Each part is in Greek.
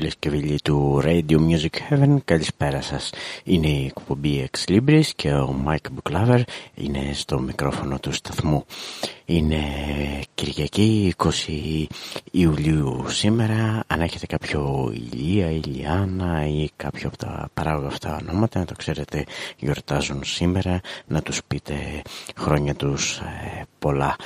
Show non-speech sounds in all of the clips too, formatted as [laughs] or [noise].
φίλες και φίλοι του Radio Music Heaven, καλησπέρα σας. Είναι η εκπομπή Ex Libris και ο Mike Buklaver είναι στο μικρόφωνο του σταθμού. Είναι Κυριακή 20 Ιουλίου σήμερα. Αν έχετε κάποιο Ηλία, Ηλιάνα ή κάποιο από τα παράγωγα αυτά ονόματα, να το ξέρετε γιορτάζουν σήμερα, να τους πείτε χρόνια τους ε, πολλά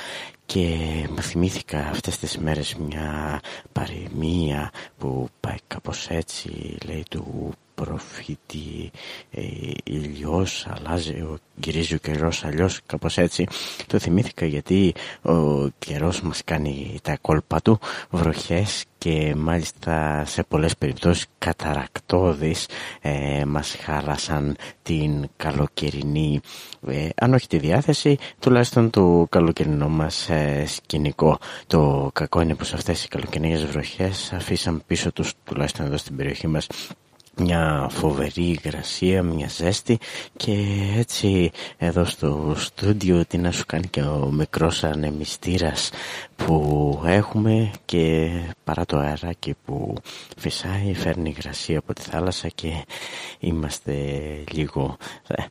και μου θυμήθηκα αυτές τις μέρες μια παροιμία που πάει κάπως έτσι λέει του προφήτη ε, ηλιός αλλάζει ο, γυρίζει ο καιρός αλλιώς κάπως έτσι. Το θυμήθηκα γιατί ο καιρός μας κάνει τα κόλπα του βροχές και μάλιστα σε πολλές περιπτώσεις καταρακτώδεις ε, μας χάλασαν την καλοκαιρινή ε, αν όχι τη διάθεση τουλάχιστον το καλοκαιρινό μας ε, σκηνικό. Το κακό είναι πως αυτές οι καλοκαιρινές βροχές αφήσαν πίσω τους τουλάχιστον εδώ στην περιοχή μας μια φοβερή υγρασία, μια ζέστη και έτσι εδώ στο στούντιο τι να σου κάνει και ο μικρός ανεμιστήρας που έχουμε και παρά το αεράκι που φυσάει φέρνει υγρασία από τη θάλασσα και είμαστε λίγο ε,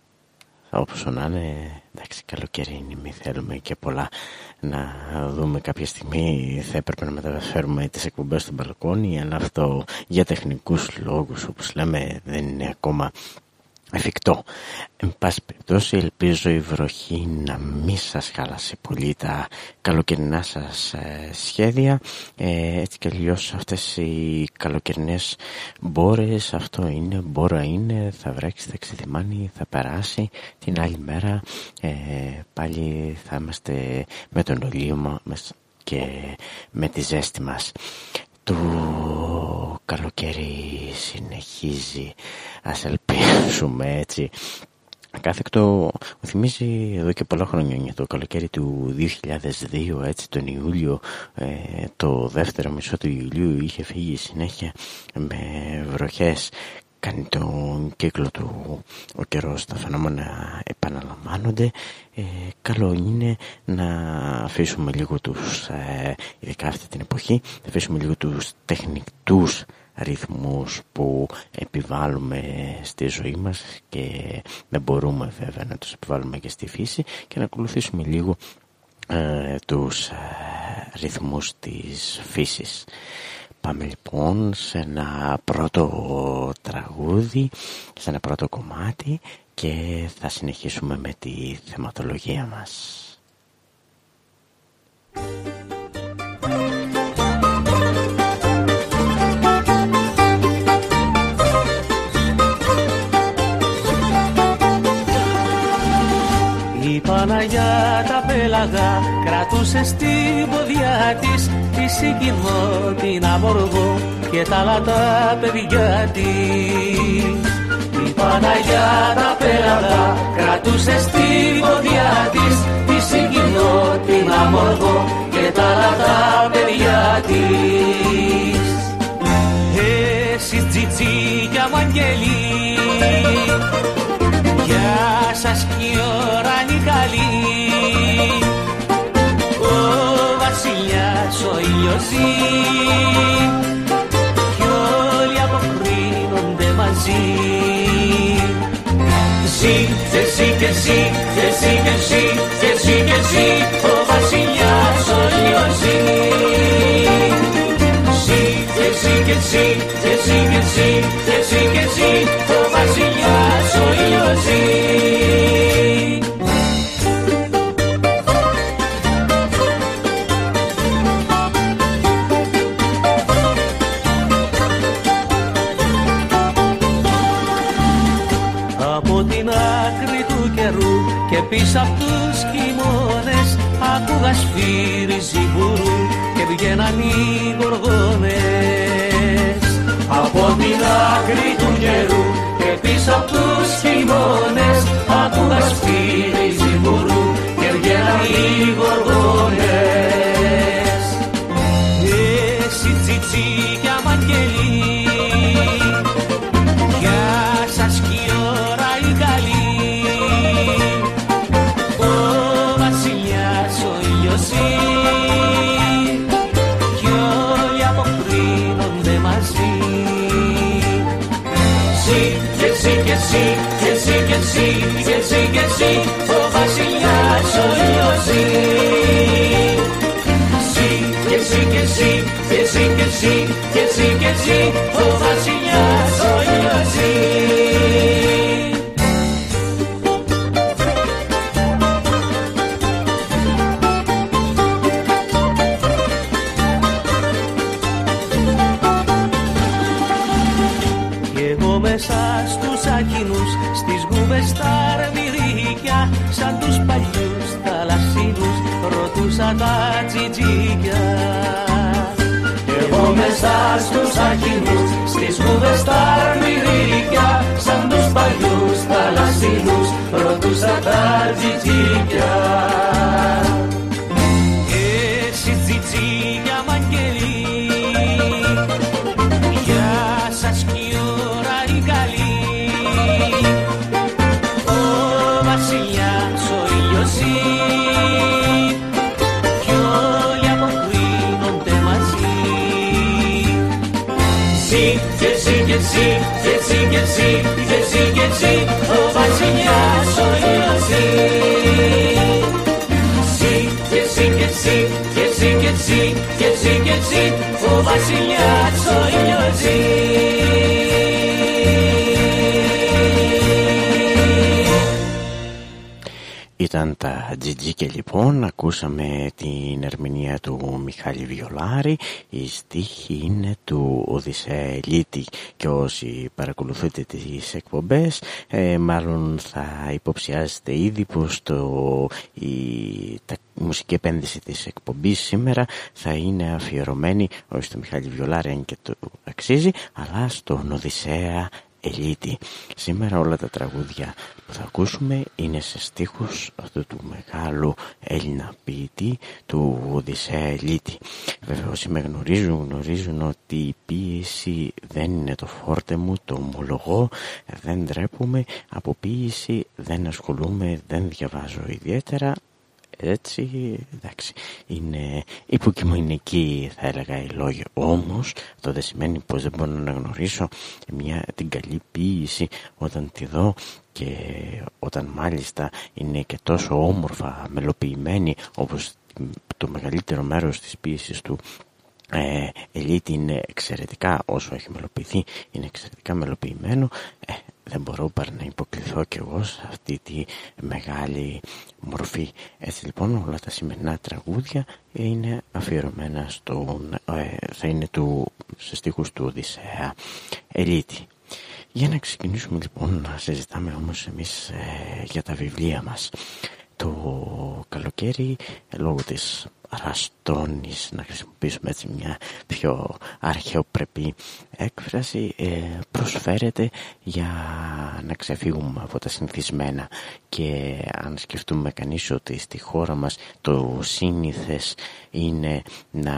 όπως να είναι εντάξει καλοκαίρι είναι μη θέλουμε και πολλά να δούμε κάποια στιγμή θα έπρεπε να μεταφέρουμε τις εκπομπές στο μπαλκόνι αλλά αυτό για τεχνικούς λόγους όπως λέμε δεν είναι ακόμα εφικτό. Εν πάση περιπτώσει ελπίζω η βροχή να μην σας χάλασε πολύ τα καλοκαιρινά σας ε, σχέδια. Ε, έτσι και αλλιώς αυτές οι καλοκαιρινές μπόρες αυτό είναι, μπόρα είναι θα βρέξει, θα ξεδιμάνει, θα περάσει. Την άλλη μέρα ε, πάλι θα είμαστε με τον ολίωμα και με τη ζέστη μας το καλοκαίρι συνεχίζει. Ας ελπίσουμε έτσι. Κάθεκτο μου θυμίζει εδώ και πολλά χρόνια το καλοκαίρι του 2002 έτσι τον Ιούλιο ε, το δεύτερο μισό του Ιουλίου είχε φύγει συνέχεια με βροχές κάνει τον κύκλο του ο καιρός τα φαινόμενα επαναλαμβάνονται ε, καλό είναι να αφήσουμε λίγο τους ε, ειδικά αυτή την εποχή να αφήσουμε λίγο τους τεχνητούς ρυθμούς που επιβάλλουμε στη ζωή μας και δεν μπορούμε βέβαια να τους επιβάλλουμε και στη φύση και να ακολουθήσουμε λίγο ε, τους ε, ρυθμούς της φύσης. Πάμε λοιπόν σε ένα πρώτο τραγούδι, σε ένα πρώτο κομμάτι και θα συνεχίσουμε με τη θεματολογία μας. Η Παναγιά τα πέλαγα κρατούσε στην ποδιά της τη συγκινώ την αμοργό και τα άλλα τα παιδιά της. Η Παναγιά τα πέλαγα κρατούσε στην ποδιά της τη συγκινώ την αμοργό και τα άλλα τα παιδιά της. Εσύ τζιτζίκια μου αγγελί Γεια σας κι η ώρα είναι καλή ο ήλιος ζει Κι όλοι αποκρίνονται μαζί. Ζει, θε ζει και ζει, θε ζει και ζει, θε ζει και ζει Ο βασιλιάς ο ήλιος ζει Ζει, θε ζει και ζει, θε ζει και ζει, θε ζει και ζει Ο βασιλιάς ο ήλιος ζει πίσω απ' τους χειμώνες άκουγας σφύρι ζυγουρού και βγαίναν οι γοργόνες. Από την άκρη του καιρού και πίσω απ' τους χειμώνες άκουγας σφύρι ζυγουρού και βγαίναν οι γοργόνες. Εσύ και εσύ και εσύ και εσύ και εσύ ο βασιλιάς ο Ιωσή και εσύ και εσύ και εσύ και εσύ και εσύ και εσύ ο βασιλιάς ο Ιωσή ρωτούσα τα τσιτζίκια Εγώ μέσα στους αχινούς στις κούβες τα αρμυρίκια σαν τους παλιούς θαλασσίνους ρωτούσα τα τσιτζίκια βασιλιάς ο Ήταν τα και λοιπόν, ακούσαμε την ερμηνεία του Μιχάλη Βιολάρη, η στίχη είναι του Οδυσσέα Ελίτη και όσοι παρακολουθείτε τις εκπομπές ε, μάλλον θα υποψιάζετε ήδη πως το, η, τα μουσική επένδυση της εκπομπής σήμερα θα είναι αφιερωμένη όχι στο Μιχάλη Βιολάρη αν και το αξίζει αλλά στον Οδυσσέα Ελίτη. Σήμερα όλα τα τραγούδια που θα ακούσουμε είναι σε στίχους αυτού του μεγάλου Έλληνα ποιητή του Οδυσσέα Ελίτη. Βέβαια όσοι με γνωρίζουν γνωρίζουν ότι η πίεση δεν είναι το φόρτε μου, το ομολογώ, δεν ντρέπουμε, από πίεση δεν ασχολούμαι, δεν διαβάζω ιδιαίτερα, έτσι, εντάξει, είναι υποκειμονική θα έλεγα η λόγια. Όμως αυτό δεν σημαίνει πως δεν μπορώ να γνωρίσω μια, την καλή ποίηση όταν τη δω και όταν μάλιστα είναι και τόσο όμορφα μελοποιημένη όπως το μεγαλύτερο μέρος της ποίησης του ε, Ελίτη είναι εξαιρετικά όσο έχει μελοποιηθεί είναι εξαιρετικά μελοποιημένο ε, δεν μπορώ παρά να υποκληθώ κι εγώ σε αυτή τη μεγάλη μορφή. Έτσι λοιπόν όλα τα σημερινά τραγούδια είναι αφιερωμένα στον, ε, θα είναι του, σε στίχους του Οδυσσέα Ελίτη. Για να ξεκινήσουμε λοιπόν να συζητάμε όμως εμείς ε, για τα βιβλία μας. Το καλοκαίρι λόγω της ραστώνεις να χρησιμοποιήσουμε έτσι μια πιο αρχαιοπρεπή έκφραση ε, προσφέρεται για να ξεφύγουμε από τα συνηθισμένα. Και αν σκεφτούμε κανείς ότι στη χώρα μας το σύνηθες είναι να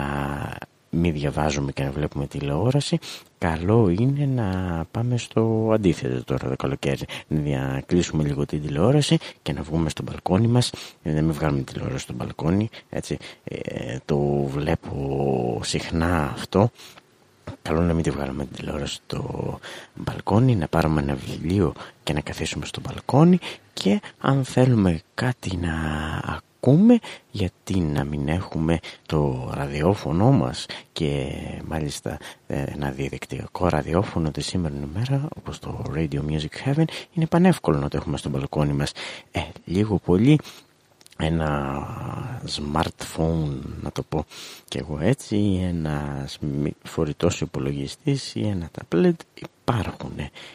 μην διαβάζουμε και να βλέπουμε τηλεόραση. Καλό είναι να πάμε στο αντίθετο τώρα το καλοκαίρι. Να κλείσουμε λίγο την τηλεόραση και να βγούμε στο μπαλκόνι μας. Να μην βγάλουμε τηλεόραση στο μπαλκόνι έτσι, ε, το βλέπω συχνά αυτό. Καλό να μην τη βγάλουμε την τηλεόραση στο μπαλκόνι να πάρουμε ένα βιβλίο και να καθίσουμε στο μπαλκόνι και αν θέλουμε κάτι να ακούμε γιατί να μην έχουμε το ραδιόφωνο μας και μάλιστα ε, ένα διαδικτυακό ραδιόφωνο τη σήμερα ημέρα όπως το Radio Music Heaven είναι πανεύκολο να το έχουμε στο μπαλκόνι μας. Ε, λίγο πολύ ένα smartphone να το πω και εγώ έτσι ένα φορητός υπολογιστής ή ένα tablet υπάρχουν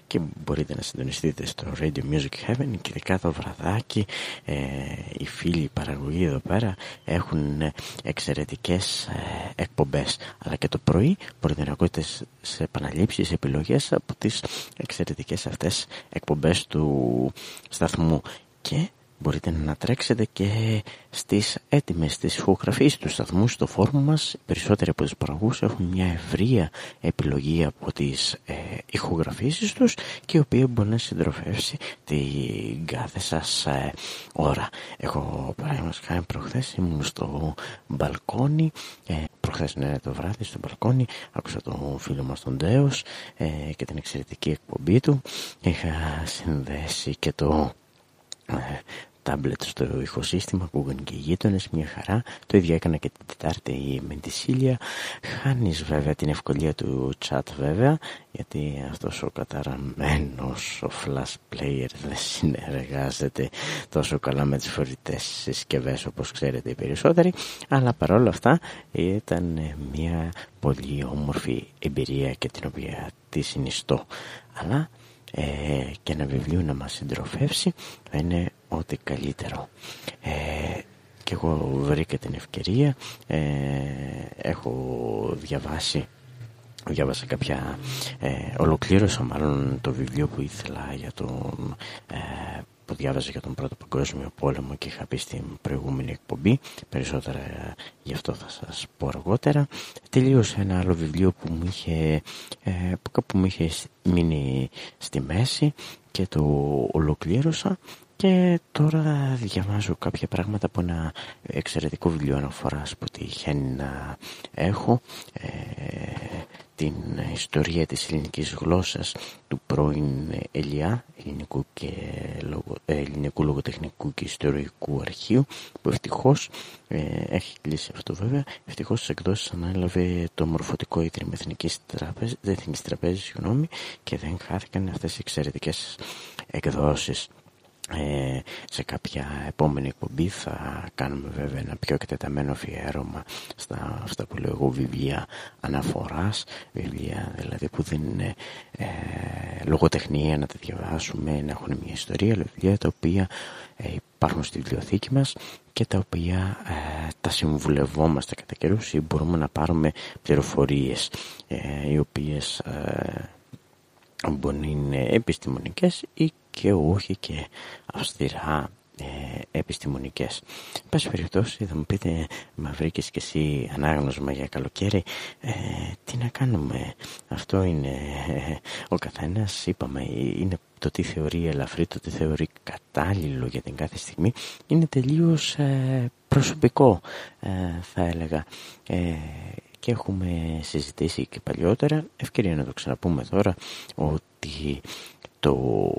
και μπορείτε να συντονιστείτε στο Radio Music Heaven και ειδικά το βραδάκι ε, οι φίλοι παραγωγοί εδώ πέρα έχουν εξαιρετικές ε, εκπομπές. Αλλά και το πρωί μπορείτε να ακούτε σε επαναλήψεις επιλογές από τις εξαιρετικές αυτές εκπομπές του σταθμού. Και μπορείτε να τρέξετε και στις έτοιμες τις ηχογραφίες του σταθμού στο φόρμα μας. περισσότεροι από τους παραγωγούς έχουν μια ευρεία επιλογή από τις ε, ηχογραφήσεις τους και η οποία μπορεί να συντροφεύσει την κάθε σας ε, ώρα. Εγώ παραδείγματος χάρη προχθές ήμουν στο μπαλκόνι ε, προχθές ναι, το βράδυ στο μπαλκόνι άκουσα τον φίλο μας τον Τέος ε, και την εξαιρετική εκπομπή του είχα συνδέσει και το ε, τάμπλετ στο ηχοσύστημα, ακούγαν και οι γείτονες, μια χαρά. Το ίδιο έκανα και την Τετάρτη με τη Σίλια. Χάνεις βέβαια την ευκολία του chat βέβαια, γιατί αυτός ο καταραμένος ο flash player δεν συνεργάζεται τόσο καλά με τις φορητές συσκευές όπως ξέρετε οι περισσότεροι. Αλλά παρόλα αυτά ήταν μια πολύ όμορφη εμπειρία και την οποία τη συνιστώ. Αλλά ε, και ένα βιβλίο να μας συντροφεύσει θα είναι ό,τι καλύτερο. Ε, και εγώ βρήκα την ευκαιρία, ε, έχω διαβάσει διάβασα κάποια ε, ολοκλήρωσα μάλλον το βιβλίο που ήθελα για τον ε, που διάβαζα για τον Πρώτο Παγκόσμιο Πόλεμο και είχα πει στην προηγούμενη εκπομπή. Περισσότερα ε, γι' αυτό θα σας πω αργότερα. Τελείωσε ένα άλλο βιβλίο που μου είχε, ε, που μου είχε μείνει στη μέση και το ολοκλήρωσα και τώρα διαβάζω κάποια πράγματα από ένα εξαιρετικό βιβλίο αναφοράς που τυχαίνει να έχω ε, την ιστορία της ελληνικής γλώσσας του πρώην Ελιά ελληνικού, και, ε, ελληνικού λογοτεχνικού και ιστορικού αρχείου που ευτυχώς ε, έχει κλείσει αυτό βέβαια ευτυχώς τις εκδόσεις ανάλαβε το μορφωτικό ίδρυμα Εθνικής Τράπεζας, Εθνικής Τραπέζης συγγνώμη, και δεν χάθηκαν αυτές οι εξαιρετικές εκδόσεις ε, σε κάποια επόμενη εκπομπή θα κάνουμε βέβαια ένα πιο εκτεταμένο αφιέρωμα στα αυτά που λέω εγώ βιβλία αναφοράς βιβλία δηλαδή που δεν είναι ε, λογοτεχνία να τα διαβάσουμε να έχουν μια ιστορία αλλά βιβλία τα οποία ε, υπάρχουν στη βιβλιοθήκη μας και τα οποία ε, τα συμβουλευόμαστε κατά καιρούς ή μπορούμε να πάρουμε πληροφορίες οι οποίες μπορεί να είναι επιστημονικές ή και όχι και αυστηρά ε, επιστημονικές. Πάση περιπτώσει θα μου πείτε μα βρήκες και εσύ ανάγνωσμα για καλοκαίρι. Ε, τι να κάνουμε; Αυτό είναι ε, ο καθένας είπαμε είναι το τι θεωρεί ελαφρύ το τι θεωρεί κατάλληλο για την κάθε στιγμή. Είναι τελείως ε, προσωπικό ε, θα έλεγα και έχουμε συζητήσει και παλιότερα. Ευκαιρία να το ξαναπούμε τώρα ότι το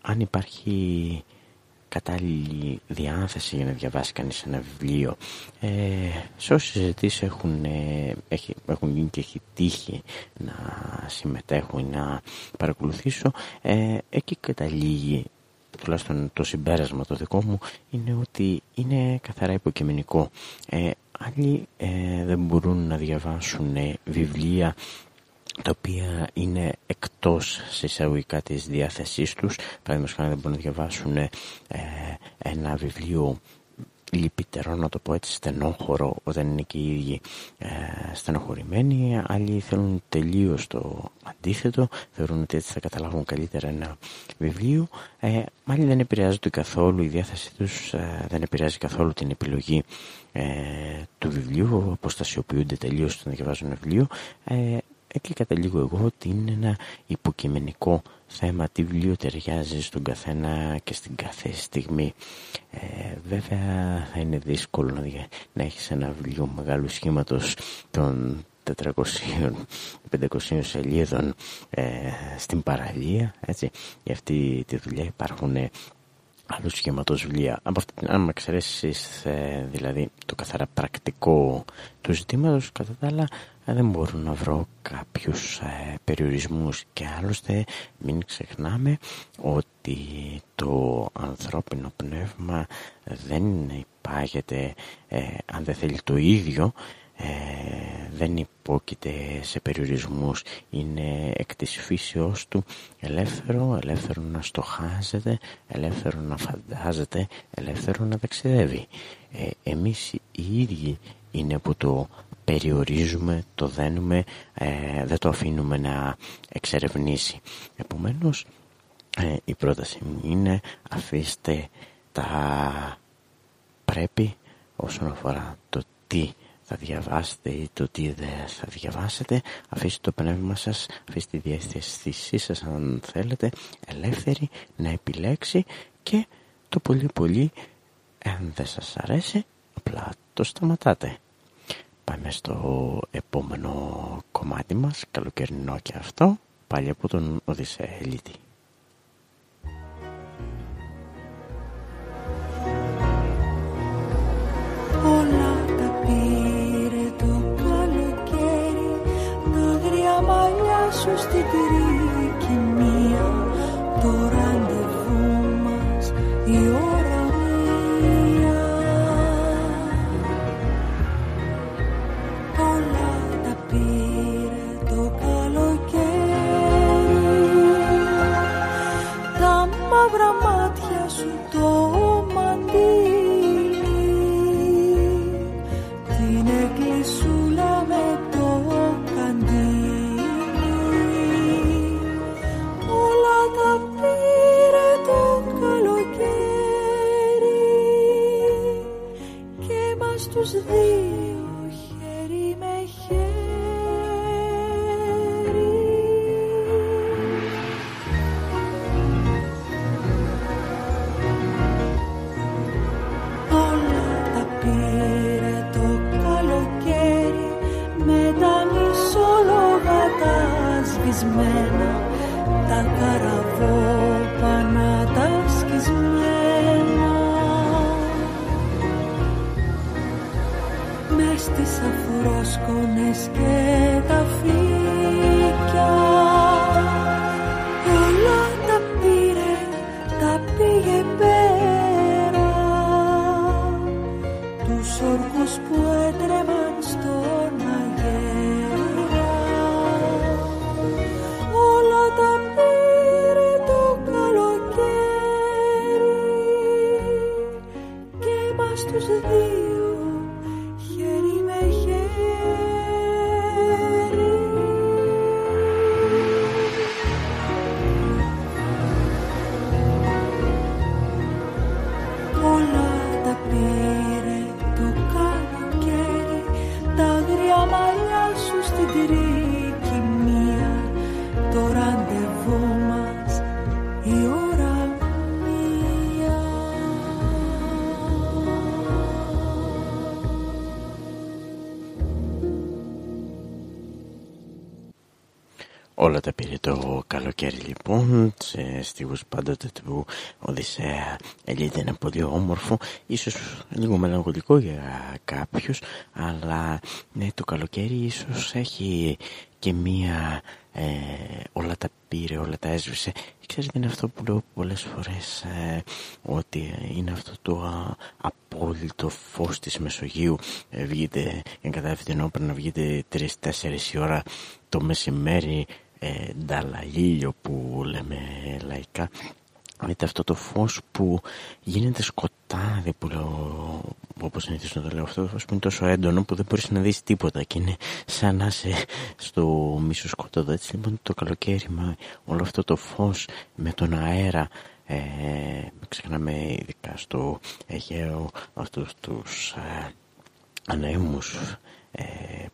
αν υπάρχει κατάλληλη διάθεση για να διαβάσει κανείς ένα βιβλίο ε, σε όσες συζητήσεις έχουν, ε, έχουν γίνει και έχει τύχει να συμμετέχω ή να παρακολουθήσω ε, εκεί καταλήγει τουλάχιστον το συμπέρασμα το δικό μου είναι ότι είναι καθαρά υποκειμενικό. Ε, άλλοι ε, δεν μπορούν να διαβάσουν βιβλία τα οποία είναι εκτός σε εισαγωγικά της διάθεσής τους. Παραδείγματος χάρη δεν μπορούν να διαβάσουν ε, ένα βιβλίο λυπητερό, να το πω έτσι, στενόχωρο, όταν είναι και οι ίδιοι ε, στενοχωρημένοι. Άλλοι θέλουν τελείως το αντίθετο, θεωρούν ότι έτσι θα καταλάβουν καλύτερα ένα βιβλίο. Ε, άλλοι δεν επηρεάζονται καθόλου, η διάθεσή τους ε, δεν επηρεάζει καθόλου την επιλογή ε, του βιβλίου, αποστασιοποιούνται τελείως όταν διαβάζουν ένα βιβλίο. Ε, εκεί καταλήγω εγώ ότι είναι ένα υποκειμενικό θέμα τι βιβλίο ταιριάζει στον καθένα και στην κάθε στιγμή ε, βέβαια θα είναι δύσκολο να, να έχεις ένα βιβλίο μεγάλου σχήματος των 400-500 σελίδων ε, στην παραλία έτσι. για αυτή τη δουλειά υπάρχουν άλλου σχήματο βιβλία. Από αυτή, αν με εξαιρέσεις ε, δηλαδή το καθαρά πρακτικό του ζητήματος, κατά τα άλλα ε, δεν μπορώ να βρω κάποιους ε, περιορισμούς και άλλωστε μην ξεχνάμε ότι το ανθρώπινο πνεύμα δεν υπάγεται ε, αν δεν θέλει το ίδιο ε, δεν υπόκειται σε περιορισμούς είναι εκ της φύσεώς του ελεύθερο, ελεύθερο να στοχάζεται ελεύθερο να φαντάζεται ελεύθερο να ταξιδεύει ε, εμείς οι ίδιοι είναι που το περιορίζουμε, το δένουμε, ε, δεν το αφήνουμε να εξερευνήσει. Επομένως, ε, η πρόταση μου είναι αφήστε τα πρέπει όσον αφορά το τι θα διαβάσετε ή το τι δεν θα διαβάσετε αφήστε το πνεύμα σας, αφήστε τη διαστησή σας αν θέλετε ελεύθερη να επιλέξει και το πολύ πολύ αν δεν σας αρέσει απλά το σταματάτε. Πάμε στο επόμενο κομμάτι μας, καλοκαιρινό και αυτό, πάλι από τον Οδυσσέα Ελίτη. Μαλλιά σου Όλα τα πήρε το καλοκαίρι λοιπόν σε στίχους πάντοτε του Οδυσσέα Ελίδη είναι πολύ όμορφο ίσως λίγο μελαγχολικό για κάποιους αλλά ναι, το καλοκαίρι ίσως έχει και μία ε, όλα τα πήρε, όλα τα έσβησε. Ξέρετε είναι αυτό που λέω πολλές φορές ε, ότι είναι αυτό το α, απόλυτο φως της Μεσογείου. Ε, βγείτε για κατά την να βγείτε 3-4 η ώρα το μεσημέρι ε, νταλαγίλιο που λέμε λαϊκά Δείτε αυτό το φως που γίνεται σκοτάδι που λέω, όπως συνηθίζω να το λέω αυτό το φως που είναι τόσο έντονο που δεν μπορείς να δεις τίποτα και είναι σαν να είσαι στο μίσο σκοτάδι. Έτσι λοιπόν το καλοκαίρι με όλο αυτό το φως με τον αέρα ε, ξεχνάμε ειδικά στο Αιγαίο αυτούς τους ε, ανέμους ε,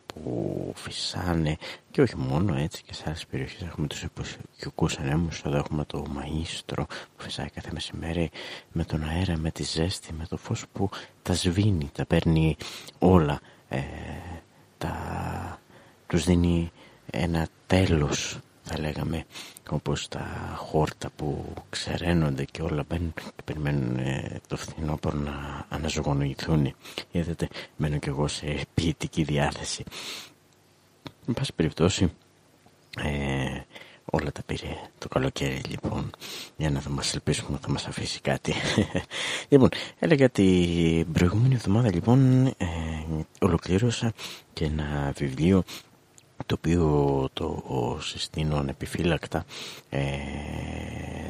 που φυσάνε και όχι μόνο έτσι και σε άλλες περιοχές έχουμε τους εποχικούς ανέμους. Εδώ έχουμε το μαΐστρο που φυσάει κάθε μεσημέρι με τον αέρα, με τη ζέστη, με το φως που τα σβήνει, τα παίρνει όλα ε, τα, τους δίνει ένα τέλος θα λέγαμε όπως τα χόρτα που ξεραίνονται και όλα μπαίνουν και περιμένουν ε, το φθινόπωρο να αναζωογονηθούν. Είδατε, μένω κι εγώ σε ποιητική διάθεση. Εν πάση περιπτώσει, ε, όλα τα πήρε το καλοκαίρι λοιπόν για να μας ελπίσουμε να θα μας αφήσει κάτι [laughs] λοιπόν έλεγα την προηγούμενη εβδομάδα λοιπόν ε, ολοκλήρωσα και ένα βιβλίο το οποίο το συστήνω ανεπιφύλακτα ε,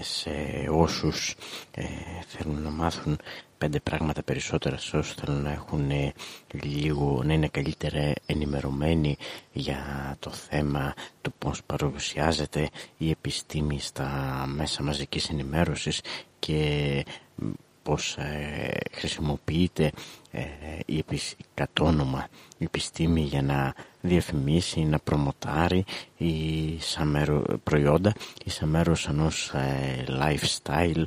σε όσους ε, θέλουν να μάθουν πέντε πράγματα περισσότερα σε όσους θέλουν να έχουν ε, λίγο, να είναι καλύτερα ενημερωμένοι για το θέμα του πώς παρουσιάζεται η επιστήμη στα μέσα μαζικής ενημέρωσης και πως χρησιμοποιείται η κατόνομα επιστήμη για να διαφημίσει, να προμοτάρει ή σαν προϊόντα ή σαν μέρος ενός lifestyle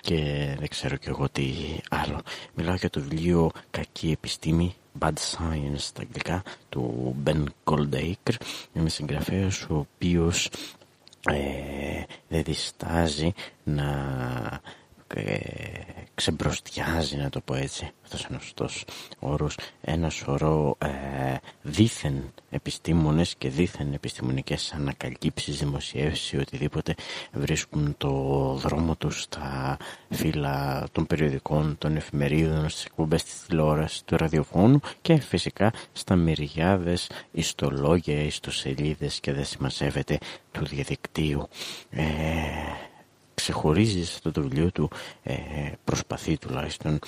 και δεν ξέρω κι εγώ τι άλλο. Μιλάω για το βιβλίο «Κακή επιστήμη» Bad Science στα αγγλικά του Ben Goldacre ένα συγγραφέας ο οποίος ε, δεν διστάζει να ε, ξεμπροστιάζει να το πω έτσι αυτός είναι ο σωστός όρος. Ένα σωρό ε, δίθεν επιστήμονες και δίθεν επιστημονικές ανακαλύψεις δημοσιεύσεις ή οτιδήποτε βρίσκουν το δρόμο τους στα φύλλα των περιοδικών, των εφημερίδων στις εκπομπές της τηλεόρασης, του ραδιοφώνου και φυσικά στα μυριάδες ιστολόγια, ιστοσελίδες και δεν σημασέβεται του διαδικτύου. Ε, ξεχωρίζεις σε αυτό το βιβλίο του ε, προσπαθεί τουλάχιστον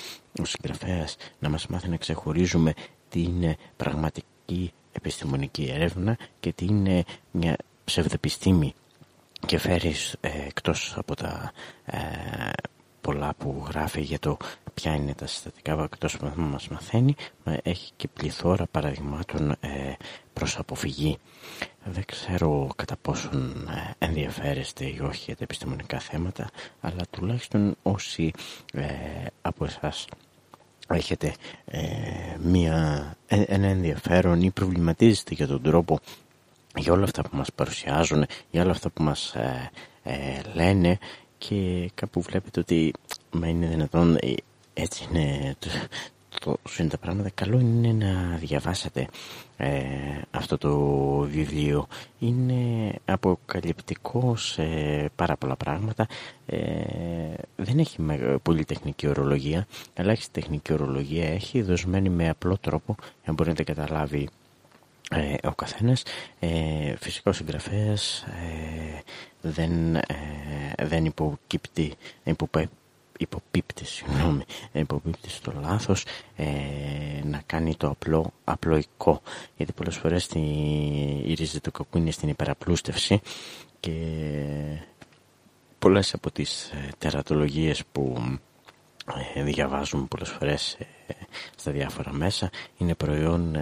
ο συγγραφέας να μας μάθει να ξεχωρίζουμε τι είναι πραγματική επιστημονική έρευνα και τι είναι μια ψευδεπιστήμη. Και φέρεις ε, εκτός από τα ε, πολλά που γράφει για το ποια είναι τα συστατικά εκτός που μας μαθαίνει έχει και πληθώρα παραδειγμάτων ε, προς αποφυγή. Δεν ξέρω κατά πόσον ε, ενδιαφέρεστε ή όχι για τα επιστημονικά θέματα, αλλά τουλάχιστον όσοι ε, από εσάς έχετε ε, μία, ένα ενδιαφέρον ή προβληματίζετε για τον τρόπο για όλα αυτά που μας παρουσιάζουν, για όλα αυτά που μας λένε και κάπου βλέπετε ότι μα είναι δυνατόν έτσι είναι το είναι τα πράγματα. Καλό είναι να διαβάσετε ε, αυτό το βιβλίο. Είναι αποκαλυπτικό σε πάρα πολλά πράγματα. Ε, δεν έχει πολύ τεχνική ορολογία. Αλλά έχει τεχνική ορολογία έχει δοσμένη με απλό τρόπο για να μπορεί να καταλάβει ε, ο καθένας. Ε, φυσικά ο συγγραφέας ε, δεν, ε, δεν υποκύπτει, υποπίπτεις, συγγνώμη, υποπίπτεις στο λάθος ε, να κάνει το απλό απλοϊκό γιατί πολλές φορές τη, η ρίζα του κακού είναι στην υπεραπλούστευση και πολλές από τις ε, τερατολογίες που ε, διαβάζουμε πολλές φορές στα διάφορα μέσα είναι προϊόν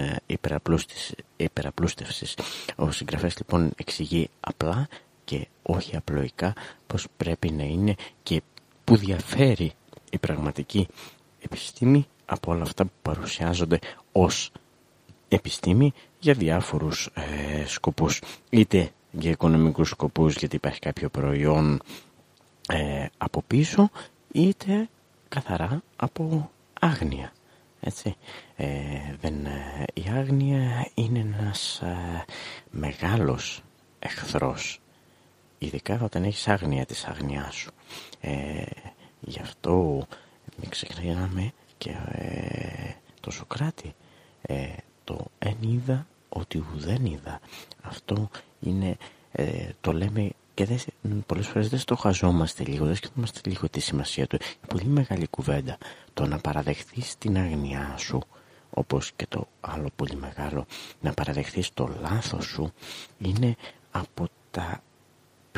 υπεραπλούστευσης. Ο συγγραφέας λοιπόν εξηγεί απλά και όχι απλοϊκά πως πρέπει να είναι και που διαφέρει η πραγματική επιστήμη από όλα αυτά που παρουσιάζονται ως επιστήμη για διάφορους ε, σκοπούς είτε για οικονομικούς σκοπούς γιατί υπάρχει κάποιο προϊόν ε, από πίσω είτε καθαρά από άγνοια έτσι. Ε, δεν, ε, η άγνοια είναι ένας μεγάλος εχθρός ειδικά όταν έχεις άγνοια της άγνοιάς σου ε, γι' αυτό μην ξεχνάμε και ε, το Σοκράτη ε, το «εν είδα ότι ουδέν είδα». Αυτό είναι, ε, το λέμε και δεν, πολλές φορές δεν το χαζόμαστε λίγο, δεν σκεφτόμαστε λίγο τη σημασία του. Είναι πολύ μεγάλη κουβέντα το να παραδεχθείς την αγνιά σου όπως και το άλλο πολύ μεγάλο να παραδεχθείς το λάθος σου είναι από τα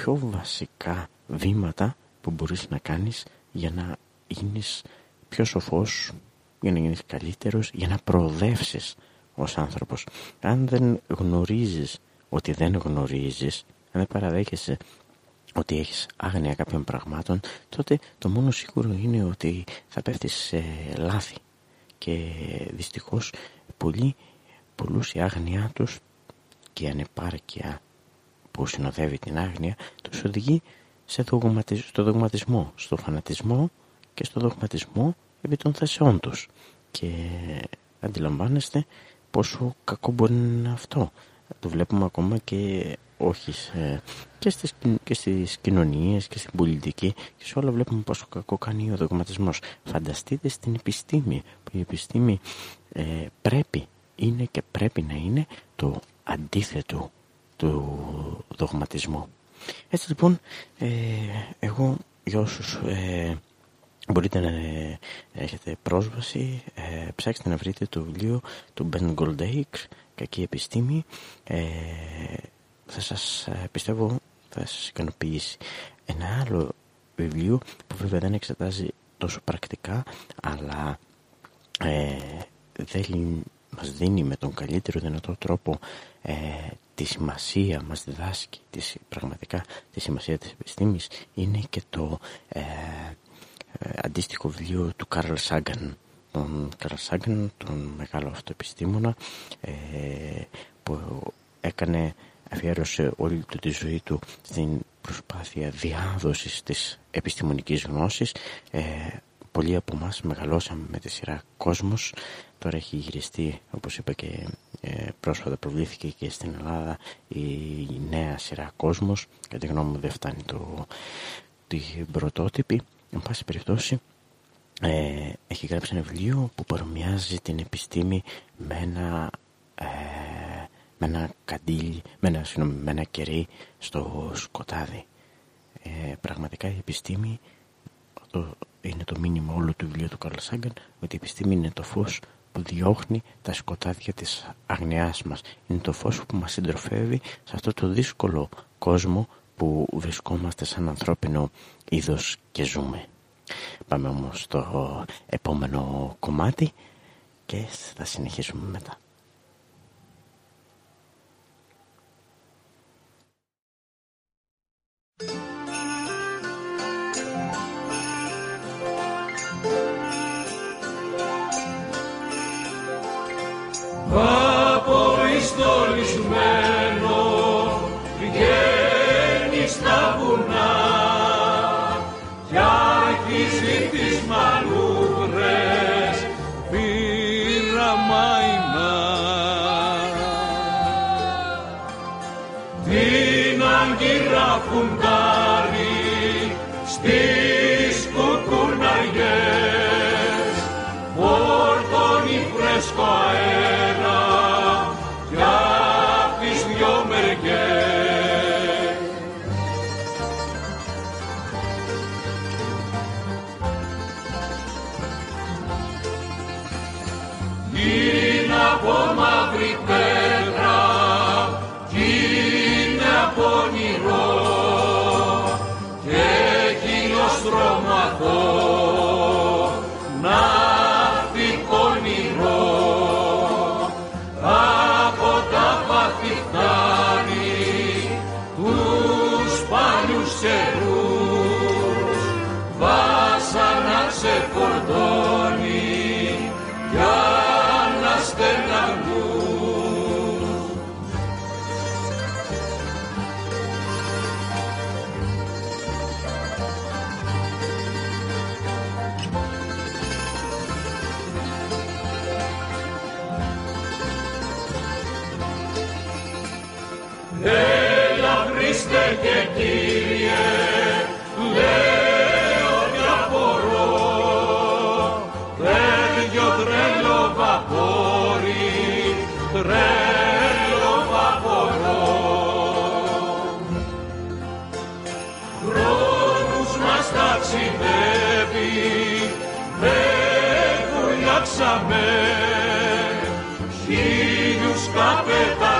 πιο βασικά βήματα που μπορείς να κάνεις για να γίνεις πιο σοφός, για να γίνεις καλύτερος, για να προοδεύσεις ως άνθρωπος. Αν δεν γνωρίζεις ότι δεν γνωρίζεις, αν δεν παραδέχεσαι ότι έχεις άγνοια κάποιων πραγμάτων, τότε το μόνο σίγουρο είναι ότι θα πέφτεις σε λάθη. Και δυστυχώς πολλοί, πολλούς η άγνοιά τους και η ανεπάρκεια που συνοδεύει την άγνοια τους οδηγεί σε στο δογματισμό, στο φανατισμό και στο δογματισμό επί των θέσεών τους. Και αντιλαμβάνεστε πόσο κακό μπορεί να είναι αυτό. Το βλέπουμε ακόμα και όχι και, στις, και στις κοινωνίες και στην πολιτική και σε όλα βλέπουμε πόσο κακό κάνει ο δογματισμός. Φανταστείτε στην επιστήμη που η επιστήμη ε, πρέπει είναι και πρέπει να είναι το αντίθετο του δογματισμού. Έτσι λοιπόν, ε, εγώ για όσους ε, μπορείτε να ε, έχετε πρόσβαση, ε, ψάξτε να βρείτε το βιβλίο του Ben Goldacre, «Κακή επιστήμη», θα σας πιστεύω θα σας ικανοποιήσει. Ένα άλλο βιβλίο που βέβαια δεν εξετάζει τόσο πρακτικά αλλά ε, δεν μας δίνει με τον καλύτερο δυνατό τρόπο ε, τη σημασία, μας διδάσκει της, πραγματικά τη σημασία της επιστήμης είναι και το ε, ε, αντίστοιχο βιβλίο του Κάρλ Σάγκαν. Τον Κάρλ Σάγκαν, τον μεγάλο αυτόν επιστήμονα ε, που έκανε αφιέρωσε όλη του τη ζωή του στην προσπάθεια διάδοσης της επιστημονικής γνώσης ε, πολλοί από εμάς μεγαλώσαμε με τη σειρά «Κόσμος» τώρα έχει γυριστεί όπως είπα και ε, πρόσφατα προβλήθηκε και στην Ελλάδα η νέα σειρά «Κόσμος» κατά τη γνώμη μου δεν φτάνει το, την πρωτότυπη. Εν πάση περιπτώσει ε, έχει γράψει ένα βιβλίο που παρομοιάζει την επιστήμη με ένα, ε, με ένα καντήλι, με ένα, με ένα κερί στο σκοτάδι. Ε, πραγματικά η επιστήμη το, είναι το μήνυμα όλο του βιβλίου του Καρλ Σάγκαν ότι η επιστήμη είναι το φως που διώχνει τα σκοτάδια της αγνιάς μας. Είναι το φως που μας συντροφεύει σε αυτό το δύσκολο κόσμο που βρισκόμαστε σαν ανθρώπινο είδος και ζούμε. Πάμε όμως στο επόμενο κομμάτι και θα συνεχίσουμε μετά. Απολυστολισμένο βγαίνει στα βουνά κι αρχίζει τις μανούβρες πειραμαϊνά. Την αγκύρα Έλα βρίσκε και Κύριε, λέω κι απορώ, τέτοιο τρέλο βαπόρι, τρέλο βαπορώ. Χρόνους μας ταξιδεύει, δεν βουλιάξαμε, χίλιους καπεταλαίους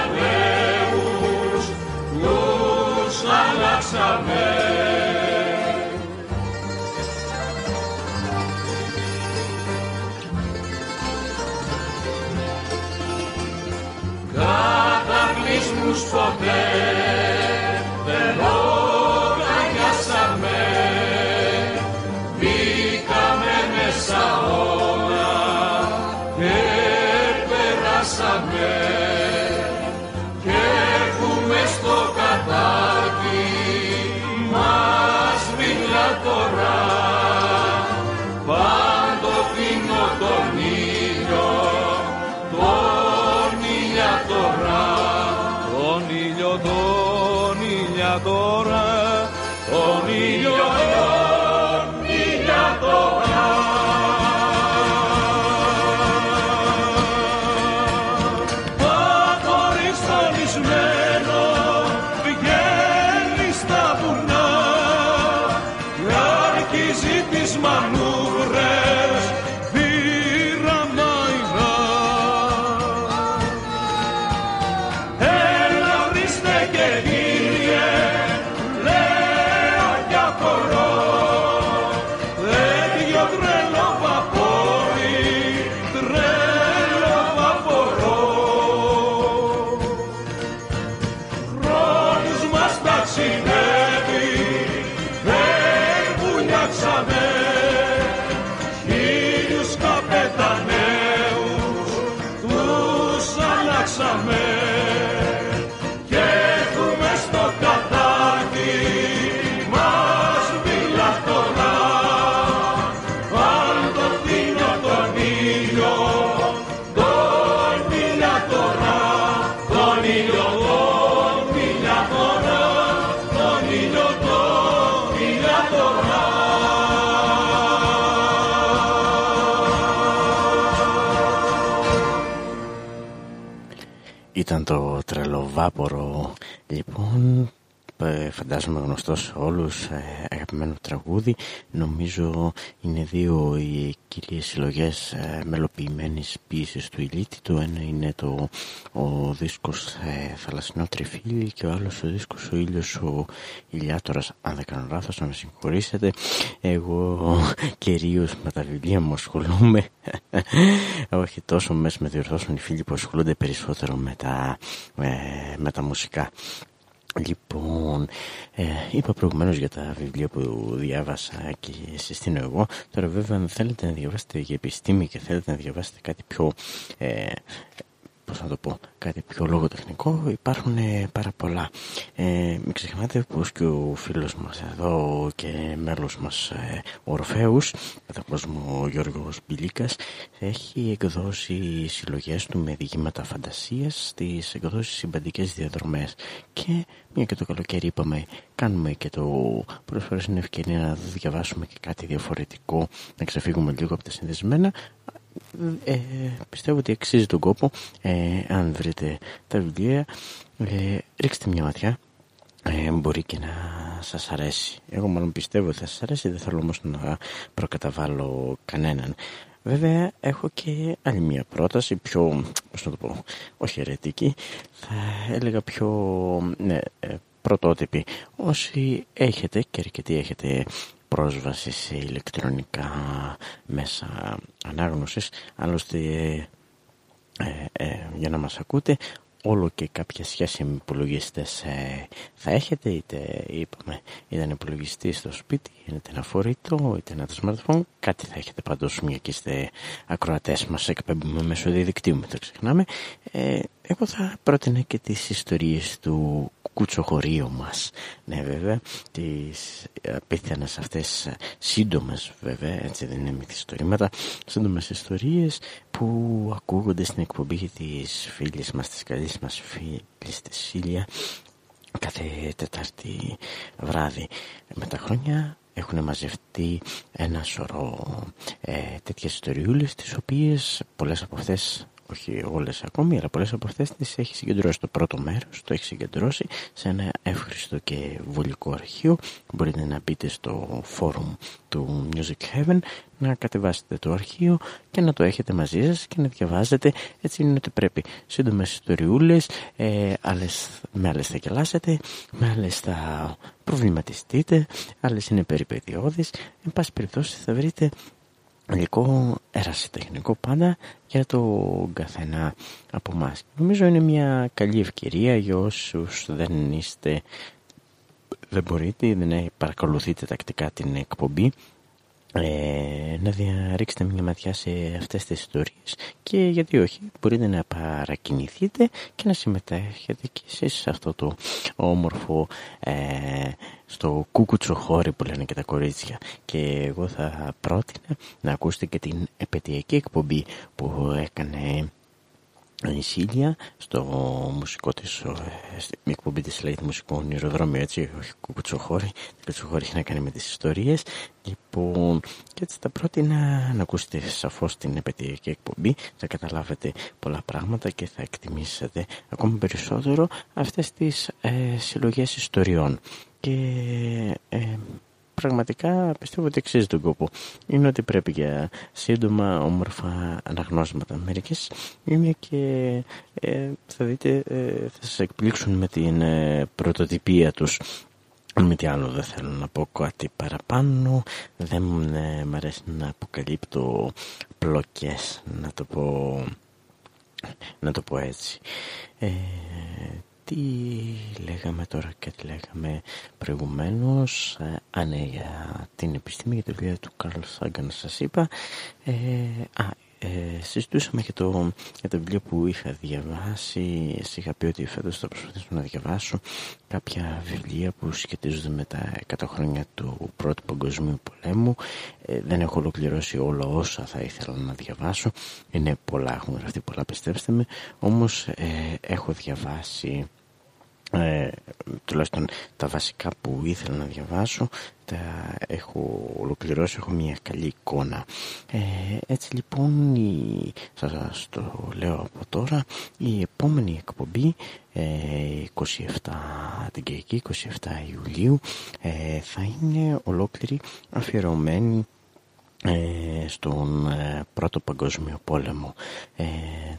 Κατακλυσμούς ποτέ το τρελοβάπορο. Λοιπόν ε, φαντάζομαι γνωστός σε όλους ε, αγαπημένο τραγούδι. Νομίζω είναι δύο οι κυρίες συλλογές ε, μελοποιημένης ποιήσης του Ηλίτη το ένα είναι το, ο δίσκος ε, Θαλασσινό Τριφύλι και ο άλλος ο δίσκος ο ήλιος ο Ηλιάτορας αν δεν κάνω λάθος να με συγχωρήσετε. Εγώ κυρίως με τα βιβλία μου ασχολούμαι. [laughs] Όχι τόσο μέσα με διορθώσουν οι φίλοι που ασχολούνται περισσότερο με τα, ε, με τα μουσικά Λοιπόν, ε, είπα προηγουμένως για τα βιβλία που διάβασα και συστήνω εγώ. Τώρα βέβαια αν θέλετε να διαβάσετε για επιστήμη και θέλετε να διαβάσετε κάτι πιο ε, πώς να το πω, κάτι πιο λογοτεχνικό υπάρχουν ε, πάρα πολλά. Ε, μην ξεχνάτε πως και ο φίλος μας εδώ και μέλος μας ε, ο Ορφέους, κατά κόσμο ο Γιώργος Μπιλίκας, έχει εκδώσει συλλογές του με διηγήματα φαντασίας στις εκδόσεις συμπαντικές διαδρομές και μια και το καλοκαίρι είπαμε κάνουμε και το πρόσφατα είναι ευκαιρία να διαβάσουμε και κάτι διαφορετικό να ξεφύγουμε λίγο από τα συνδεσμένα ε, πιστεύω ότι αξίζει τον κόπο ε, αν βρείτε τα βιβλία ε, ρίξτε μια ματιά. Ε, μπορεί και να σας αρέσει. Εγώ μάλλον πιστεύω ότι θα σας αρέσει δεν θέλω όμως να προκαταβάλω κανέναν. Βέβαια έχω και άλλη μια πρόταση πιο, πώς να το πω, όχι ερετική, θα έλεγα πιο ναι, ε, πρωτότυπη. Όσοι έχετε και αρκετοί έχετε πρόσβαση σε ηλεκτρονικά μέσα ανάγνωσης. Άλλωστε ε, ε, για να μας ακούτε όλο και κάποια σχέση με υπολογιστές ε, θα έχετε είτε είπαμε είτε ένα υπολογιστή στο σπίτι είτε ένα φορητό είτε ένα smartphone κάτι θα έχετε πάντως μια και είστε ακροατές μας εκπέμπουμε μέσω διαδικτύου μην το ξεχνάμε. Ε, εγώ θα πρότεινα και τις ιστορίες του κουτσοχωρίου μας. Ναι βέβαια, τις απίθανες αυτές σύντομες βέβαια, έτσι δεν είναι μυθιστορήματα, σύντομες ιστορίες που ακούγονται στην εκπομπή της φίλης μας, της καλής μας φίλης της Σίλια κάθε Τετάρτη βράδυ. Με τα χρόνια έχουν μαζευτεί ένα σωρό ε, τέτοιες ιστοριούλες τις οποίες πολλές από αυτές όχι όλες ακόμη, αλλά πολλές από αυτές τις έχει συγκεντρώσει το πρώτο μέρος, το έχει συγκεντρώσει σε ένα εύχριστο και βολικό αρχείο. Μπορείτε να μπείτε στο φόρουμ του Music Heaven, να κατεβάσετε το αρχείο και να το έχετε μαζί σας και να διαβάζετε. Έτσι είναι ότι πρέπει. Σύντομες ιστοριούλες, ε, άλλες, με άλλες θα γελάσετε, με άλλες θα προβληματιστείτε, άλλες είναι περιπετειώδεις. Εν πάση περιπτώσει θα βρείτε υλικό ερασιτεχνικό πάντα για το καθένα από εμά. Νομίζω είναι μια καλή ευκαιρία για όσους δεν είστε, δεν μπορείτε, δεν παρακολουθείτε τακτικά την εκπομπή ε, να διαρρήξετε μια ματιά σε αυτές τις ιστορίες. Και γιατί όχι μπορείτε να παρακινηθείτε και να συμμετέχετε και εσείς σε αυτό το όμορφο ε, στο κούκουτσο χώρι που λένε και τα κορίτσια. Και εγώ θα πρότεινα να ακούσετε και την επαιτειακή εκπομπή που έκανε η Σίλια στο μουσικό της στην εκπομπή της λέγεται μουσικό ονειροδρόμιο έτσι όχι κουτσοχώρη. Κουτσοχώρη έχει να κάνει με τις ιστορίες. Λοιπόν και έτσι θα πρότεινα να ακούσετε σαφώς την επαιτειακή εκπομπή. Θα καταλάβετε πολλά πράγματα και θα εκτιμήσετε ακόμη περισσότερο αυτές τις ε, συλλογές ιστοριών. Και ε, πραγματικά πιστεύω ότι αξίζει τον κόπο. Είναι ότι πρέπει για σύντομα όμορφα αναγνώσματα. Μερικές είναι και ε, θα δείτε ε, θα σας εκπλήξουν με την ε, πρωτοτυπία τους. Με τι άλλο δεν θέλω να πω κάτι παραπάνω. Δεν ε, μ' αρέσει να αποκαλύπτω πλοκές, να το πω, να το πω έτσι. Ε, τι λέγαμε τώρα και τι λέγαμε προηγουμένως ε, αν ναι, για την επιστήμη για το βιβλίο του Καρλ Σάγκαν σας είπα. Ε, α, ε, συζητούσαμε για το, για το βιβλίο που είχα διαβάσει. Εσύ είχα πει ότι φέτος θα προσπαθήσω να διαβάσω κάποια βιβλία που σχετίζονται με τα 100 χρόνια του πρώτου παγκοσμίου πολέμου. Ε, δεν έχω ολοκληρώσει όλα όσα θα ήθελα να διαβάσω. Είναι πολλά, έχουν γραφτεί πολλά πιστέψτε με. Όμως ε, έχω διαβάσει ε, τουλάχιστον τα βασικά που ήθελα να διαβάσω τα έχω ολοκληρώσει, έχω μια καλή εικόνα. Ε, έτσι λοιπόν η, σας το λέω από τώρα η επόμενη εκπομπή ε, 27 την Κυριακή 27 Ιουλίου ε, θα είναι ολόκληρη αφιερωμένη ε, στον ε, πρώτο παγκόσμιο πόλεμο. Ε,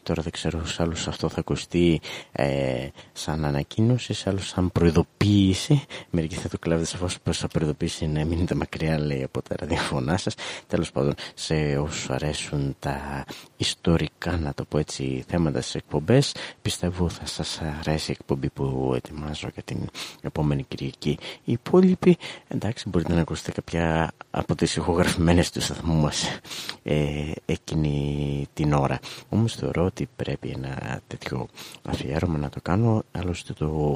τώρα δεν ξέρω σε άλλους αυτό θα ακουστεί ε, σαν ανακοίνωση σε άλλους σαν προειδοποίηση. Μερικοί θα το κλάβετε σαφώς πως θα προειδοποίηση να μείνετε μακριά λέει από τα ραδιοφωνά σας. Τέλος πάντων σε όσους αρέσουν τα ιστορικά να το πω έτσι θέματα στις εκπομπές πιστεύω θα σας αρέσει η εκπομπή που ετοιμάζω για την επόμενη Κυριακή. Οι υπόλοιποι εντάξει μπορείτε να ακούσετε κάποια από τις ηχογραφημένες τους σταθμού μας ε, εκείνη την ώρα. Όμως θεωρώ ότι πρέπει ένα τέτοιο αφιέρωμα να το κάνω. Άλλωστε το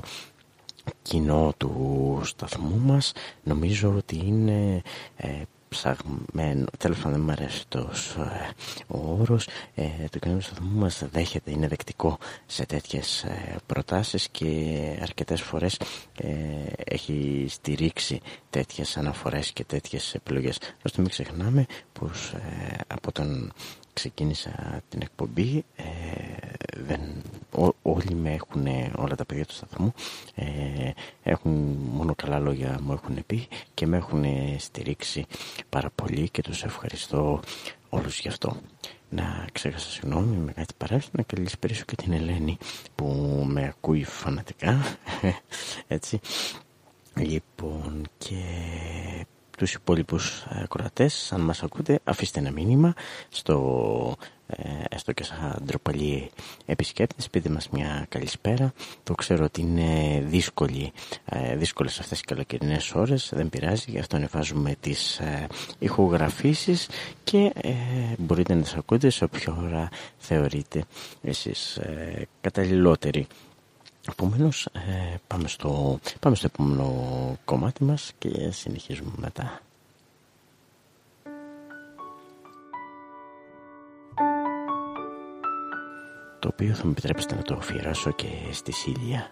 κοινό του σταθμού μας νομίζω ότι είναι ε, ψαγμένο, τέλος πάντων δεν μου αρέσει τόσο ε, ο όρος, ε, το κοινό του σταθμού μας δέχεται, είναι δεκτικό σε τέτοιες ε, προτάσεις και αρκετές φορές ε, έχει στηρίξει τέτοιες αναφορές και τέτοιες επιλογές. Ώστε μην ξεχνάμε πως ε, από τον ξεκίνησα την εκπομπή ε, δεν, όλοι με έχουν όλα τα παιδιά του σταθμού ε, έχουν μόνο καλά λόγια μου έχουν πει και με έχουν στηρίξει πάρα πολύ και τους ευχαριστώ όλους γι' αυτό. Να ξέχασα συγγνώμη με κάτι παράδειγμα να καλησπέρισω και την Ελένη που με ακούει φανατικά [laughs] έτσι. Λοιπόν και τους υπόλοιπους ακροατές αν μας ακούτε αφήστε ένα μήνυμα στο ε, έστω και σαν ντροπαλή επισκέπτες πείτε μας μια καλησπέρα. Το ξέρω ότι είναι δύσκολη, ε, δύσκολες αυτές οι καλοκαιρινές ώρες δεν πειράζει γι' αυτό ανεβάζουμε τις ε, ηχογραφήσεις και ε, μπορείτε να τις ακούτε σε όποια ώρα θεωρείτε εσείς ε, καταλληλότεροι Επομένως, ε, πάμε, στο, πάμε στο επόμενο κομμάτι μας και συνεχίζουμε μετά. Το οποίο θα μου επιτρέψετε να το αφιεράσω και στη Σίλια.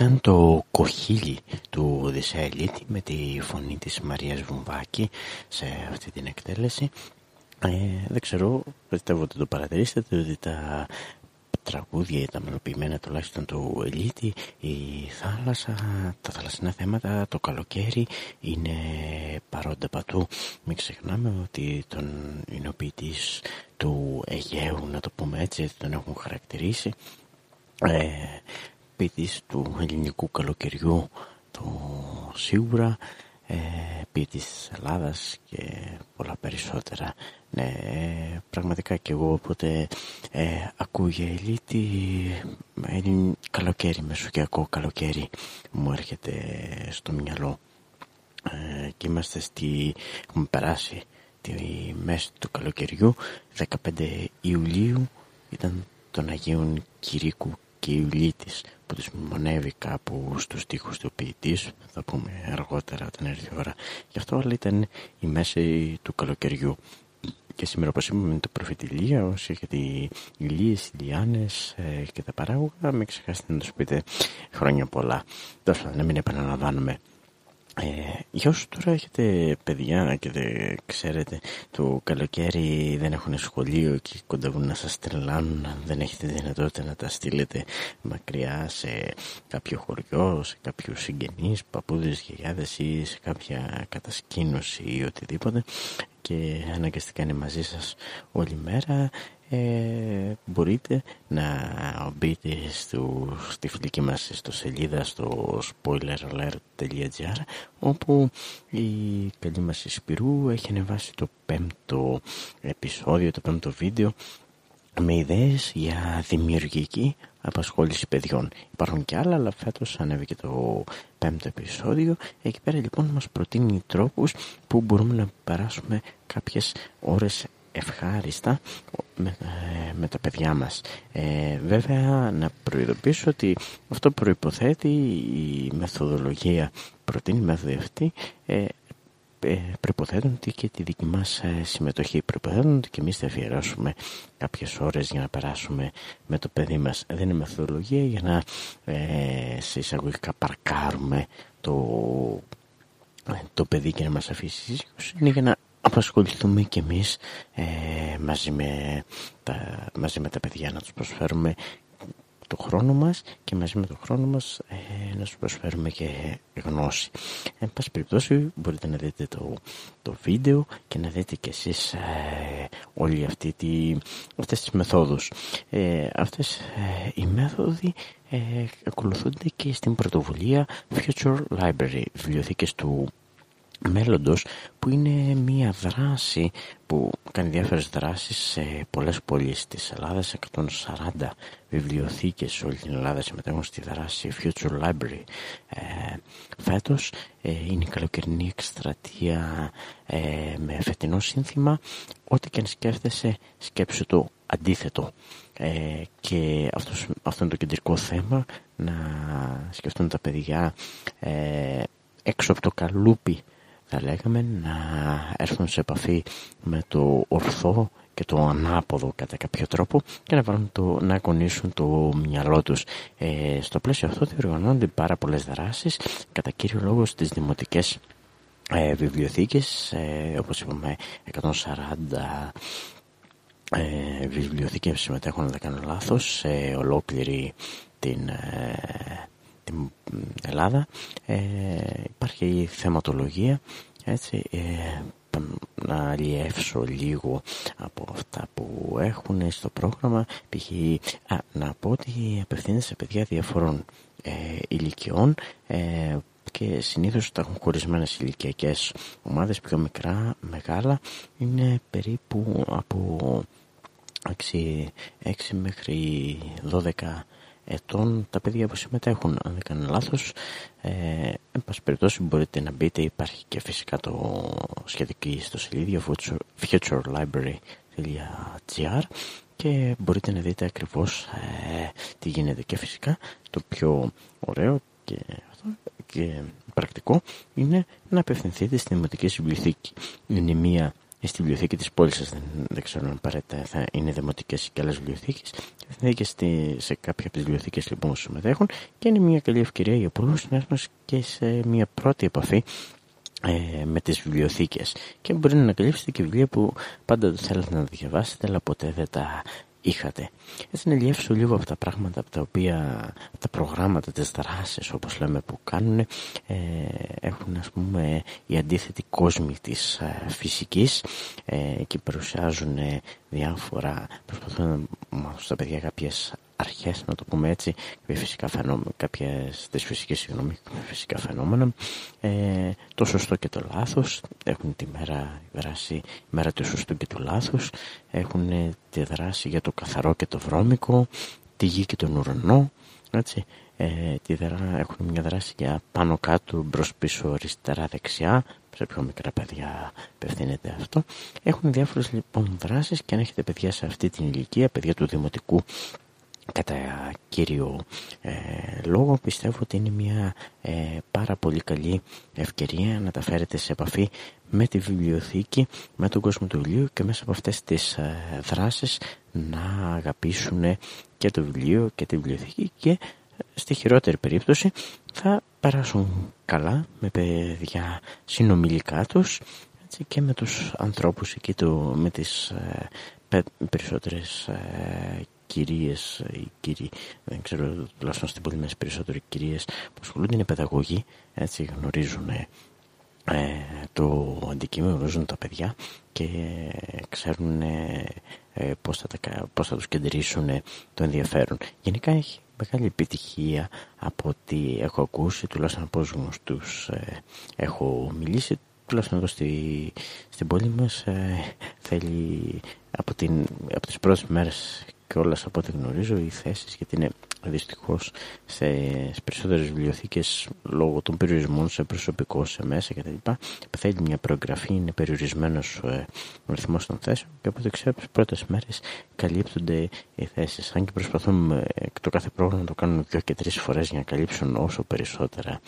Ήταν το κοχύλι του Οδυσσέα με τη φωνή της Μαρίας Βουμβάκη σε αυτή την εκτέλεση. Ε, δεν ξέρω, πιστεύω ότι το παρατηρήσατε ότι τα τραγούδια, τα μελοποιημένα τουλάχιστον του Ελίτη, η θάλασσα, τα θαλασσινά θέματα, το καλοκαίρι είναι παρόντα πατού. Μην ξεχνάμε ότι τον είναι ο ποιητής του Αιγαίου, να το πούμε έτσι, τον έχουν χαρακτηρίσει. Ε, ποιητής του ελληνικού καλοκαιριού, το σίγουρα ε, ποιητής της Ελλάδας και πολλά περισσότερα. Ναι, πραγματικά και εγώ όποτε ε, ακούω για ελίτη, είναι καλοκαίρι, μεσογειακό καλοκαίρι μου έρχεται στο μυαλό. Ε, και είμαστε στη, έχουμε περάσει τη μέση του καλοκαιριού, 15 Ιουλίου ήταν τον Αγίων Κηρύκου και Ιουλίτης που τους μνημονεύει κάπου στους στίχους του ποιητής. Θα πούμε αργότερα όταν έρθει η ώρα. Γι' αυτό αλλά ήταν η μέση του καλοκαιριού. Και σήμερα όπως είπαμε με το προφητηλία όσοι έχετε ηλίες, ηλιάνες ε, και τα παράγωγα μην ξεχάσετε να τους πείτε χρόνια πολλά. Τόσο να μην επαναλαμβάνουμε ε, για όσους τώρα έχετε παιδιά και δεν ξέρετε το καλοκαίρι δεν έχουν σχολείο και κοντεύουν να σας τρελάνουν δεν έχετε δυνατότητα να τα στείλετε μακριά σε κάποιο χωριό, σε κάποιους συγγενείς, παππούδες, γιαγιάδες ή σε κάποια κατασκήνωση ή οτιδήποτε. Και αναγκαστικά είναι μαζί σας όλη μέρα ε, μπορείτε να μπείτε στο, στη φιλική μας στο σελίδα στο spoileralert.gr όπου η καλή μας Ισπυρού έχει ανεβάσει το πέμπτο επεισόδιο, το πέμπτο βίντεο με ιδέες για δημιουργική απασχόληση παιδιών. Υπάρχουν και άλλα, αλλά φέτος ανέβηκε το πέμπτο επεισόδιο. Εκεί πέρα λοιπόν μας προτείνει τρόπους που μπορούμε να περάσουμε κάποιες ώρες ευχάριστα με, ε, με τα παιδιά μας. Ε, βέβαια να προειδοποιήσω ότι αυτό προϋποθέτει η μεθοδολογία προτείνει η μέθοδο αυτή ε, ε, προϋποθέτουν και τη δική μας ε, συμμετοχή. Προϋποθέτουν ότι και εμείς θα αφιερώσουμε κάποιες ώρες για να περάσουμε με το παιδί μας. Δεν είναι μεθοδολογία για να ε, σε εισαγωγικά παρκάρουμε το, το παιδί και να μας αφήσει είναι για να απασχοληθούμε κι εμείς ε, μαζί, με τα, μαζί με τα παιδιά να τους προσφέρουμε το χρόνο μας και μαζί με το χρόνο μας ε, να σου προσφέρουμε και γνώση. Εν πάση περιπτώσει μπορείτε να δείτε το, το βίντεο και να δείτε κι εσείς ε, όλη αυτή τη, αυτές τις μεθόδους. Ε, αυτές ε, οι μέθοδοι ε, ακολουθούνται και στην πρωτοβουλία Future Library, βιβλιοθήκες του μέλλοντος που είναι μια δράση που κάνει διάφορες δράσεις σε πολλές πόλεις της Ελλάδας. 140 βιβλιοθήκες σε όλη την Ελλάδα συμμετέχουν στη δράση Future Library. Ε, φέτος ε, είναι η καλοκαιρινή εκστρατεία ε, με φετινό σύνθημα. Ό,τι και αν σκέφτεσαι σκέψου το αντίθετο. Ε, και αυτός, αυτό είναι το κεντρικό θέμα να σκεφτούν τα παιδιά ε, έξω από το καλούπι θα λέγαμε να έρθουν σε επαφή με το ορθό και το ανάποδο κατά κάποιο τρόπο και να, βάλουν το, να αγωνίσουν το μυαλό τους. Ε, στο πλαίσιο αυτό διοργανώνονται πάρα πολλές δράσεις κατά κύριο λόγο στις δημοτικές ε, βιβλιοθήκες ε, όπως είπαμε 140 ε, βιβλιοθήκες συμμετέχουν αν δεν κάνω λάθος σε ολόκληρη την ε, την Ελλάδα ε, υπάρχει θεματολογία έτσι ε, να αλλιεύσω λίγο από αυτά που έχουν στο πρόγραμμα π.χ. να πω ότι απευθύνεται σε παιδιά διαφορών ε, ηλικιών ε, και συνήθως τα έχουν χωρισμένες ηλικιακές ομάδες πιο μικρά, μεγάλα είναι περίπου από 6, 6 μέχρι 12 ετών τα παιδιά που συμμετέχουν αν δεν κάνω λάθος. Ε, εν πάση περιπτώσει μπορείτε να μπείτε. Υπάρχει και φυσικά το σχετικό στο σελίδιο futurelibrary.gr και μπορείτε να δείτε ακριβώς ε, τι γίνεται. Και φυσικά το πιο ωραίο και, και πρακτικό είναι να απευθυνθείτε στην Δημοτική Βιβλιοθήκη είναι μια στη βιβλιοθήκη της πόλης σας, δεν, δεν ξέρω αν απαραίτητα θα είναι δημοτικές και άλλες βιβλιοθήκες, και στη, σε κάποια από τις βιβλιοθήκες λοιπόν που συμμετέχουν. Και είναι μια καλή ευκαιρία για πολλούς να έρθουν και σε μια πρώτη επαφή ε, με τις βιβλιοθήκες. Και μπορεί να ανακαλύψετε και βιβλία που πάντα θέλετε να διαβάσετε αλλά ποτέ δεν τα είχατε. Έτσι να λιεύσω λίγο από τα πράγματα από τα οποία τα προγράμματα, τις δράσεις όπως λέμε που κάνουν ε, έχουν ας πούμε οι αντίθετοι κόσμοι της ε, φυσικής ε, και παρουσιάζουν διάφορα, προσπαθούν να μάθουν στα παιδιά κάποιες αρχές, να το πούμε έτσι, κάποια φυσικά φαινόμενα, κάποιες τις φυσικές, συγγνώμη, φυσικά φαινόμενα, ε, το σωστό και το λάθος, έχουν τη μέρα, δράση, η μέρα του σωστού και του λάθους, έχουν τη δράση για το καθαρό και το βρώμικο, τη γη και τον ουρανό, έτσι, ε, τη δρά, έχουν μια δράση για πάνω κάτω, μπρος πίσω, αριστερά, δεξιά, σε πιο μικρά παιδιά απευθύνεται αυτό. Έχουν διάφορες λοιπόν δράσεις και αν έχετε παιδιά σε αυτή την ηλικία, παιδιά του δημοτικού κατά κύριο ε, λόγο πιστεύω ότι είναι μια ε, πάρα πολύ καλή ευκαιρία να τα φέρετε σε επαφή με τη βιβλιοθήκη, με τον κόσμο του βιβλίου και μέσα από αυτές τις ε, δράσεις να αγαπήσουν και το βιβλίο και τη βιβλιοθήκη και στη χειρότερη περίπτωση θα περάσουν καλά με παιδιά συνομιλικά τους έτσι, και με τους ανθρώπους εκεί του, με τις ε, περισσότερες κυρίες ή κύριοι, δεν ξέρω τουλάχιστον στην πόλη περισσότεροι κυρίες που ασχολούνται είναι παιδαγωγοί, έτσι γνωρίζουν ε, το αντικείμενο, γνωρίζουν τα παιδιά και ξέρουν ε, πώς, θα τα, πώς θα τους κεντρήσουν το ενδιαφέρον. Γενικά έχει μεγάλη επιτυχία από ό,τι έχω ακούσει, τουλάχιστον από όσους γνωστούς ε, έχω μιλήσει, τουλάχιστον εδώ στη, στην πόλη μας ε, θέλει από, την, από τις πρώτες μέρες και όλα από ό,τι γνωρίζω οι θέσεις γιατί είναι δυστυχώς σε περισσότερες βιβλιοθήκες λόγω των περιορισμών σε προσωπικό, σε μέσα κτλ. Θέλει μια προεγγραφή, είναι περιορισμένος ε, ο αριθμό των θέσεων και από ό,τι ξέρω τις πρώτες μέρες καλύπτονται οι θέσεις. Αν και προσπαθούμε ε, το κάθε πρόγραμμα να το κάνουμε δύο και τρεις φορές για να καλύψουν όσο περισσότερα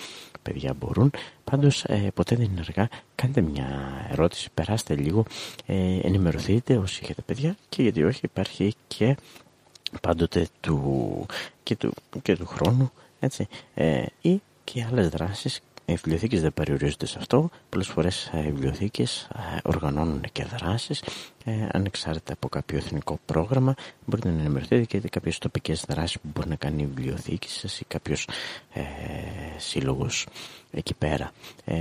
παιδιά μπορούν. Πάντως ε, ποτέ δεν είναι αργά. Κάντε μια ερώτηση, περάστε λίγο, ε, ενημερωθείτε όσοι έχετε παιδιά και γιατί όχι υπάρχει και πάντοτε του, και, του, και του χρόνου έτσι, ε, ή και άλλες δράσεις οι βιβλιοθήκες δεν περιορίζονται σε αυτό. Πολλές φορές οι βιβλιοθήκες οργανώνουν και δράσεις ε, ανεξάρτητα από κάποιο εθνικό πρόγραμμα. Μπορείτε να ενημερωθείτε και κάποιες τοπικές δράσεις που μπορεί να κάνει η βιβλιοθήκη σας ή κάποιος ε, σύλλογος εκεί πέρα. Ε,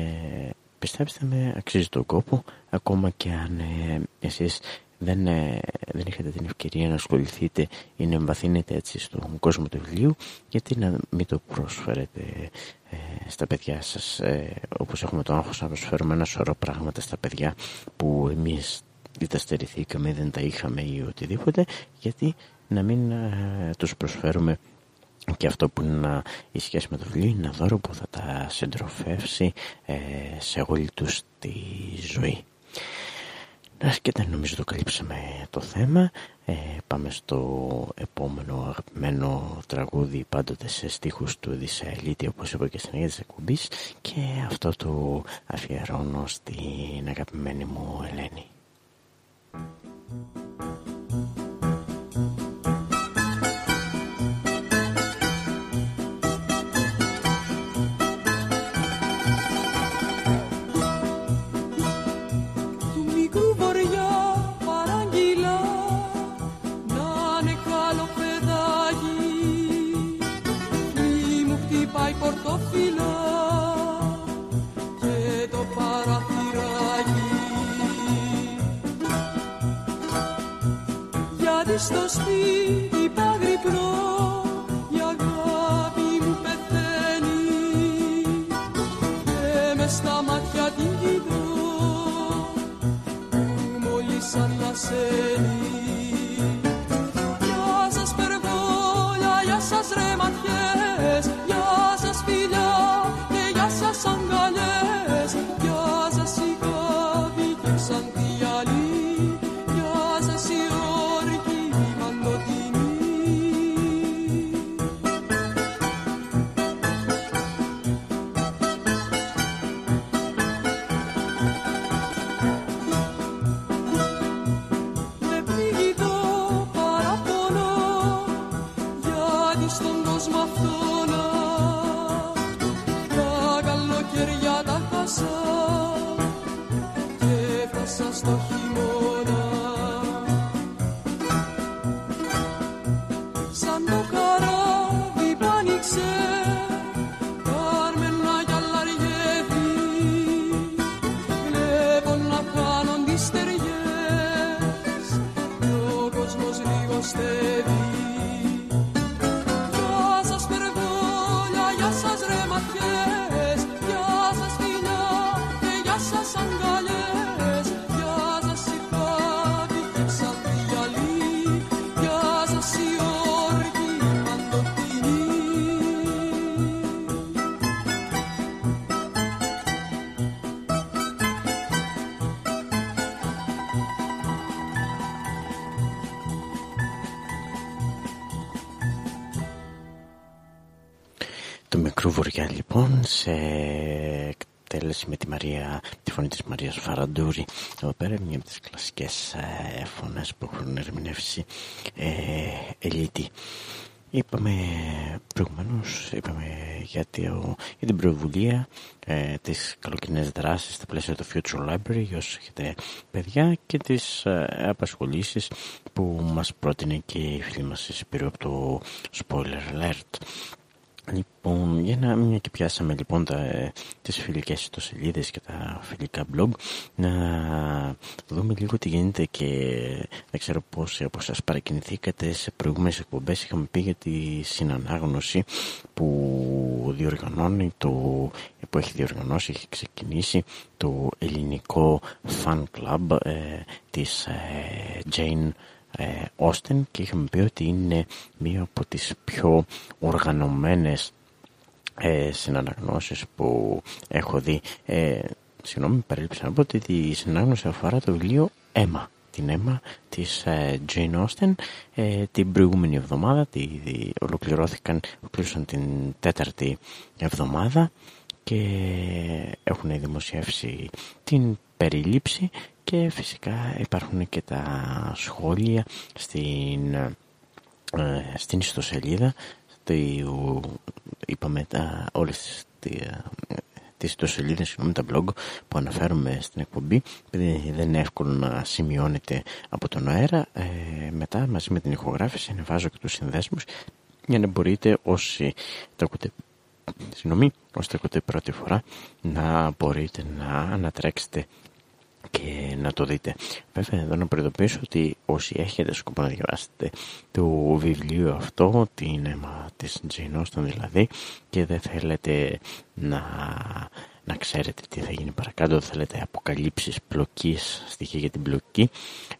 πιστέψτε με, αξίζει τον κόπο, ακόμα και αν ε, εσείς δεν, ε, δεν είχατε την ευκαιρία να ασχοληθείτε ή να εμβαθύνετε έτσι στον κόσμο του βιβλίου γιατί να μην το προσφέρετε ε, στα παιδιά σας ε, όπως έχουμε τον άγχος να προσφέρουμε ένα σωρό πράγματα στα παιδιά που εμείς ή τα στερηθήκαμε δεν τα είχαμε ή οτιδήποτε γιατί να μην ε, τους προσφέρουμε και αυτό που είναι η σχέση με το βιβλίο είναι ένα δώρο που θα τα συντροφεύσει ε, σε όλη τους τη ζωή. Και δεν νομίζω το καλύψαμε το θέμα. Ε, πάμε στο επόμενο αγαπημένο τραγούδι πάντοτε σε στίχους του Δισαελίτη όπως είπα και στην αρχή της εκπομπής και αυτό το αφιερώνω στην αγαπημένη μου Ελένη. Φωνή της Μαρίας Φαραντούρη εδώ πέρα μια από τις κλασικές ε, φωνές που έχουν ερμηνεύσει ε, ελίτη Είπαμε προηγουμένως, είπαμε για, το, για την πρωτοβουλία ε, τις καλοκαιρινές δράσεις στα πλαίσια του Future Library για όσους έχετε παιδιά και τις ε, απασχολήσεις που μας πρότεινε και η φίλη μας η από το Spoiler Alert. Λοιπόν, για να μια και πιάσαμε λοιπόν τα, ε, τις φιλικές ιστοσελίδες και τα φιλικά blog να δούμε λίγο τι γίνεται και δεν ξέρω πόσοι από σας παρακινηθήκατε σε προηγούμενες εκπομπές. Είχαμε πει για τη συνανάγνωση που διοργανώνει το, που έχει διοργανώσει, έχει ξεκινήσει το ελληνικό fan club ε, της ε, Jane ε, και είχαμε πει ότι είναι μία από τις πιο οργανωμένες ε, συναναγνώσεις που έχω δει. Ε, συγγνώμη, παρέλειψα να πω ότι η συνανάγνωση αφορά το βιβλίο «Έμα». Την αίμα της ε, Jane Austen ε, την προηγούμενη εβδομάδα, τη, τη, ολοκληρώθηκαν, ολοκλήρωσαν την τέταρτη εβδομάδα και έχουν δημοσιεύσει την περιλήψη και φυσικά υπάρχουν και τα σχόλια στην, ε, στην ιστοσελίδα του, είπαμε τα, όλες τις, τις ιστοσελίδες, συγγνώμη τα blog που αναφέρουμε στην εκπομπή. Επειδή δεν είναι εύκολο να σημειώνεται από τον αέρα ε, μετά μαζί με την ηχογράφηση ανεβάζω και τους συνδέσμους για να μπορείτε όσοι το ακούτε συγγνώμη, όσοι το ακούτε πρώτη φορά να μπορείτε να ανατρέξετε και να το δείτε. Βέβαια εδώ να προειδοποιήσω ότι όσοι έχετε σκοπό να διαβάσετε το βιβλίο αυτό, την αίμα της Τζινόστον δηλαδή, και δεν θέλετε να, να ξέρετε τι θα γίνει παρακάτω, θέλετε αποκαλύψεις πλοκής, στοιχεία για την πλοκή,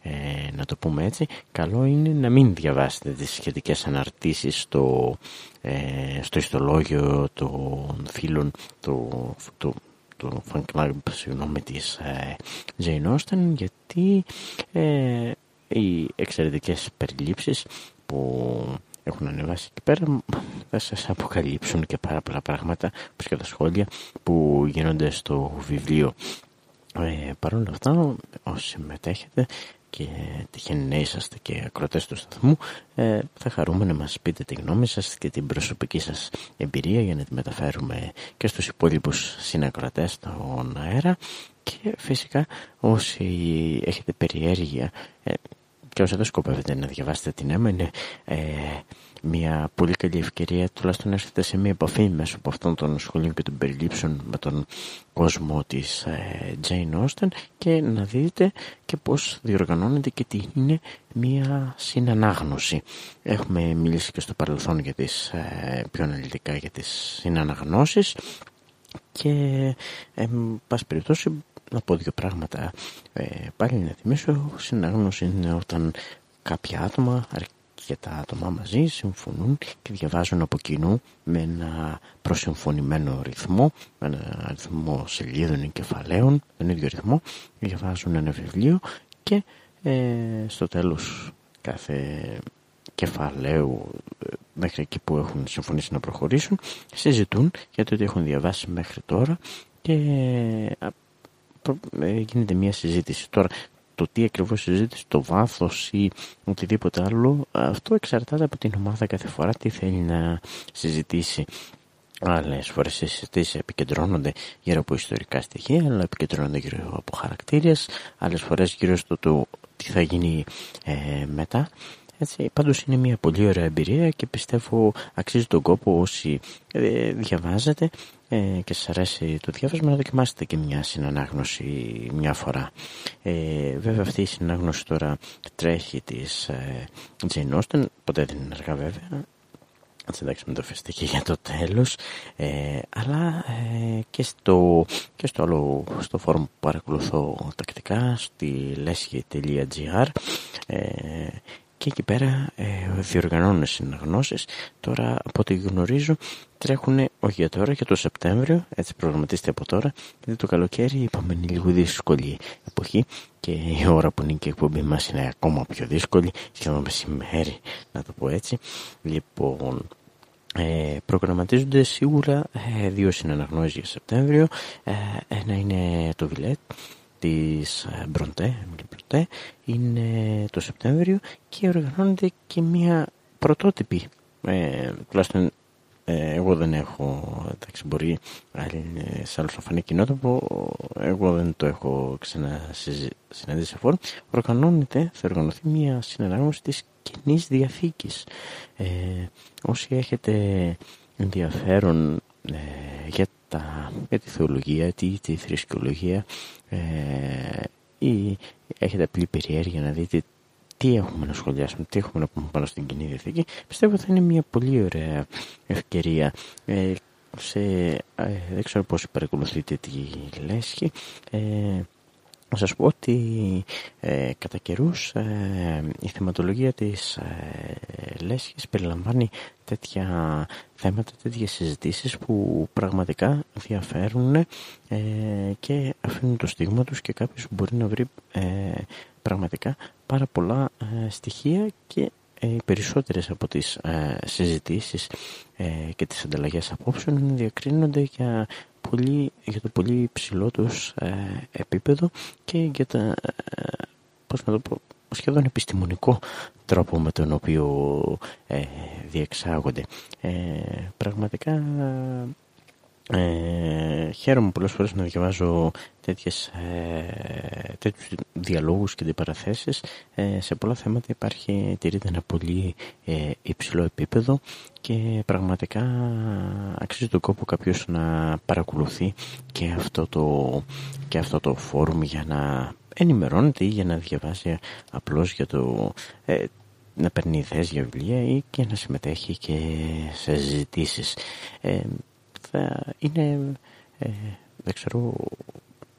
ε, να το πούμε έτσι, καλό είναι να μην διαβάσετε τις σχετικές αναρτήσεις στο, ε, στο ιστολόγιο των φίλων του, του του fan club συγγνώμη της ε, Jane Austen γιατί ε, οι εξαιρετικές περιλήψεις που έχουν ανεβάσει εκεί πέρα θα σας αποκαλύψουν και πάρα πολλά πράγματα όπως και τα σχόλια που γίνονται στο βιβλίο. Ε, Παρ' όλα αυτά όσοι συμμετέχετε και τυχαίνει να είσαστε και ακροτές του σταθμού. Ε, θα χαρούμε να μας πείτε τη γνώμη σας και την προσωπική σας εμπειρία για να τη μεταφέρουμε και στους υπόλοιπους συνακροτές στον αέρα. Και φυσικά όσοι έχετε περιέργεια ε, και όσοι δεν σκοπεύετε να διαβάσετε την αίμα είναι ε, μια πολύ καλή ευκαιρία τουλάχιστον να έρθετε σε μια επαφή μέσω από αυτών των σχολείων και των περιλήψεων με τον κόσμο της ε, Jane Austen και να δείτε και πώς διοργανώνεται και τι είναι μια συνανάγνωση. Έχουμε μιλήσει και στο παρελθόν για τις, ε, πιο αναλυτικά για τις συναναγνώσεις και ε, πάση περιπτώσει να πω δύο πράγματα ε, πάλι να θυμίσω συνάγνωση είναι όταν κάποια άτομα και τα άτομα μαζί συμφωνούν και διαβάζουν από κοινού με ένα προσυμφωνημένο ρυθμό, με ένα αριθμό σελίδων ή κεφαλαίων, τον ίδιο ρυθμό, διαβάζουν ένα βιβλίο και ε, στο τέλος κάθε κεφαλαίου ε, μέχρι εκεί που έχουν συμφωνήσει να προχωρήσουν συζητούν για το ότι έχουν διαβάσει μέχρι τώρα και ε, γίνεται μια συζήτηση. Τώρα το τι ακριβώς συζήτηση, το βάθος ή οτιδήποτε άλλο, αυτό εξαρτάται από την ομάδα κάθε φορά τι θέλει να συζητήσει. Άλλες φορές οι συζητήσεις επικεντρώνονται γύρω από ιστορικά στοιχεία, αλλά επικεντρώνονται γύρω από χαρακτήρες. Άλλες φορές γύρω στο το τι θα γίνει ε, μετά. Έτσι, πάντως είναι μια πολύ ωραία εμπειρία και πιστεύω αξίζει τον κόπο όσοι ε, διαβάζετε ε, και σας αρέσει το διάβασμα να δοκιμάσετε και μια συνανάγνωση μια φορά. Ε, βέβαια αυτή η συνανάγνωση τώρα τρέχει της ε, Jane Austen, ποτέ δεν είναι αργά βέβαια, έτσι εντάξει με το φεστική για το τέλος. Ε, αλλά ε, και, στο, και στο άλλο στο φόρουμ που παρακολουθώ τακτικά στη leschi.gr ε, και εκεί πέρα ε, διοργανώνουν συναγνώσεις. Τώρα από ό,τι γνωρίζω τρέχουν όχι για τώρα, για το Σεπτέμβριο, έτσι προγραμματίστε από τώρα, γιατί το καλοκαίρι είπαμε είναι λίγο δύσκολη εποχή και η ώρα που είναι και η εκπομπή μας είναι ακόμα πιο δύσκολη, σχεδόν μεσημέρι να το πω έτσι. Λοιπόν, ε, προγραμματίζονται σίγουρα ε, δύο συναναγνώσεις για Σεπτέμβριο. Ε, ένα είναι το Βιλέτ της ε, Μπροντέ, Μπροντέ, είναι το Σεπτέμβριο και οργανώνεται και μια πρωτότυπη, ε, τουλάχιστον εγώ δεν έχω, εντάξει μπορεί σε άλλο σοφανή κοινότοπο, εγώ δεν το έχω ξανασυναντήσει σε φόρο, οργανώνεται, θα οργανωθεί μια συνανάγνωση της κοινής διαθήκης. Ε, όσοι έχετε ενδιαφέρον ε, για, τα, για τη θεολογία, τη, τη θρησκολογία ε, ή έχετε απλή περιέργεια να δείτε τι έχουμε να σχολιάσουμε, τι έχουμε να πούμε πάνω στην κοινή διαθήκη, πιστεύω θα είναι μια πολύ ωραία ευκαιρία. Ε, σε, ε, δεν ξέρω πώς παρακολουθείτε τη λέσχη. Ε, να σας πω ότι ε, κατά καιρούς ε, η θεματολογία της ε, Λέσχης περιλαμβάνει τέτοια θέματα, τέτοιες συζητήσεις που πραγματικά διαφέρουν ε, και αφήνουν το στίγμα τους και κάποιος μπορεί να βρει ε, πραγματικά πάρα πολλά στοιχεία και οι περισσότερες από τις συζητήσεις και τις ανταλλαγές απόψεων διακρίνονται για πολύ, για το πολύ ψηλό τους ε, επίπεδο και για τα, ε, πώς να το πω, σχεδόν επιστημονικό τρόπο με τον οποίο ε, διεξάγονται. Ε, πραγματικά ε, χαίρομαι πολλές φορές να διαβάζω τέτοιες, ε, τέτοιους διαλόγους και αντιπαραθέσεις. Ε, σε πολλά θέματα υπάρχει, τηρείται ένα πολύ ε, υψηλό επίπεδο και πραγματικά αξίζει τον κόπο κάποιος να παρακολουθεί και αυτό το, και αυτό το φόρουμ για να ενημερώνεται ή για να διαβάζει απλώς για το... Ε, να παίρνει ιδέες για βιβλία ή και να συμμετέχει και σε συζητήσεις. Ε, θα είναι, ε, δεν ξέρω,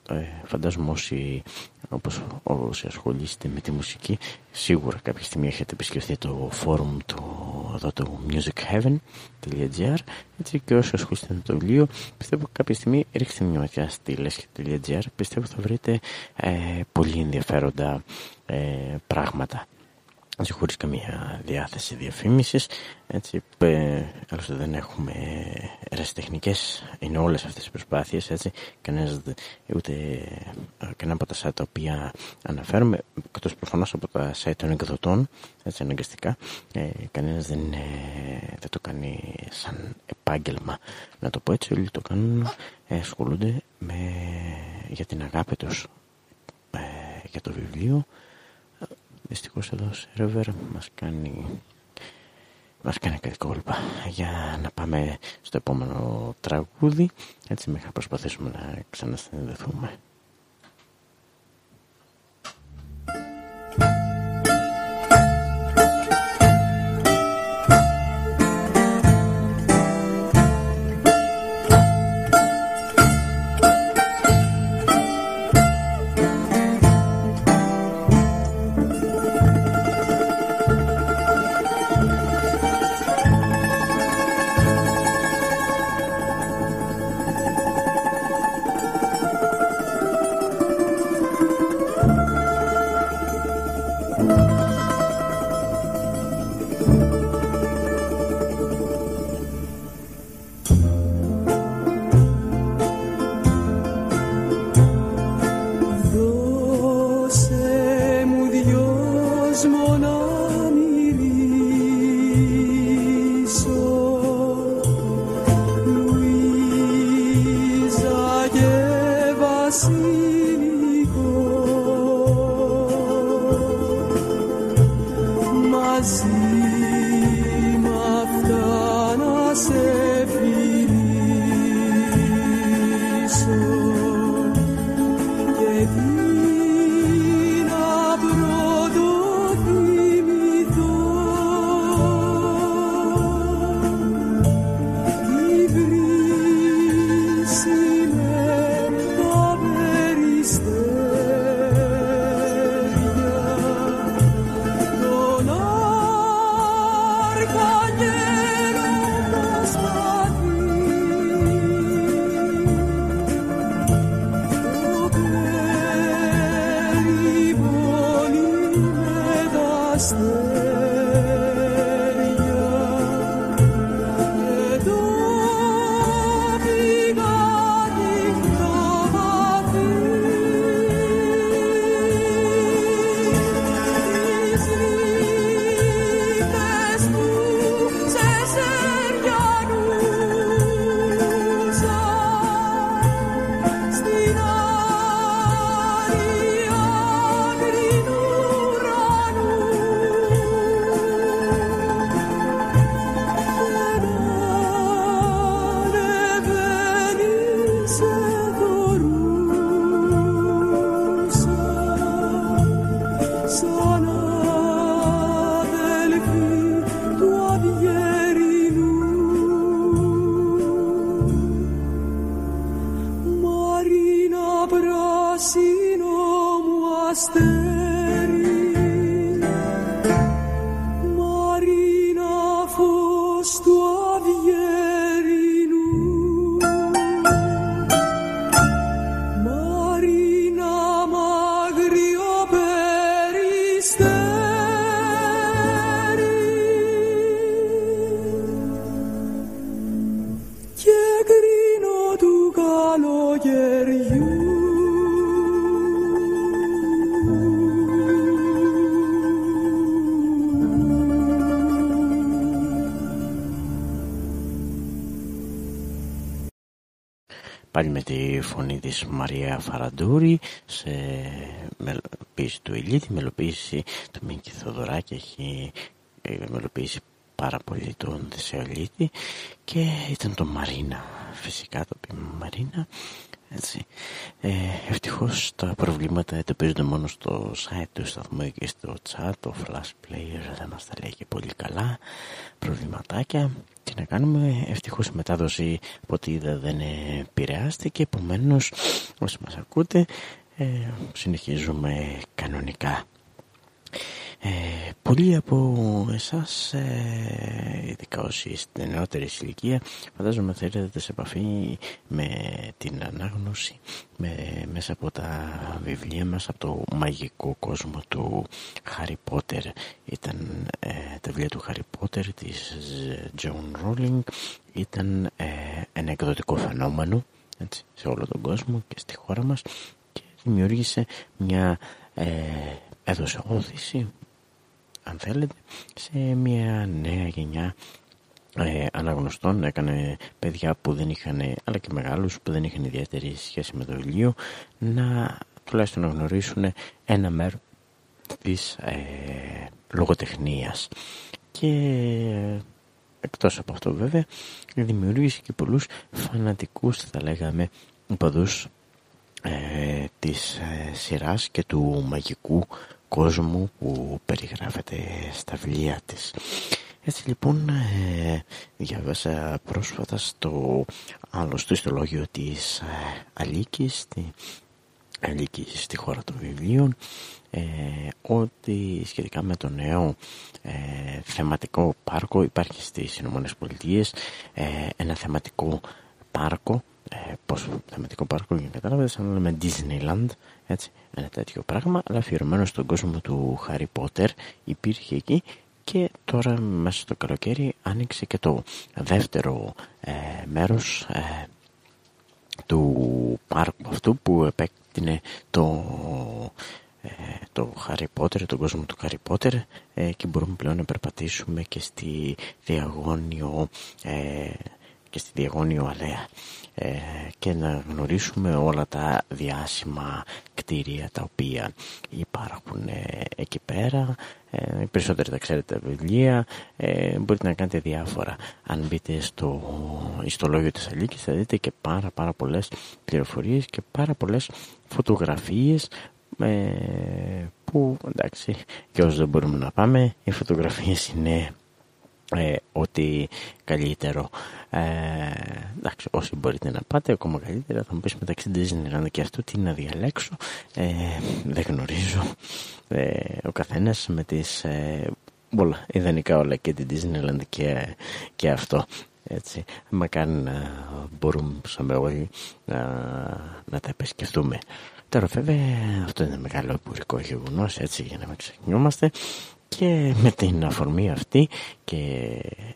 ε, φαντάζομαι όσοι, όπως, όσοι ασχολείστε με τη μουσική, σίγουρα κάποια στιγμή έχετε επισκεφθεί το φόρουμ του, εδώ, το musicheaven.gr έτσι και όσοι ασχολείστε με το βιβλίο, πιστεύω κάποια στιγμή ρίξτε μια ματιά στη leskit.gr, πιστεύω θα βρείτε ε, πολύ ενδιαφέροντα ε, πράγματα έτσι χωρίς καμία διάθεση διαφήμισης έτσι άλλωστε δεν έχουμε ερασιτεχνικές είναι όλες αυτές οι προσπάθειες έτσι κανένας ούτε κανένα από τα site τα οποία αναφέρουμε εκτός προφανώς από τα site των εκδοτών έτσι αναγκαστικά ε, κανένας δεν, δεν το κάνει σαν επάγγελμα να το πω έτσι όλοι το κάνουν ε, ασχολούνται με, για την αγάπη τους ε, για το βιβλίο Δυστυχώς εδώ ο σερβερ μας κάνει μας κάνει κάτι κόλπα για να πάμε στο επόμενο τραγούδι έτσι μέχρι να προσπαθήσουμε να ξανασυνδεθούμε. Της Μαρία Φαραντούρη σε μελοποίηση του Ηλίτη, μελοποίηση του Μίκη Θοδωράκη έχει ε, μελοποίηση πάρα πολύ τον Θεσσαλίτη και ήταν το Μαρίνα φυσικά το ποίημα Μαρίνα έτσι. Ε, ευτυχώς τα προβλήματα εντοπίζονται μόνο στο site του σταθμού και στο chat. Το flash player δεν μας τα λέει και πολύ καλά. Προβληματάκια. Τι να κάνουμε ευτυχώς η μετάδοση από ό,τι είδα δεν επηρεάστηκε. Επομένως όσοι μας ακούτε ε, συνεχίζουμε κανονικά ε, πολλοί από εσάς, ε, ειδικά όσοι είστε νεότερη ηλικία, φαντάζομαι θα έρθετε σε επαφή με την ανάγνωση με, μέσα από τα βιβλία μας, από το μαγικό κόσμο του Χάρι Πότερ. Ήταν ε, τα βιβλία του Χάρι Πότερ της Τζόαν Ρόουλινγκ, ήταν ε, ένα εκδοτικό φαινόμενο έτσι, σε όλο τον κόσμο και στη χώρα μας και δημιούργησε μια... Ε, έδωσε ώθηση αν θέλετε, σε μια νέα γενιά ε, αναγνωστών. Έκανε παιδιά που δεν είχαν, αλλά και μεγάλους που δεν είχαν ιδιαίτερη σχέση με το βιβλίο να τουλάχιστον να γνωρίσουν ένα μέρος της ε, λογοτεχνίας. Και εκτός από αυτό βέβαια δημιουργήσε και πολλούς φανατικούς θα λέγαμε οπαδούς ε, της ε, σειράς και του μαγικού κόσμου που περιγράφεται στα βιβλία της. Έτσι λοιπόν ε, διάβασα πρόσφατα στο άλλο στο ιστολόγιο της ε, Αλίκης, στη, Αλίκη στη χώρα των βιβλίων, ε, ότι σχετικά με το νέο ε, θεματικό πάρκο υπάρχει στις Ηνωμένες Πολιτείες ε, ένα θεματικό πάρκο ε, πώς θεματικό πάρκο για να καταλάβετε σαν να λέμε Disneyland έτσι, ένα τέτοιο πράγμα αλλά αφιερωμένο στον κόσμο του Harry Potter υπήρχε εκεί και τώρα μέσα στο καλοκαίρι άνοιξε και το δεύτερο ε, μέρος ε, του πάρκου αυτού που επέκτηνε το, ε, το Harry Potter, τον κόσμο του Harry Potter. Ε, και μπορούμε πλέον να περπατήσουμε και στη διαγώνιο και στη διαγώνιο αλέα. Ε, και να γνωρίσουμε όλα τα διάσημα κτίρια τα οποία υπάρχουν ε, εκεί πέρα. Ε, οι περισσότεροι τα ξέρετε τα βιβλία. Ε, μπορείτε να κάνετε διάφορα. Αν μπείτε στο ιστολόγιο της Αλίκης θα δείτε και πάρα πάρα πολλές πληροφορίες και πάρα πολλές φωτογραφίες που εντάξει και όσο δεν μπορούμε να πάμε οι φωτογραφίες είναι ε, ότι καλύτερο. Ε, εντάξει όσοι μπορείτε να πάτε ακόμα καλύτερα θα μου πεις μεταξύ Disneyland και αυτό τι να διαλέξω. Ε, δεν γνωρίζω. Ε, ο καθένας με τις ε, πολλά ιδανικά όλα και την Disneyland και, και αυτό έτσι. Μακάρι να μπορούμε σαν όλοι να, να τα επισκεφτούμε. Τώρα βέβαια αυτό είναι μεγάλο υπουργικό γεγονός έτσι για να μην ξεχνιόμαστε και με την αφορμή αυτή και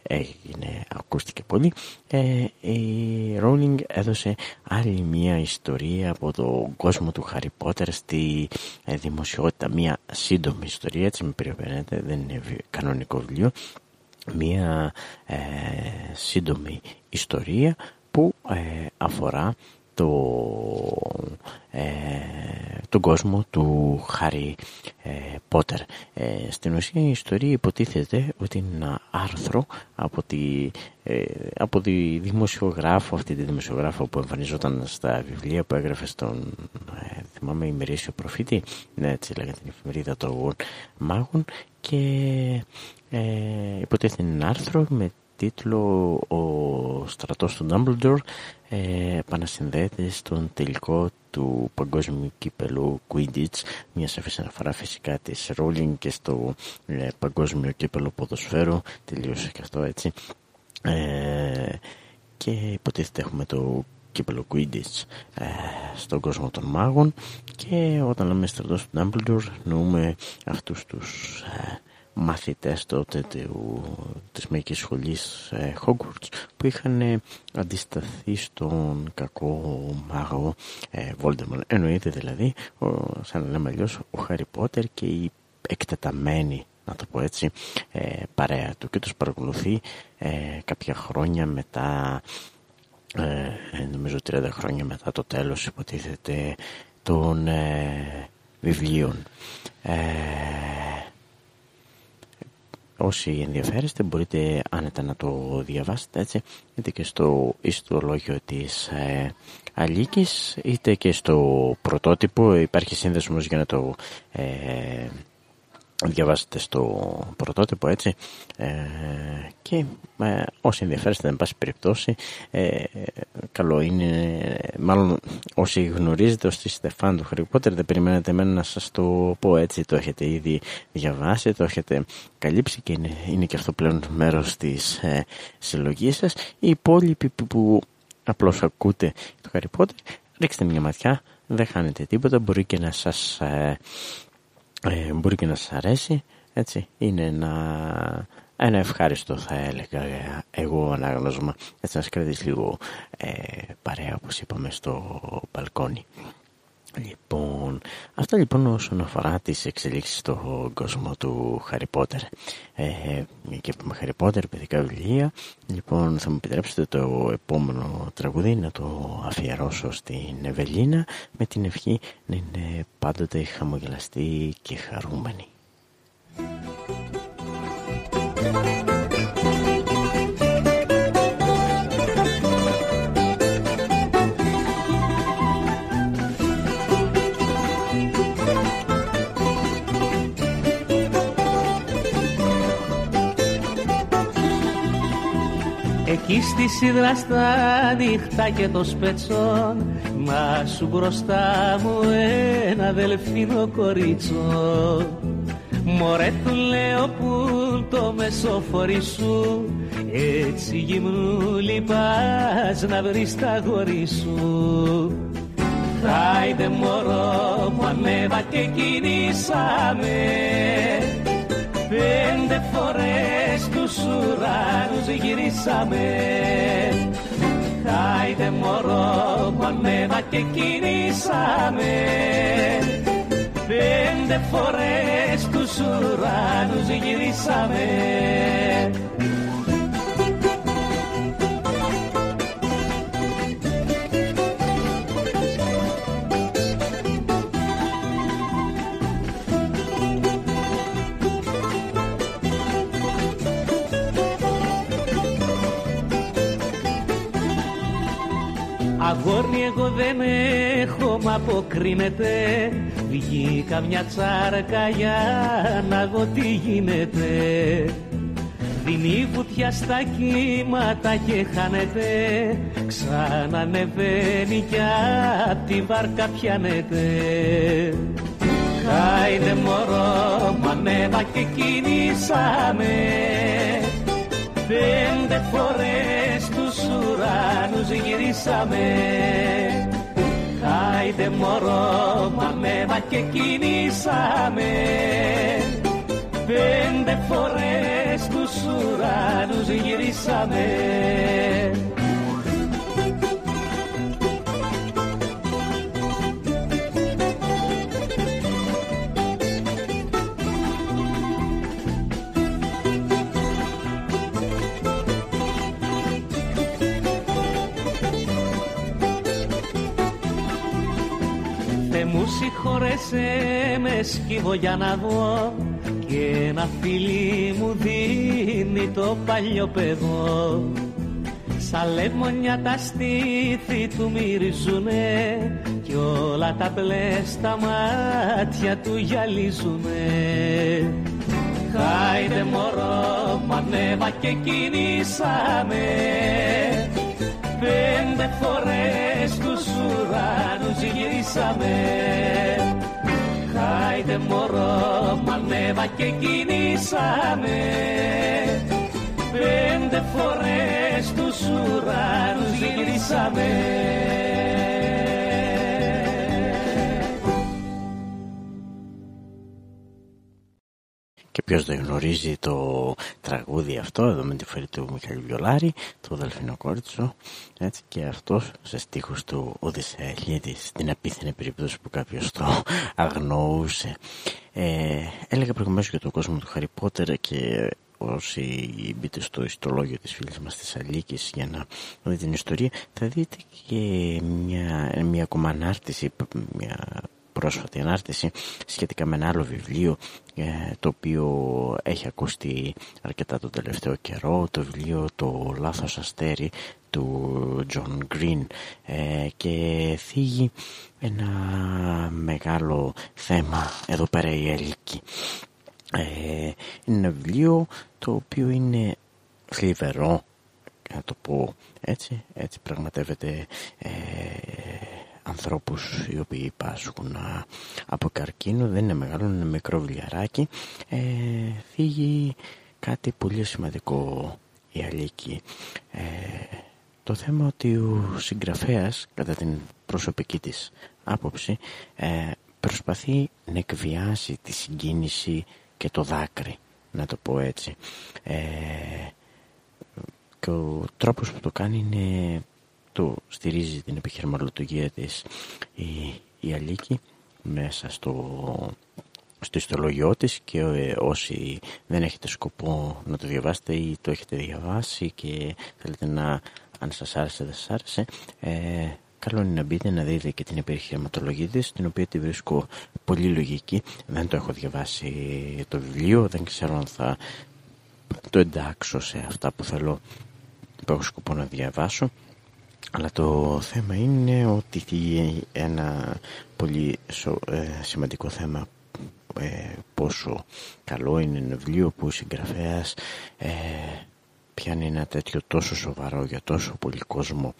έγινε, ακούστηκε πολύ ε, η Rowling έδωσε άλλη μια ιστορία από τον κόσμο του Harry Potter στη ε, δημοσιότητα. Μια σύντομη ιστορία έτσι με περιμένετε δεν είναι κανονικό βιβλίο. Μια ε, σύντομη ιστορία που ε, αφορά το, ε, τον κόσμο του Χάρι ε, Πότερ. Ε, στην ουσία η ιστορία υποτίθεται ότι είναι ένα άρθρο από τη, ε, από τη δημοσιογράφο, αυτή τη δημοσιογράφο που εμφανιζόταν στα βιβλία που έγραφε στον, ε, θυμάμαι, ημερήσιο προφήτη, ναι, έτσι λέγανε την εφημερίδα των μάγων και ε, υποτίθεται ένα άρθρο με τίτλο «Ο στρατός του Dumbledore» ε, επανασυνδέεται στον τελικό του παγκόσμιου κύπελου Quidditch μιας σαφής αναφορά φυσικά της Rowling και στο ε, παγκόσμιο κύπελο ποδοσφαίρου. Τελείωσε και αυτό έτσι. Ε, και υποτίθεται έχουμε το κύπελο Quidditch ε, στον κόσμο των μάγων. Και όταν λέμε στρατός του Dumbledore νοούμε αυτούς τους ε, μαθητές τότε του, της μαϊκής σχολής ε, Hogwarts που είχαν ε, αντισταθεί στον κακό μάγο ε, Voldemort. Εννοείται δηλαδή, ο, σαν να λέμε αλλιώς, ο Χάρι Πότερ και η εκτεταμένη να το πω έτσι, ε, παρέα του και τους παρακολουθεί ε, κάποια χρόνια μετά, ε, νομίζω 30 χρόνια μετά το τέλος υποτίθεται των ε, βιβλίων. Ε, όσοι ενδιαφέρεστε μπορείτε άνετα να το διαβάσετε έτσι είτε και στο ιστολόγιο της ε, Αλίκης είτε και στο πρωτότυπο. Υπάρχει σύνδεσμος για να το ε, διαβάσετε στο πρωτότυπο έτσι. Ε, και ε, όσοι ενδιαφέρεστε εν πάση περιπτώσει ε, καλό είναι μάλλον όσοι γνωρίζετε ως τη Στεφάν του Χαριπότερ δεν περιμένετε εμένα να σας το πω έτσι. Το έχετε ήδη διαβάσει το έχετε καλύψει και είναι, είναι και αυτό πλέον μέρος της ε, συλλογής σας. Οι υπόλοιποι που, που απλώς ακούτε το Χαριπότερ ρίξτε μια ματιά δεν χάνετε τίποτα. Μπορεί και να σας ε, ε, μπορεί και να σας αρέσει έτσι. Είναι ένα, ένα ευχάριστο θα έλεγα εγώ ανάγνωσμα. Έτσι να σας κρατήσει λίγο ε, παρέα όπως είπαμε στο μπαλκόνι Λοιπόν, αυτά λοιπόν όσον αφορά τις εξελίξεις στον κόσμο του Harry Potter. Ε, και με Harry Potter, παιδικά βιβλία λοιπόν θα μου επιτρέψετε το επόμενο τραγουδί να το αφιερώσω στην Ευελίνα με την ευχή να είναι πάντοτε χαμογελαστή και χαρούμενη Εκεί στη σίδρα στα νύχτα και το σπετσόν Να σου μπροστά μου ένα δελφίνο κορίτσο. Μωρέ του λέω που το μεσοφορί σου Έτσι γυμνούλη πας να βρεις τα γόρι σου. Χάιντε μωρό μου ανέβα και κινήσαμε Πέντε φορές τους ουρανούς γυρίσαμε. Χάιντε μωρό μου ανέβα και κινήσαμε. Πέντε φορές τους ουρανούς γυρίσαμε Αγόρνη εγώ δεν έχω μ' αποκρίνεται. Βγήκα μια τσάρκα για να δω τι γίνεται. Δίνει βουτιά στα κύματα και χάνεται. Ξανανεβαίνει κι απ' τη βάρκα πιάνεται. Χάινε μωρό μ' ανέβα και κινήσαμε. Πέντε φορές τους ουρανούς γυρίσαμε. Χάιντε μωρό μ' ανέβα και κινήσαμε Πέντε φορές τους ουρανούς γυρίσαμε μου συγχωρέσαι με σκύβω για να δω και ένα φίλι μου δίνει το παλιό παιδό. Σαν λεμονιά τα στήθη του μυρίζουνε κι όλα τα μπλες στα μάτια του γυαλίζουνε. Χάιντε μωρό μ' ανέβα και κινήσαμε Πέντε φορές τους ουρανούς γυρίσαμε. Χάιντε μωρό μ' ανέβα και κινήσαμε. Πέντε φορές τους ουρανούς γυρίσαμε και ποιος δεν γνωρίζει το τραγούδι αυτό εδώ με τη φέρη του Μιχαήλ Βιολάρη το Δελφίνο Κόρτσο έτσι και αυτός σε στίχους του Οδυσσέα Χλίδης την απίθυνη περίπτωση που κάποιος το αγνοούσε. Ε, έλεγα προηγουμένως για τον κόσμο του Χάρι Πότερ και όσοι μπείτε στο ιστολόγιο της φίλης μας της Αλίκης για να δείτε την ιστορία θα δείτε και μια, μια ακόμα ανάρτηση μια πρόσφατη ανάρτηση σχετικά με ένα άλλο βιβλίο ε, το οποίο έχει ακουστεί αρκετά το τελευταίο καιρό το βιβλίο «Το λάθος αστέρι» του John Green. Ε, και θίγει ένα μεγάλο θέμα εδώ πέρα η Ελίκη ε, είναι ένα βιβλίο το οποίο είναι θλιβερό να το πω έτσι. Έτσι πραγματεύεται ε, ανθρώπους οι οποίοι πάσχουν από καρκίνο δεν είναι μεγάλο, είναι μικρό βιβλιαράκι. Ε, φύγει κάτι πολύ σημαντικό η Αλίκη. Ε, το θέμα ότι ο συγγραφέας κατά την προσωπική της άποψη ε, προσπαθεί να εκβιάσει τη συγκίνηση και το δάκρυ να το πω έτσι. Ε, και ο τρόπος που το κάνει είναι το στηρίζει την επιχειρηματολογία της η, η Αλίκη μέσα στο, στο ιστολογιό της και ε, όσοι δεν έχετε σκοπό να το διαβάσετε ή το έχετε διαβάσει και θέλετε να αν σας άρεσε δεν σας άρεσε ε, καλό είναι να μπείτε να δείτε και την επιχειρηματολογία της την οποία τη βρίσκω πολύ λογική. Δεν το έχω διαβάσει το βιβλίο δεν ξέρω αν θα το εντάξω σε αυτά που θέλω που έχω σκοπό να διαβάσω αλλά το θέμα είναι ότι ένα πολύ ε, σημαντικό θέμα ε, πόσο καλό είναι ένα βιβλίο που ο συγγραφέας ε, πιάνει ένα τέτοιο τόσο σοβαρό για τόσο πολύ κόσμο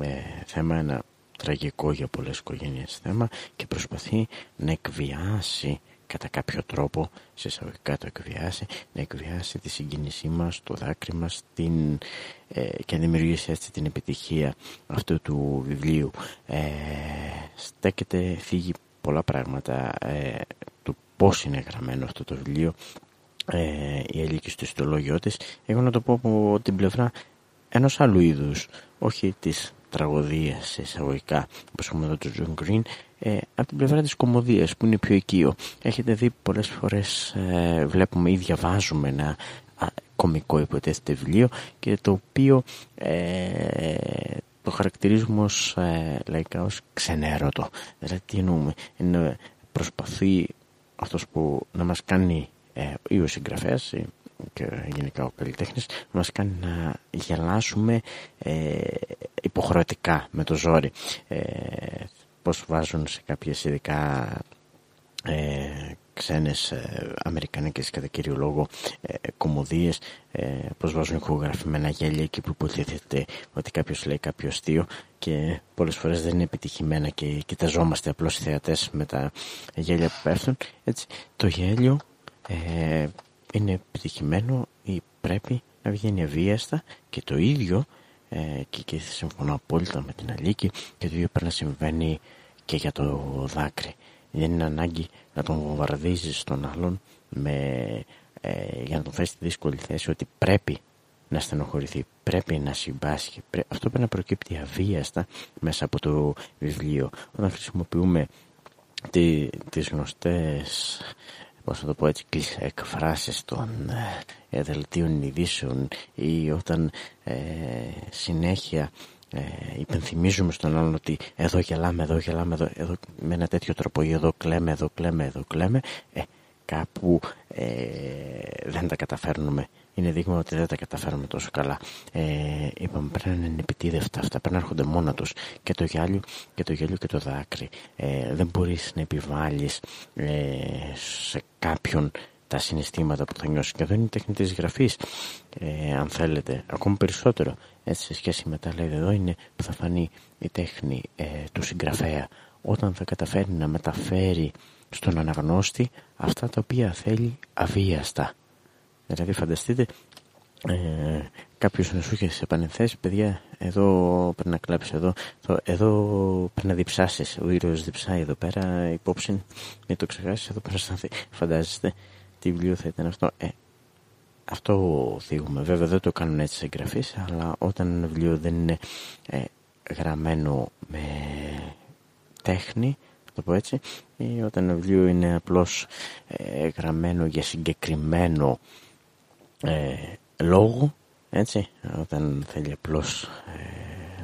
ε, θέμα, ένα τραγικό για πολλές οικογένειες θέμα και προσπαθεί να εκβιάσει κατά κάποιο τρόπο, σε εισαγωγικά το εκβιάσει, να εκβιάσει τη συγκίνησή μας, το δάκρυ μας την, ε, και να δημιουργήσει έτσι την επιτυχία αυτού του βιβλίου. Ε, στέκεται, φύγει πολλά πράγματα ε, του πώς είναι γραμμένο αυτό το βιβλίο, ε, η Ελίκη στο ιστολόγιο της. Εγώ να το πω από την πλευρά ενός άλλου είδους, όχι της τραγωδίας εισαγωγικά, όπως έχουμε εδώ το John Green, ε, από την πλευρά της κομμωδίας που είναι πιο οικείο. Έχετε δει πολλές φορές ε, βλέπουμε ή διαβάζουμε ένα κομικό υποτίθεται βιβλίο και το οποίο ε, το χαρακτηρίζουμε ως ε, λαϊκά ως ξενέρωτο. Δηλαδή τι εννοούμε; Είναι, προσπαθεί αυτός που να μας κάνει ε, ή ο συγγραφέας και γενικά ο καλλιτέχνης μας κάνει να γελάσουμε ε, υποχρεωτικά με το ζόρι. Ε, πώς βάζουν σε κάποιες ειδικά ε, ξένες ε, αμερικανικές κατά κύριο λόγο ε, κομμωδίες ε, πως βάζουν ηχογραφημένα γέλια εκεί που υποθέτεται ότι κάποιος λέει κάποιο αστείο και πολλές φορές δεν είναι επιτυχημένα και κοιταζόμαστε απλώς οι θεατές με τα γέλια που πέφτουν έτσι. Το γέλιο ε, είναι επιτυχημένο ή πρέπει να βγαίνει αβίαστα και το ίδιο ε, και, και συμφωνώ απόλυτα με την Αλίκη και το ίδιο πρέπει να συμβαίνει και για το δάκρυ. Δεν είναι ανάγκη να τον βομβαρδίζεις τον άλλον με, ε, για να τον φέρεις στη δύσκολη θέση ότι πρέπει να στενοχωρηθεί, πρέπει να συμπάσχει. Αυτό πρέπει να προκύπτει αβίαστα μέσα από το βιβλίο. Όταν χρησιμοποιούμε τι, τις γνωστές πώς να το πω έτσι, εκφράσεις των ε, δελτίων ειδήσεων ή όταν ε, συνέχεια ε, υπενθυμίζουμε στον άλλον ότι εδώ γελάμε, εδώ γελάμε, εδώ, εδώ, με ένα τέτοιο τρόπο ή εδώ κλαίμε, εδώ κλαίμε, εδώ κλαίμε, ε, κάπου ε, δεν τα καταφέρνουμε. Είναι δείγμα ότι δεν τα καταφέρουμε τόσο καλά. Ε, είπαμε πρέπει να είναι επιτίδευτα αυτά, πρέπει να έρχονται μόνα τους. Και το γυάλιο και το, γέλιο και το δάκρυ. Ε, δεν μπορείς να επιβάλλεις ε, σε κάποιον τα συναισθήματα που θα νιώσει. Και εδώ είναι η τέχνη της γραφής. Ε, αν θέλετε ακόμη περισσότερο έτσι σε σχέση με τα λέει εδώ είναι που θα φανεί η τέχνη ε, του συγγραφέα. Όταν θα καταφέρει να μεταφέρει στον αναγνώστη αυτά τα οποία θέλει αβίαστα δηλαδή φανταστείτε ε, κάποιος να σου είχες σε επανενθέσει παιδιά εδώ πρέπει να κλάψει εδώ, εδώ πρέπει να διψάσεις ο ήρωας διψάει εδώ πέρα υπόψη μην το ξεχάσεις εδώ πρέπει να φαντάζεστε τι βιβλίο θα ήταν αυτό. Ε, αυτό θίγουμε. Βέβαια δεν το κάνουν έτσι σε εγγραφής, αλλά όταν ένα βιβλίο δεν είναι ε, γραμμένο με τέχνη, το πω έτσι, ή όταν ένα βιβλίο είναι απλώς ε, γραμμένο για συγκεκριμένο ε, λόγο, έτσι, όταν θέλει απλώς ε,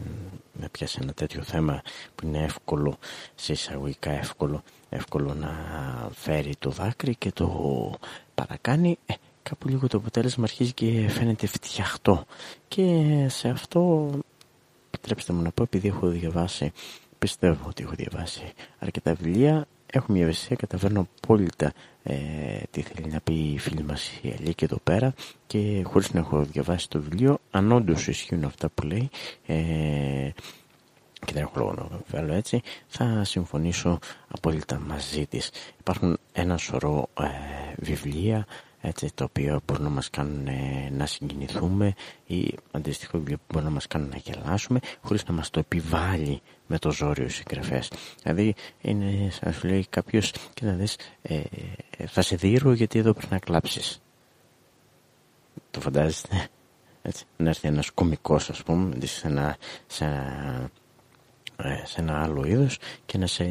να πιάσει ένα τέτοιο θέμα που είναι εύκολο, σε εισαγωγικά εύκολο, εύκολο να φέρει το δάκρυ και το παρακάνει, ε, κάπου λίγο το αποτέλεσμα αρχίζει και φαίνεται φτιαχτό. Και σε αυτό, επιτρέψτε μου να πω, επειδή έχω διαβάσει, πιστεύω ότι έχω διαβάσει αρκετά βιβλία, έχω μια ευαισθησία, καταφέρνω απόλυτα ε, τι θέλει να πει η φίλη μας η Αλή και εδώ πέρα και χωρίς να έχω διαβάσει το βιβλίο, αν όντως ισχύουν αυτά που λέει, ε, και δεν έχω λόγο να βγάλω έτσι, θα συμφωνήσω απόλυτα μαζί της. Υπάρχουν ένα σωρό ε, βιβλία έτσι, τα οποία μπορούν να μας κάνουν ε, να συγκινηθούμε ή αντίστοιχο βιβλίο που μπορούν να μας κάνουν να γελάσουμε χωρίς να μας το επιβάλλει με το ζόριο συγγραφές. Δηλαδή είναι σαν να σου λέει κάποιος και να δεις ε, θα σε δείρω γιατί εδώ πρέπει να κλάψεις. Το φαντάζεστε; Έτσι, να έρθει ένας κομικός ας πούμε σε ένα, σε, ε, σε ένα άλλο είδος και να σε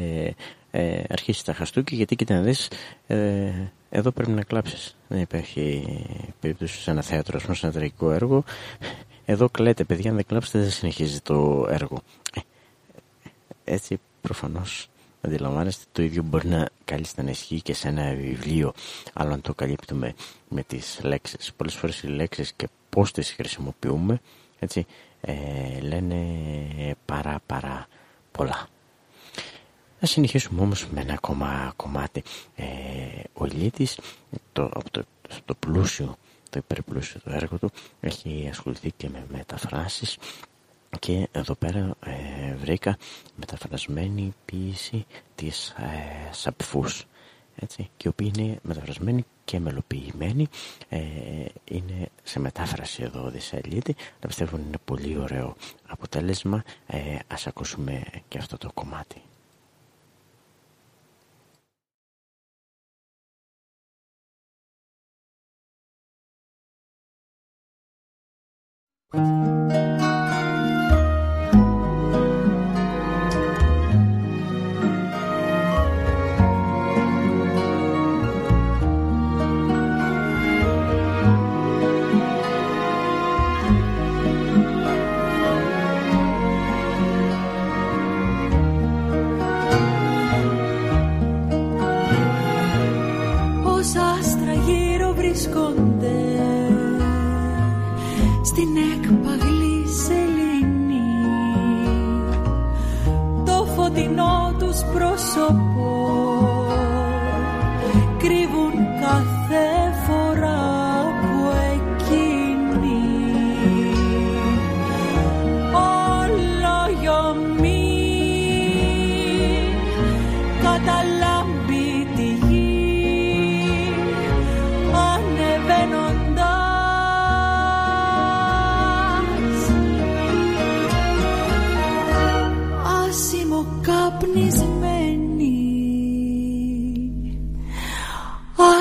ε, αρχίσει τα χαστούκια γιατί κοίτα να δεις ε, εδώ πρέπει να κλάψεις δεν υπάρχει περίπτωση σε ένα θέατρο σε ένα τραγικό έργο. Εδώ κλαίτε παιδιά αν δεν κλάψετε δεν συνεχίζει το έργο. Ε, έτσι προφανώς αντιλαμβάνεστε το ίδιο μπορεί να καλύτερα να ισχύει και σε ένα βιβλίο αλλά αν το καλύπτουμε με τις λέξεις. Πολλές φορές οι λέξεις και πώς τις χρησιμοποιούμε έτσι ε, λένε παρά παρά πολλά να συνεχίσουμε όμως με ένα ακόμα κομμάτι. Ε, ο Ηλίτης το, από το, το πλούσιο, το υπερπλούσιο το έργο του έχει ασχοληθεί και με μεταφράσεις και εδώ πέρα ε, βρήκα μεταφρασμένη ποίηση της ε, Σαπφούς έτσι, και η οποία είναι μεταφρασμένη και μελοποιημένη. Ε, είναι σε μετάφραση εδώ ο Δησαλίτη να πιστεύω είναι πολύ ωραίο αποτέλεσμα. Ε, ας ακούσουμε και αυτό το κομμάτι στην έκπαγλη σελήνη. Το φωτεινό τους πρόσωπο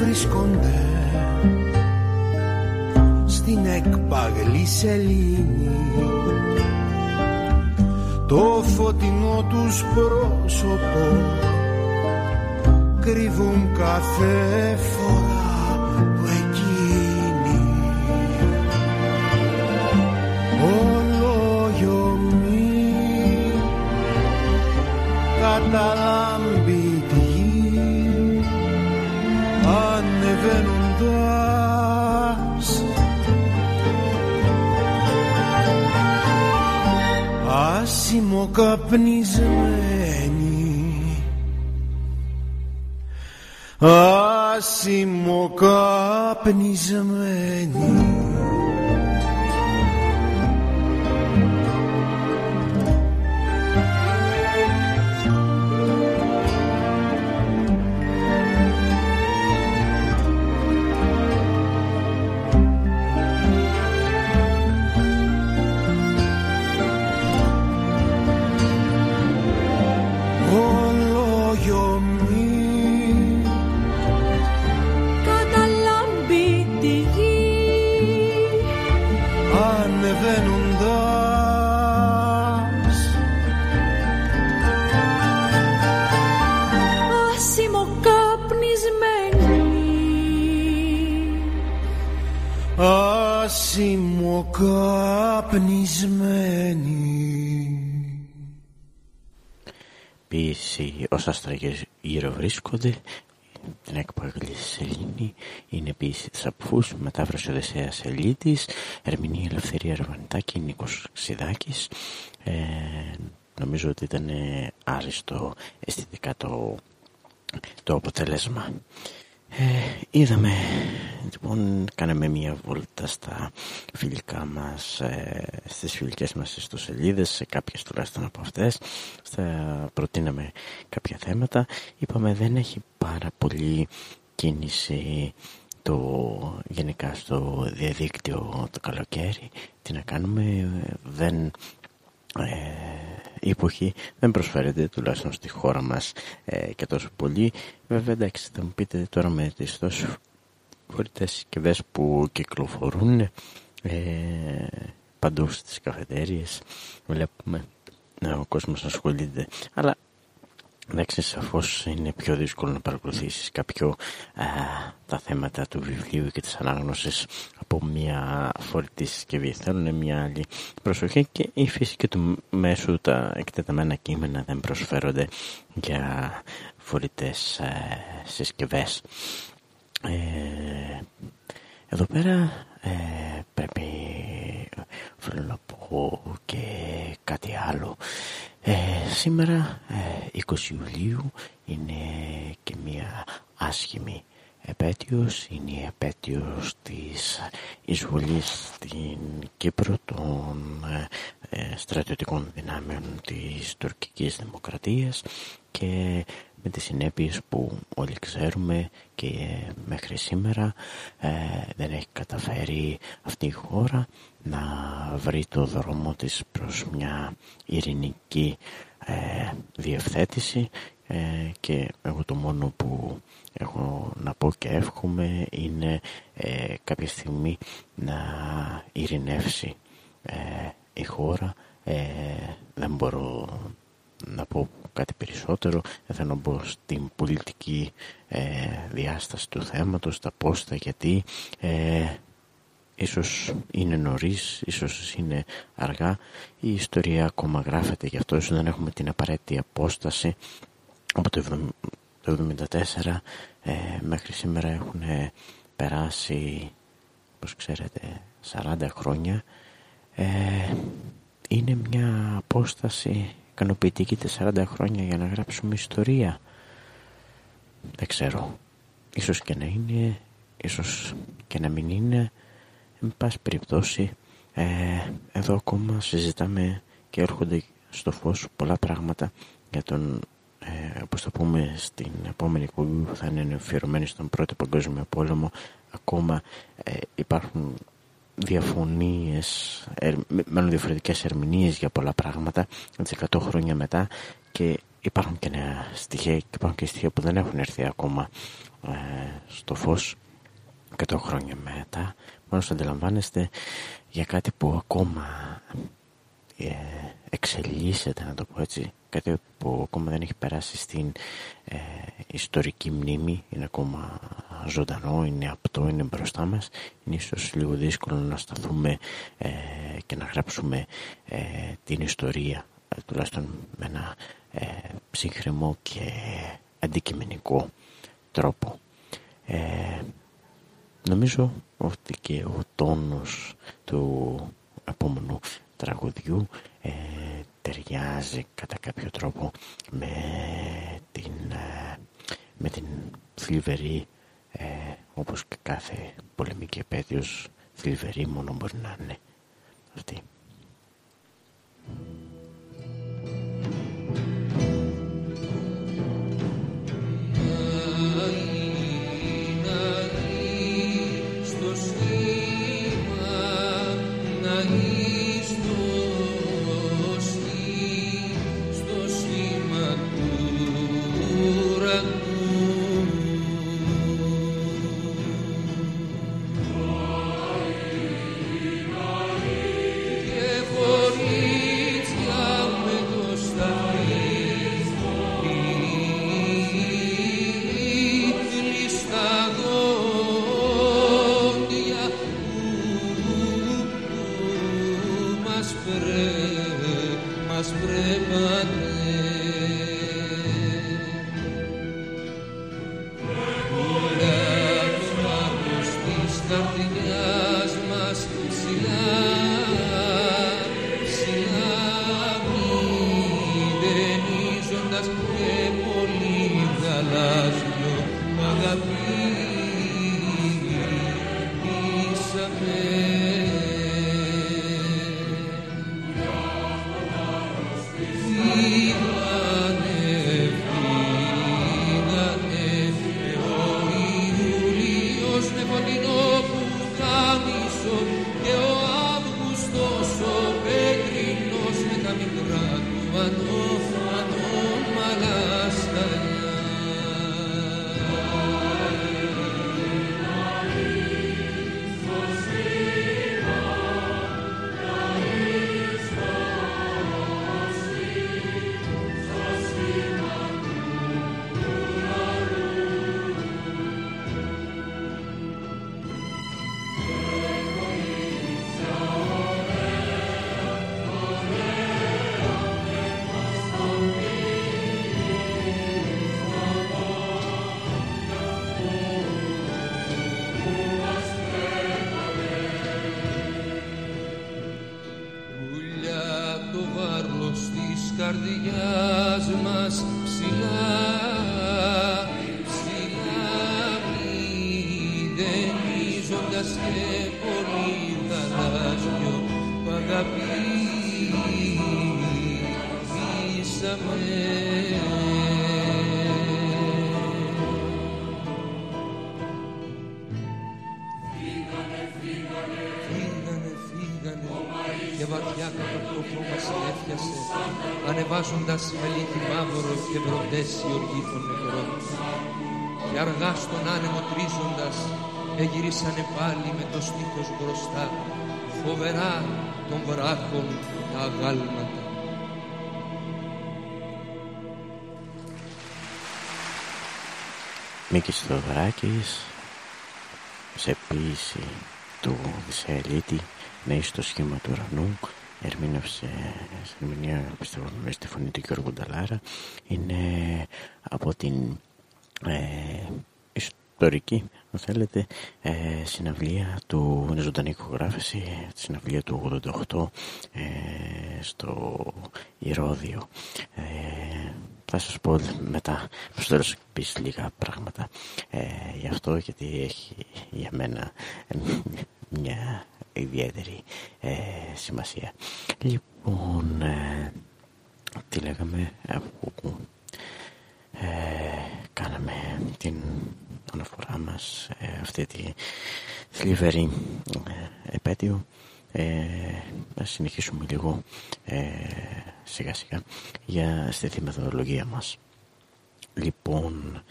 βρίσκονται. Στην εκπαγλή σελήνη. Το φωτεινό τους πρόσωπο κρύβουν κάθε φορά που εκείνη. Όλο γιομή καταλαβαίνει καπνισμένη. Άσημο καπνισμένη όσα γύρω βρίσκονται την έκπαγλη Σελήνη είναι επίση της Απφούς, μετάφραση Οδεσσέα Ελίτης, ερμηνεία Ελευθερία Ραβανιτάκη, Νίκος Ξιδάκης. Ε, νομίζω ότι ήταν άριστο αισθητικά το, το αποτέλεσμα. Ε, είδαμε, λοιπόν, κάναμε μια βόλτα στα φιλικά μας, ε, στις φιλικές μας ιστοσελίδες, σε κάποιες τουλάχιστον από αυτές. Στα, προτείναμε κάποια θέματα. Είπαμε δεν έχει πάρα πολύ κίνηση το γενικά στο διαδίκτυο το καλοκαίρι. Τι να κάνουμε, δεν... Ε, η εποχή δεν προσφέρεται τουλάχιστον στη χώρα μας ε, και τόσο πολύ. Βέβαια εντάξει θα μου πείτε τώρα με τις τόσο φορητές συσκευέ που κυκλοφορούν ε, παντού στις καφετέριες βλέπουμε ε, ο κόσμος ασχολείται αλλά Εντάξει, σαφώς είναι πιο δύσκολο να παρακολουθήσεις κάποιο α, τα θέματα του βιβλίου και της ανάγνωσης από μια φορητή συσκευής. Θέλουν μια άλλη προσοχή και η φύση του μέσου τα εκτεταμένα κείμενα δεν προσφέρονται για φορητές ε, συσκευές. Ε, εδώ πέρα ε, πρέπει θέλω να πω και κάτι άλλο. Ε, σήμερα, 20 ε, Ιουλίου, είναι και μια άσχημη επέτειος. Είναι η επέτειος της εισβολής στην Κύπρο των ε, στρατιωτικών δυνάμεων της τουρκικής δημοκρατίας και με τις συνέπειες που όλοι ξέρουμε και μέχρι σήμερα ε, δεν έχει καταφέρει αυτή η χώρα να βρει το δρόμο της προς μια ειρηνική ε, διευθέτηση ε, και εγώ το μόνο που έχω να πω και εύχομαι είναι ε, κάποια στιγμή να ειρηνεύσει η χώρα. Δεν μπορώ να πω κάτι περισσότερο. Δεν θέλω να μπω στην πολιτική διάσταση του θέματος τα πώς, τα γιατί Ίσως είναι νωρίς, ίσως είναι αργά. Η ιστορία ακόμα γράφεται γι' αυτό, ίσως δεν έχουμε την απαραίτητη απόσταση. Από το 1974 ε, μέχρι σήμερα έχουν περάσει, όπως ξέρετε, 40 χρόνια. Ε, είναι μια απόσταση ικανοποιητική τα 40 χρόνια για να γράψουμε ιστορία. Δεν ξέρω. Ίσως και να είναι, ίσως και να μην είναι. Εν πάση περιπτώσει, ε, εδώ ακόμα συζητάμε και έρχονται στο φως πολλά πράγματα για τον, ε, όπως θα πούμε στην επόμενη εκπομπή που θα είναι αφιερωμένη στον πρώτο παγκόσμιο πόλεμο, ακόμα ε, υπάρχουν διαφωνίες, ε, μάλλον διαφορετικές ερμηνείες για πολλά πράγματα, έτσι 100 χρόνια μετά και υπάρχουν και νέα στοιχεία και υπάρχουν και στοιχεία που δεν έχουν έρθει ακόμα ε, στο φως 100 χρόνια μετά Μόνο αντιλαμβάνεστε για κάτι που ακόμα ε, εξελίσσεται, να το πω έτσι, κάτι που ακόμα δεν έχει περάσει στην ε, ιστορική μνήμη, είναι ακόμα ζωντανό, είναι απτό, είναι μπροστά μας. Είναι ίσως λίγο δύσκολο να σταθούμε ε, και να γράψουμε ε, την ιστορία, τουλάχιστον με ένα ψύχρεμο και αντικειμενικό τρόπο. Νομίζω ότι και ο τόνος του επόμενου τραγουδιού ε, ταιριάζει κατά κάποιο τρόπο με την, ε, με την θλιβερή όπως και κάθε πολεμική επέτειος θλιβερή μόνο μπορεί να είναι αυτή. Και βροντές η οργή των νεκρών. Και αργά στον άνεμο τρίζοντας εγυρίσανε πάλι με το στήθος μπροστά φοβερά των βράχων τα αγάλματα. Μίκης Θοδωράκης σε ποίηση του Δησαελίτη «Ναι στο σχήμα του ουρανού» ερμήνευσε στην ερμηνεία πιστεύω με στη φωνή του Γιώργου Νταλάρα είναι από την ε, ιστορική αν θέλετε ε, συναυλία του ζωντανή ηχογράφηση τη συναυλία του 88 ε, στο Ηρώδιο ε, θα σας πω μετά στο τέλος πεις λίγα πράγματα ε, γι' αυτό γιατί έχει για μένα μια ιδιαίτερη ε, σημασία. Λοιπόν, ε, τι λέγαμε, από ε, κάναμε την αναφορά μας ε, αυτή τη θλιβερή επέτειο. να συνεχίσουμε λίγο σιγά σιγά για στη μεθοδολογία μας. Λοιπόν,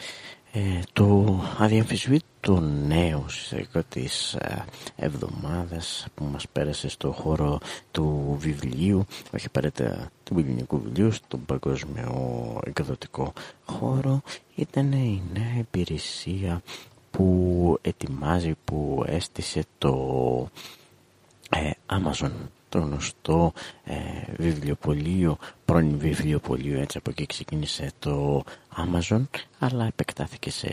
ε, το αδιαμφισβήτητο νέο συστατικό της ε, εβδομάδας που μας πέρασε στο χώρο του βιβλίου, όχι απαραίτητα του ελληνικού βιβλίου, στον παγκόσμιο εκδοτικό χώρο, ήταν η νέα υπηρεσία που ετοιμάζει, που έστησε το ε, Amazon το γνωστό ε, βιβλιοπωλείο, πρώην βιβλιοπωλείο, έτσι από εκεί ξεκίνησε το Amazon, αλλά επεκτάθηκε σε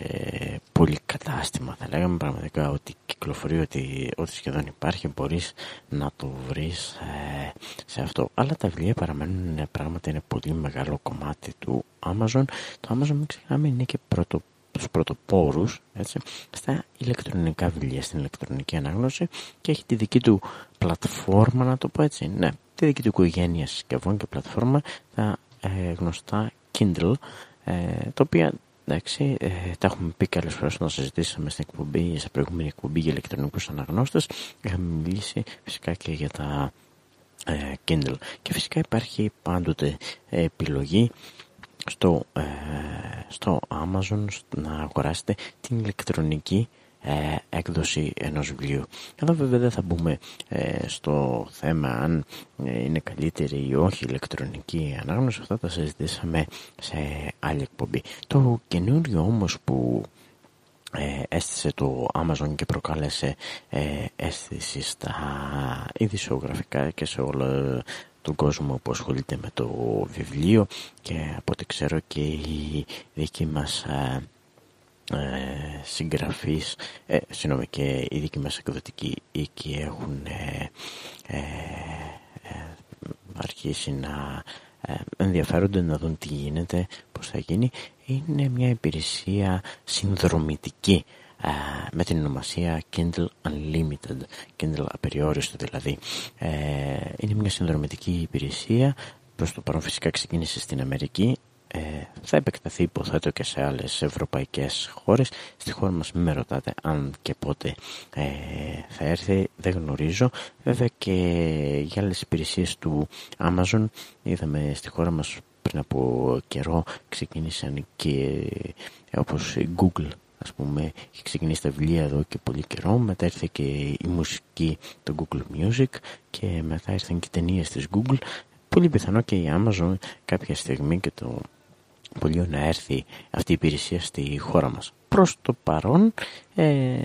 πολύ κατάστημα. Θα λέγαμε πραγματικά ότι κυκλοφορεί, ότι, ότι σχεδόν υπάρχει, μπορείς να το βρεις ε, σε αυτό. Αλλά τα βιβλία παραμένουν πράγματα, είναι πολύ μεγάλο κομμάτι του Amazon. Το Amazon, μην ξεχνάμε, είναι και πρώτο τους πρωτοπόρους έτσι, στα ηλεκτρονικά βιβλία, στην ηλεκτρονική ανάγνωση και έχει τη δική του πλατφόρμα, να το πω έτσι, ναι, τη δική του οικογένεια συσκευών και πλατφόρμα, τα ε, γνωστά Kindle, ε, τα οποία εντάξει, ε, τα έχουμε πει και άλλες φορές όταν συζητήσαμε στην εκπομπή, σε προηγούμενη εκπομπή για ηλεκτρονικούς αναγνώστες, είχαμε μιλήσει φυσικά και για τα ε, Kindle. Και φυσικά υπάρχει πάντοτε επιλογή στο, ε, στο Amazon να αγοράσετε την ηλεκτρονική ε, έκδοση ενός βιβλίου. Εδώ βέβαια δεν θα μπούμε ε, στο θέμα αν ε, είναι καλύτερη ή όχι ηλεκτρονική ανάγνωση. Αυτά τα συζητήσαμε σε άλλη εκπομπή. Το καινούριο όμως που ε, έστησε το Amazon και προκάλεσε ε, αίσθηση στα ειδησιογραφικά και σε όλο τον κόσμο που ασχολείται με το βιβλίο και από ό,τι ξέρω και η δική μας ε, ε, συγγραφείς, ε, συγγνώμη και οι δικοί μας εκδοτικοί οίκοι έχουν ε, ε, ε αρχίσει να ε, ενδιαφέρονται να δουν τι γίνεται, πώς θα γίνει. Είναι μια υπηρεσία συνδρομητική με την ονομασία Kindle Unlimited, Kindle απεριόριστο δηλαδή. είναι μια συνδρομητική υπηρεσία, προς το παρόν φυσικά ξεκίνησε στην Αμερική, ε, θα επεκταθεί υποθέτω και σε άλλες ευρωπαϊκές χώρες. Στη χώρα μας μην με ρωτάτε αν και πότε ε, θα έρθει. Δεν γνωρίζω. Βέβαια και για άλλες υπηρεσίες του Amazon είδαμε στη χώρα μας πριν από καιρό ξεκίνησαν και ε, όπως η Google ας πούμε έχει ξεκινήσει τα βιβλία εδώ και πολύ καιρό μετά ήρθε και η μουσική του Google Music και μετά ήρθαν και οι ταινίες της Google πολύ πιθανό και η Amazon κάποια στιγμή και το πολύ να έρθει αυτή η υπηρεσία στη χώρα μας. Προς το παρόν ε,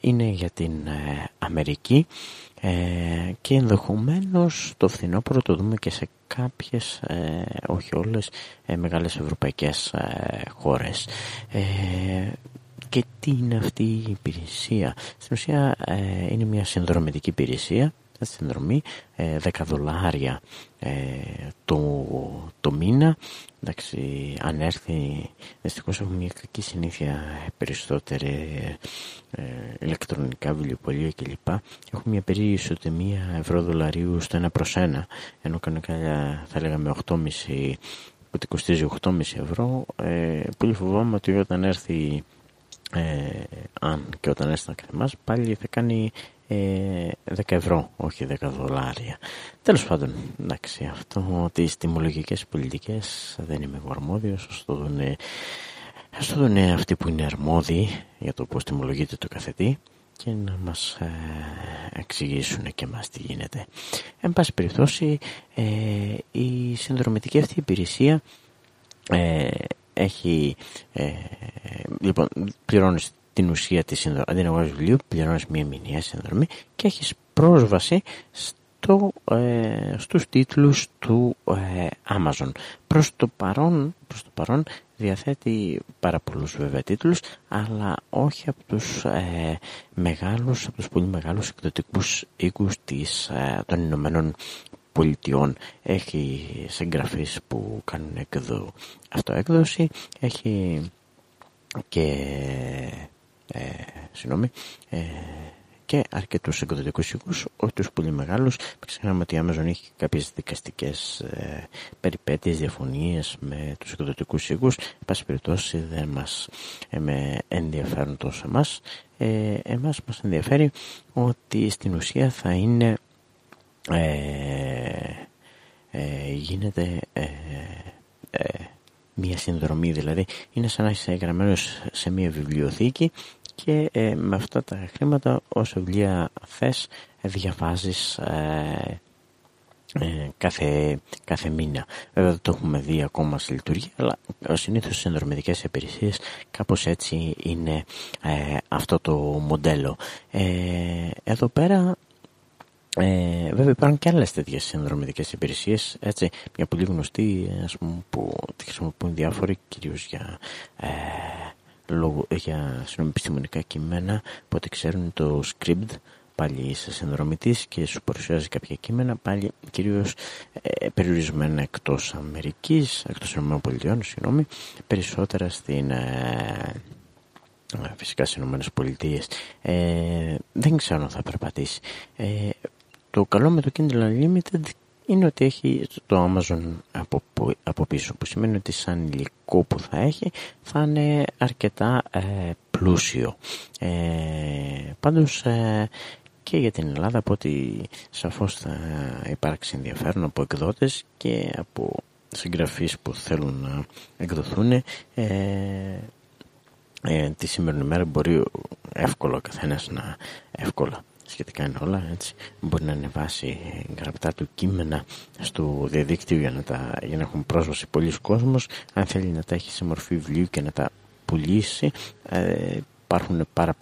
είναι για την ε, Αμερική ε, και ενδεχομένως το φθινόπωρο το δούμε και σε κάποιες, ε, όχι όλες, μεγάλες ευρωπαϊκές χώρες. Και τι είναι αυτή η υπηρεσία; Στην ουσία είναι μια συνδρομητική υπηρεσία συνδρομή 10 δολάρια το, το μήνα Εντάξει, αν έρθει, δυστυχώς έχουμε μια κακή συνήθεια περισσότερη ε, ηλεκτρονικά βιβλιοπολία κλπ. Έχουμε μια περίεργη ισοτιμία ευρώ δολαρίου στο 1 προς 1, ενώ κανονικά θα λέγαμε 8,5 που κοστίζει 8,5 ευρώ. Ε, πολύ φοβάμαι ότι όταν έρθει, ε, αν και όταν έρθει να εμάς, πάλι θα κάνει ε, 10 ευρώ, όχι 10 δολάρια. Τέλος πάντων, εντάξει, αυτό τις τιμολογικές πολιτικές δεν είμαι εγώ αρμόδιος, ας το δουνε, ας το δουνε αυτοί που είναι αρμόδιοι για το πώς τιμολογείται το καθετή και να μας ε, εξηγήσουν και μας τι γίνεται. Εν πάση περιπτώσει, ε, η συνδρομητική αυτή υπηρεσία ε, έχει, ε, λοιπόν, πληρώνεις την ουσία της συνδρομής. Αντί να αγοράς βιβλίο, πληρώνεις μια μηνιαία συνδρομή και έχεις πρόσβαση στο, ε, στους τίτλους του ε, Amazon. Προς το, παρόν, προς το παρόν διαθέτει πάρα πολλούς βέβαια τίτλους, αλλά όχι από τους ε, μεγάλους, από τους πολύ μεγάλους εκδοτικούς οίκους της, ε, των Ηνωμένων Πολιτειών. Έχει συγγραφείς που κάνουν εκδο, αυτοέκδοση, έχει και ε, συγγνώμη, ε, και αρκετούς εκδοτικούς οίκους, όχι του πολύ μεγάλους. Ξεχνάμε ότι η Amazon έχει κάποιες δικαστικές ε, περιπέτειες, διαφωνίες με τους εκδοτικούς οίκους. Εν πάση περιπτώσει, δεν μας ε, με ενδιαφέρουν τόσο εμάς. Ε, Εμάς μας ενδιαφέρει ότι στην ουσία θα είναι. Ε, ε, γίνεται ε, ε, μία συνδρομή δηλαδή είναι σαν να είσαι εγγραμμένος σε μία βιβλιοθήκη και ε, με αυτά τα χρήματα όσο βιβλία θες διαβάζεις ε, ε, κάθε, κάθε μήνα. Βέβαια δεν το έχουμε δει ακόμα στη λειτουργία, αλλά συνήθως στι συνδρομητικές υπηρεσίες κάπως έτσι είναι αυτό το μοντέλο. εδώ πέρα ε, βέβαια υπάρχουν και άλλες τέτοιες συνδρομητικές υπηρεσίες έτσι, μια πολύ γνωστή ας πούμε, που τη χρησιμοποιούν διάφοροι κυρίως για, ε, λόγω, για επιστημονικά κείμενα. Που ό,τι ξέρουν το script πάλι είσαι συνδρομητής και σου παρουσιάζει κάποια κείμενα πάλι κυρίως ε, περιορισμένα εκτός Αμερικής, εκτός ΗΠΑ, συγγνώμη, περισσότερα στην... Ε, φυσικά στις Ηνωμένες Πολιτείες ε, δεν ξέρω αν θα περπατήσει. Ε, το καλό με το Kindle Unlimited είναι ότι έχει το Amazon από, από πίσω που σημαίνει ότι σαν υλικό που θα έχει θα είναι αρκετά ε, πλούσιο. Ε, πάντως ε, και για την Ελλάδα από ότι σαφώς θα υπάρξει ενδιαφέρον από εκδότες και από συγγραφείς που θέλουν να εκδοθούν ε, ε, τη σημερινή μέρα μπορεί εύκολο ο καθένας να εύκολα σχετικά είναι όλα έτσι. Μπορεί να ανεβάσει γραπτά του κείμενα στο διαδίκτυο για να, τα, για να έχουν πρόσβαση πολλοί κόσμος. Αν θέλει να τα έχει σε μορφή βιβλίου και να τα πουλήσει ε, υπάρχουν πάρα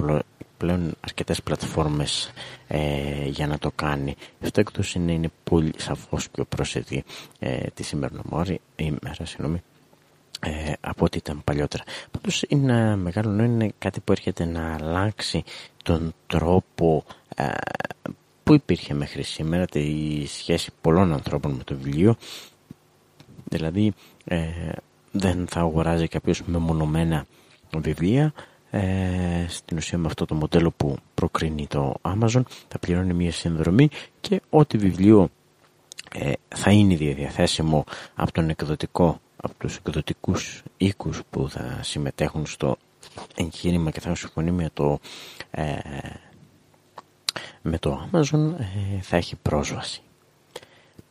πλέον αρκετές πλατφόρμες ε, για να το κάνει. Αυτό εκτός είναι, είναι πολύ σαφώς πιο πρόσθετη ε, τη σημερινή ημέρα συγγνώμη ε, από ό,τι ήταν παλιότερα. Πάντως είναι μεγάλο νόημα, είναι κάτι που έρχεται να αλλάξει τον τρόπο ε, που υπήρχε μέχρι σήμερα τη σχέση πολλών ανθρώπων με το βιβλίο. Δηλαδή ε, δεν θα αγοράζει κάποιος μεμονωμένα βιβλία ε, στην ουσία με αυτό το μοντέλο που προκρίνει το Amazon θα πληρώνει μια συνδρομή και ό,τι βιβλίο ε, θα είναι διαθέσιμο από τον εκδοτικό από τους εκδοτικούς οίκους που θα συμμετέχουν στο εγχείρημα και θα συμφωνεί με το, ε, με το Amazon ε, θα έχει πρόσβαση.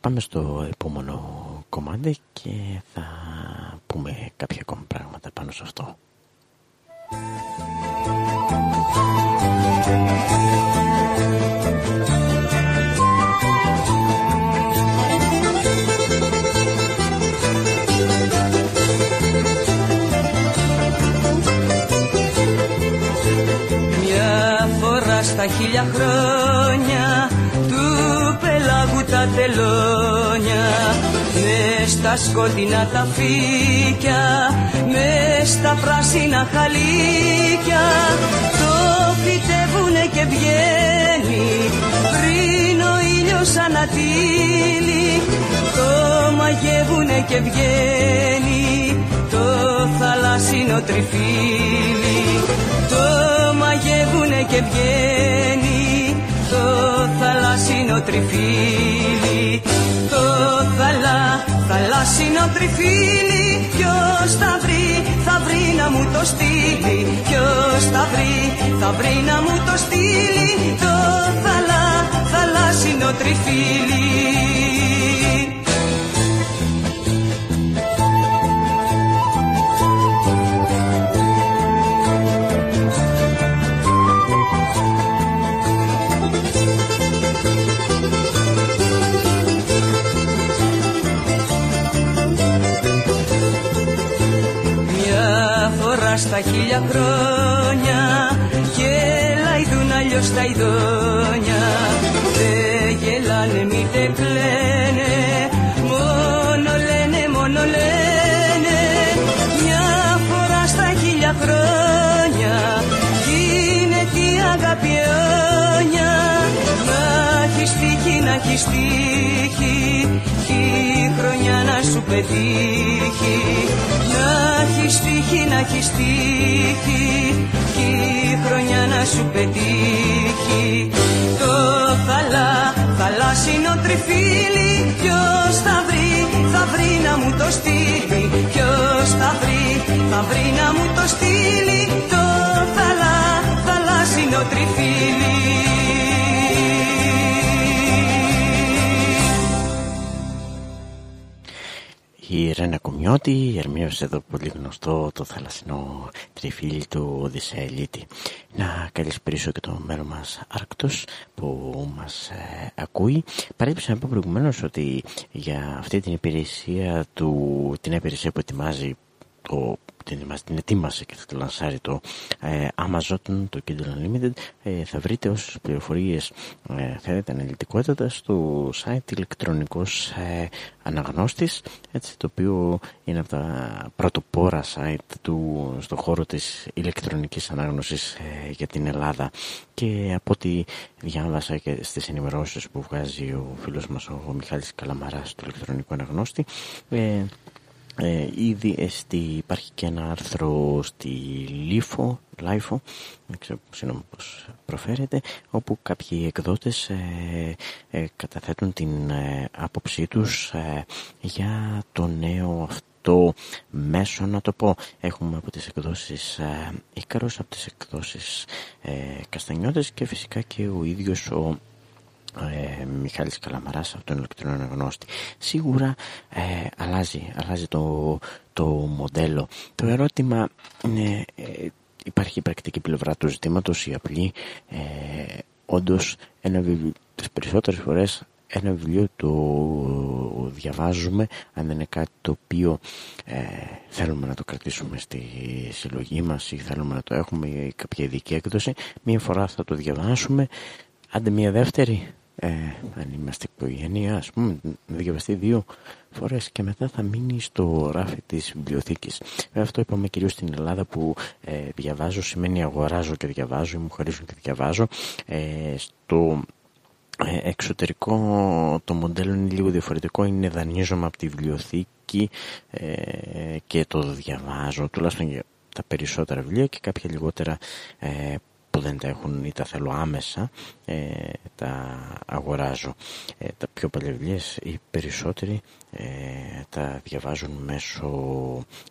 Πάμε στο επόμενο κομμάτι και θα πούμε κάποια ακόμα πράγματα πάνω σε αυτό. Χίλια χρόνια του πελάγου τα τελώνια. Μες στα σκοτεινά τα φύκια μες στα πράσινα χαλίκια. Το φυτεύουνε και βγαίνει πριν ο ήλιος ανατύλει το μαγεύουνε και βγαίνει το θαλάσσινο τριφύλι το μαγεύουνε και βγαίνει. Το θαλάσσινο τριφύλι. Το θαλά, θαλάσσινο τριφύλι. Ποιος θα βρει, θα βρει να μου το στείλει. Ποιος θα βρει, θα βρει να μου το στείλει. Το θαλά, θαλάσσινο τριφύλι στα χίλια χρόνια και λαϊδούν αλλιώς τα ειδόνια. Δεν γελάνε μήτε κλαίνε μόνο λένε, μόνο λένε. Μια φορά στα χίλια χρόνια γίνεται η αγάπη αιώνια. Να έχεις τύχει, να έχεις τύχει κι η χρονιά να σου πετύχει να έχεις τύχει, να έχεις τύχει κι η χρονιά να σου πετύχει. Το θαλά, θαλάσσινο τριφύλι ποιος θα βρει, θα βρει να μου το στείλει. Ποιος θα βρει, θα βρει να μου το στείλει. Το θαλά, θαλάσσινο τριφύλι Ρένα Κομιώτη ερμήνευσες εδώ πολύ γνωστό το θαλασσινό τριφύλι του Οδυσσέα Να καλησπερίσω και το μέρος μας Άρκτος που μας ε, ακούει. Παρέπεισα να πω προηγουμένως ότι για αυτή την υπηρεσία του, την υπηρεσία που ετοιμάζει το την, την ετοίμασε και θα το λανσάρει το ε, Amazon, το Kindle Unlimited, ε, θα βρείτε όσες πληροφορίες ε, θέλετε αναλυτικότητα στο site ηλεκτρονικός ε, αναγνώστης, έτσι, το οποίο είναι από τα πρωτοπόρα site του, στο χώρο της ηλεκτρονικής ανάγνωσης ε, για την Ελλάδα. Και από ό,τι διάβασα και στις ενημερώσεις που βγάζει ο φίλος μας ο Μιχάλης Καλαμαράς του ηλεκτρονικού αναγνώστη ε, ήδη εστι, υπάρχει και ένα άρθρο στη Lifo, Lifo, δεν ξέρω συγγνώμη πώς προφέρεται, όπου κάποιοι εκδότες ε, ε, καταθέτουν την ε, άποψή τους ε, για το νέο αυτό μέσο, να το πω. Έχουμε από τις εκδόσεις ε, Ίκαρος, από τις εκδόσεις ε, Καστανιώτες και φυσικά και ο ίδιος ο ε, Μιχάλης Καλαμαράς από τον ηλεκτρονικό αναγνώστη. Σίγουρα ε, αλλάζει, αλλάζει το, το μοντέλο. Το ερώτημα είναι ε, υπάρχει η πρακτική πλευρά του ζητήματος η απλή. Ε, όντως ένα βιβλίο τις περισσότερες φορές ένα βιβλίο το διαβάζουμε αν είναι κάτι το οποίο ε, θέλουμε να το κρατήσουμε στη συλλογή μας ή θέλουμε να το έχουμε ή κάποια ειδική έκδοση μία φορά θα το διαβάσουμε. Άντε μία δεύτερη ε, αν είμαστε οικογένεια, ας πούμε, να διαβαστεί δύο φορές και μετά θα μείνει στο ράφι της βιβλιοθήκης. Ε, αυτό είπαμε κυρίως στην Ελλάδα που ε, διαβάζω σημαίνει αγοράζω και διαβάζω ή μου χαρίζουν και διαβάζω. Ε, στο ε, εξωτερικό το μοντέλο είναι λίγο διαφορετικό, είναι δανείζομαι από τη βιβλιοθήκη ε, και το διαβάζω, τουλάχιστον για τα περισσότερα βιβλία και κάποια λιγότερα ε, που δεν τα έχουν ή τα θέλω άμεσα ε, τα αγοράζω. Ε, τα πιο παλαιβλίες οι περισσότεροι ε, τα διαβάζουν μέσω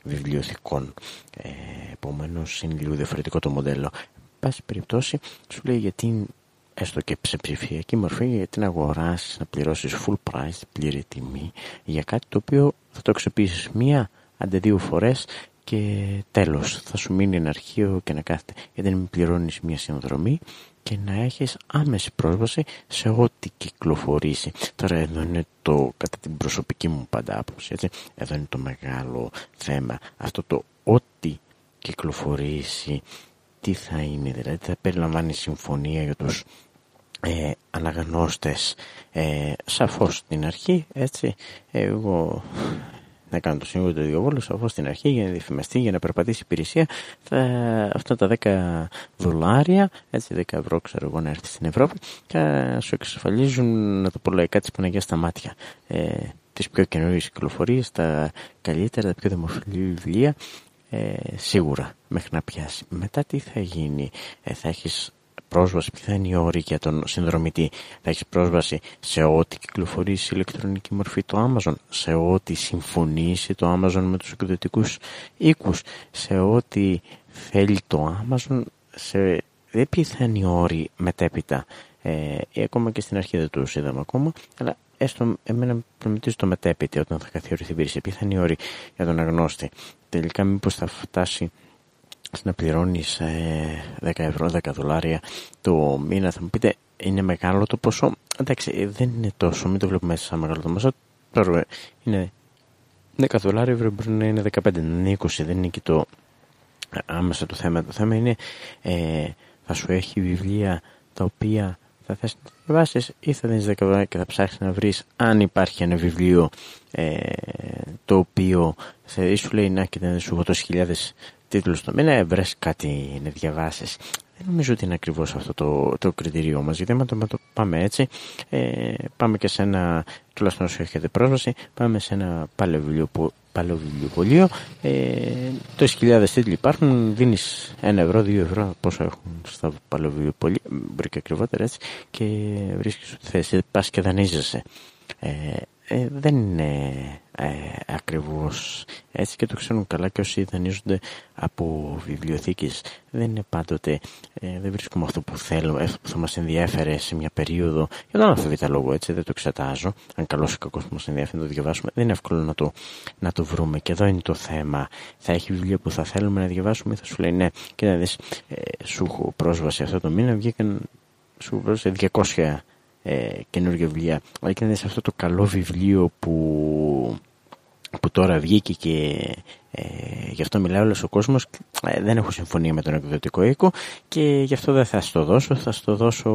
βιβλιοθηκών. Ε, επομένως είναι λίγο διαφορετικό το μοντέλο. Πάση περιπτώσει σου λέει γιατί έστω και σε ψηφιακή μορφή γιατί να αγοράσεις να πληρώσεις full price πλήρη τιμή για κάτι το οποίο θα το αξιοποιήσεις μία αντί δύο φορές και τέλος θα σου μείνει ένα αρχείο και να κάθεται γιατί να μην πληρώνεις μια συνδρομή και να έχεις άμεση πρόσβαση σε ό,τι κυκλοφορήσει. Τώρα εδώ είναι το κατά την προσωπική μου πάντα άποψη, έτσι. Εδώ είναι το μεγάλο θέμα. Αυτό το ό,τι κυκλοφορήσει, τι θα είναι, δηλαδή θα περιλαμβάνει συμφωνία για τους ε, αναγνώστες ε, σαφώς στην αρχή έτσι εγώ να κάνω το σύμβολο του διαβόλου, αφού στην αρχή για να διαφημιστεί, για να περπατήσει η υπηρεσία, θα, αυτά τα 10 δολάρια, έτσι 10 ευρώ ξέρω εγώ να έρθει στην Ευρώπη, θα σου εξασφαλίζουν, να το πω λαϊκά, τις Παναγία στα μάτια. Ε, τις πιο καινούριες κυκλοφορίες, τα καλύτερα, τα πιο δημοφιλή βιβλία, ε, σίγουρα μέχρι να πιάσει. Μετά τι θα γίνει, ε, θα έχεις πρόσβαση, ποια θα είναι η όρη για τον συνδρομητή. Θα έχεις πρόσβαση σε ό,τι κυκλοφορεί σε ηλεκτρονική μορφή το Amazon, σε ό,τι συμφωνήσει το Amazon με τους εκδοτικούς οίκους, σε ό,τι θέλει το Amazon, σε δεν ποιοι θα είναι οι όροι μετέπειτα. Ε, ακόμα και στην αρχή δεν το είδαμε ακόμα, αλλά έστω εμένα προμηθείς το μετέπειτα όταν θα καθιερωθεί η υπηρεσία. Ποιοι θα είναι οι όροι για τον αγνώστη. Τελικά μήπως θα φτάσει να πληρώνεις 10 ε, ευρώ, 10 δολάρια το μήνα. Θα μου πείτε είναι μεγάλο το ποσό; Εντάξει δεν είναι τόσο μην το βλέπουμε μέσα σαν μεγάλο το ποσό. Τώρα είναι 10 δολάρια μπορεί να είναι 15 να είναι 20 δεν είναι και το άμεσα το θέμα. Το θέμα είναι ε, θα σου έχει βιβλία τα οποία θα θες να διαβάσεις ή θα δίνεις 10 δολάρια και θα ψάξεις να βρεις αν υπάρχει ένα βιβλίο ε, το οποίο θα σου λέει να και δεν σου 8.000 τίτλους στο μήνα, βρες κάτι να διαβάσεις. Δεν νομίζω ότι είναι ακριβώς αυτό το, το κριτήριό μας, γιατί άμα το, το πάμε έτσι, ε, πάμε και σε ένα, τουλάχιστον όσο έχετε πρόσβαση, πάμε σε ένα παλαιοβιβλιοπωλείο, ε, τόσες χιλιάδες τίτλοι υπάρχουν, δίνεις ένα ευρώ, δύο ευρώ, πόσο έχουν στα παλαιοβιβλιοπωλεία, μπορεί και ακριβότερα έτσι, και βρίσκεις ότι θες, πας και δανείζεσαι. Ε, ε, δεν είναι ε, ακριβώς. Έτσι και το ξέρουν καλά και όσοι δανείζονται από βιβλιοθήκες. Δεν είναι πάντοτε ε, δεν βρίσκουμε αυτό που θέλω αυτό που θα μας ενδιέφερε σε μια περίοδο. Για τον αλφαβήτα λόγο έτσι δεν το εξετάζω. Αν καλός ή κακός που μας ενδιαφέρει να το διαβάσουμε. Δεν είναι εύκολο να το, να το βρούμε. Και εδώ είναι το θέμα. Θα έχει βιβλία που θα θέλουμε να διαβάσουμε ή θα σου λέει ναι. Και να δεις ε, σου έχω πρόσβαση αυτό το μήνα βγήκαν σου πρόσβαση 200 ε, καινούργια βιβλία. Αλλά και να δεις αυτό το καλό βιβλίο που που τώρα βγήκε και ε, γι' αυτό μιλάει όλος ο κόσμος ε, δεν έχω συμφωνία με τον εκδοτικό οίκο και γι' αυτό δεν θα στο δώσω. Θα στο δώσω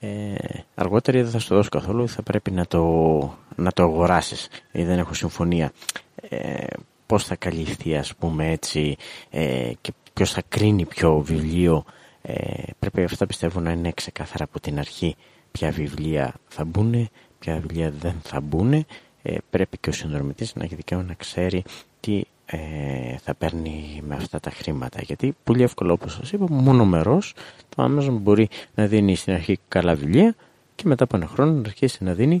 ε, αργότερα δεν θα στο δώσω καθόλου. Θα πρέπει να το, να το αγοράσεις ή δεν έχω συμφωνία. Ε, πώς θα καλυφθεί ας πούμε έτσι ε, και ποιος θα κρίνει ποιο βιβλίο ε, πρέπει αυτά πιστεύω να είναι ξεκάθαρα από την αρχή ποια βιβλία θα μπουν ποια βιβλία δεν θα μπουν ε, πρέπει και ο συνδρομητής να έχει δικαίωμα να ξέρει τι ε, θα παίρνει με αυτά τα χρήματα. Γιατί πολύ εύκολο όπως σας είπα, μόνο μερός το Amazon μπορεί να δίνει στην αρχή καλά βιβλία και μετά από ένα χρόνο να αρχίσει να δίνει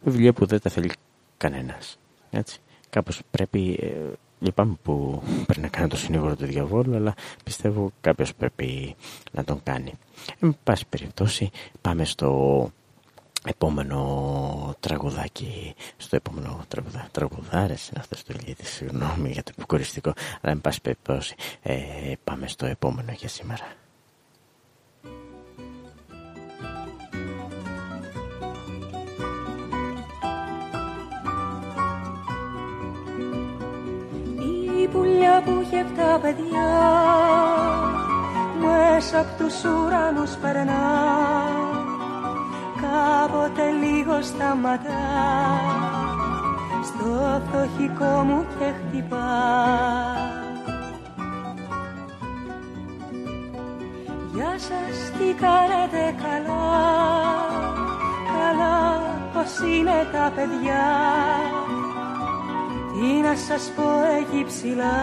βιβλία που δεν τα θέλει κανένας. Έτσι. Κάπως πρέπει, ε, λυπάμαι που πρέπει να κάνει το συνήγορο του διαβόλου, αλλά πιστεύω κάποιος πρέπει να τον κάνει. Εν πάση περιπτώσει πάμε στο επόμενο τραγουδάκι στο επόμενο τραγουδά, τραγουδάρες είναι αυτός το ηλίδι συγγνώμη για το επικοριστικό αλλά εν πάση περιπτώσει ε, πάμε στο επόμενο για σήμερα που είχε τα παιδιά. Μέσα από τους ουρανούς περνά. Κάποτε λίγο σταματά. Στο φτωχικό μου και χτυπά. Γεια σας, τι κάνετε καλά, καλά πως είναι τα παιδιά Τι να σας πω έχει ψηλά,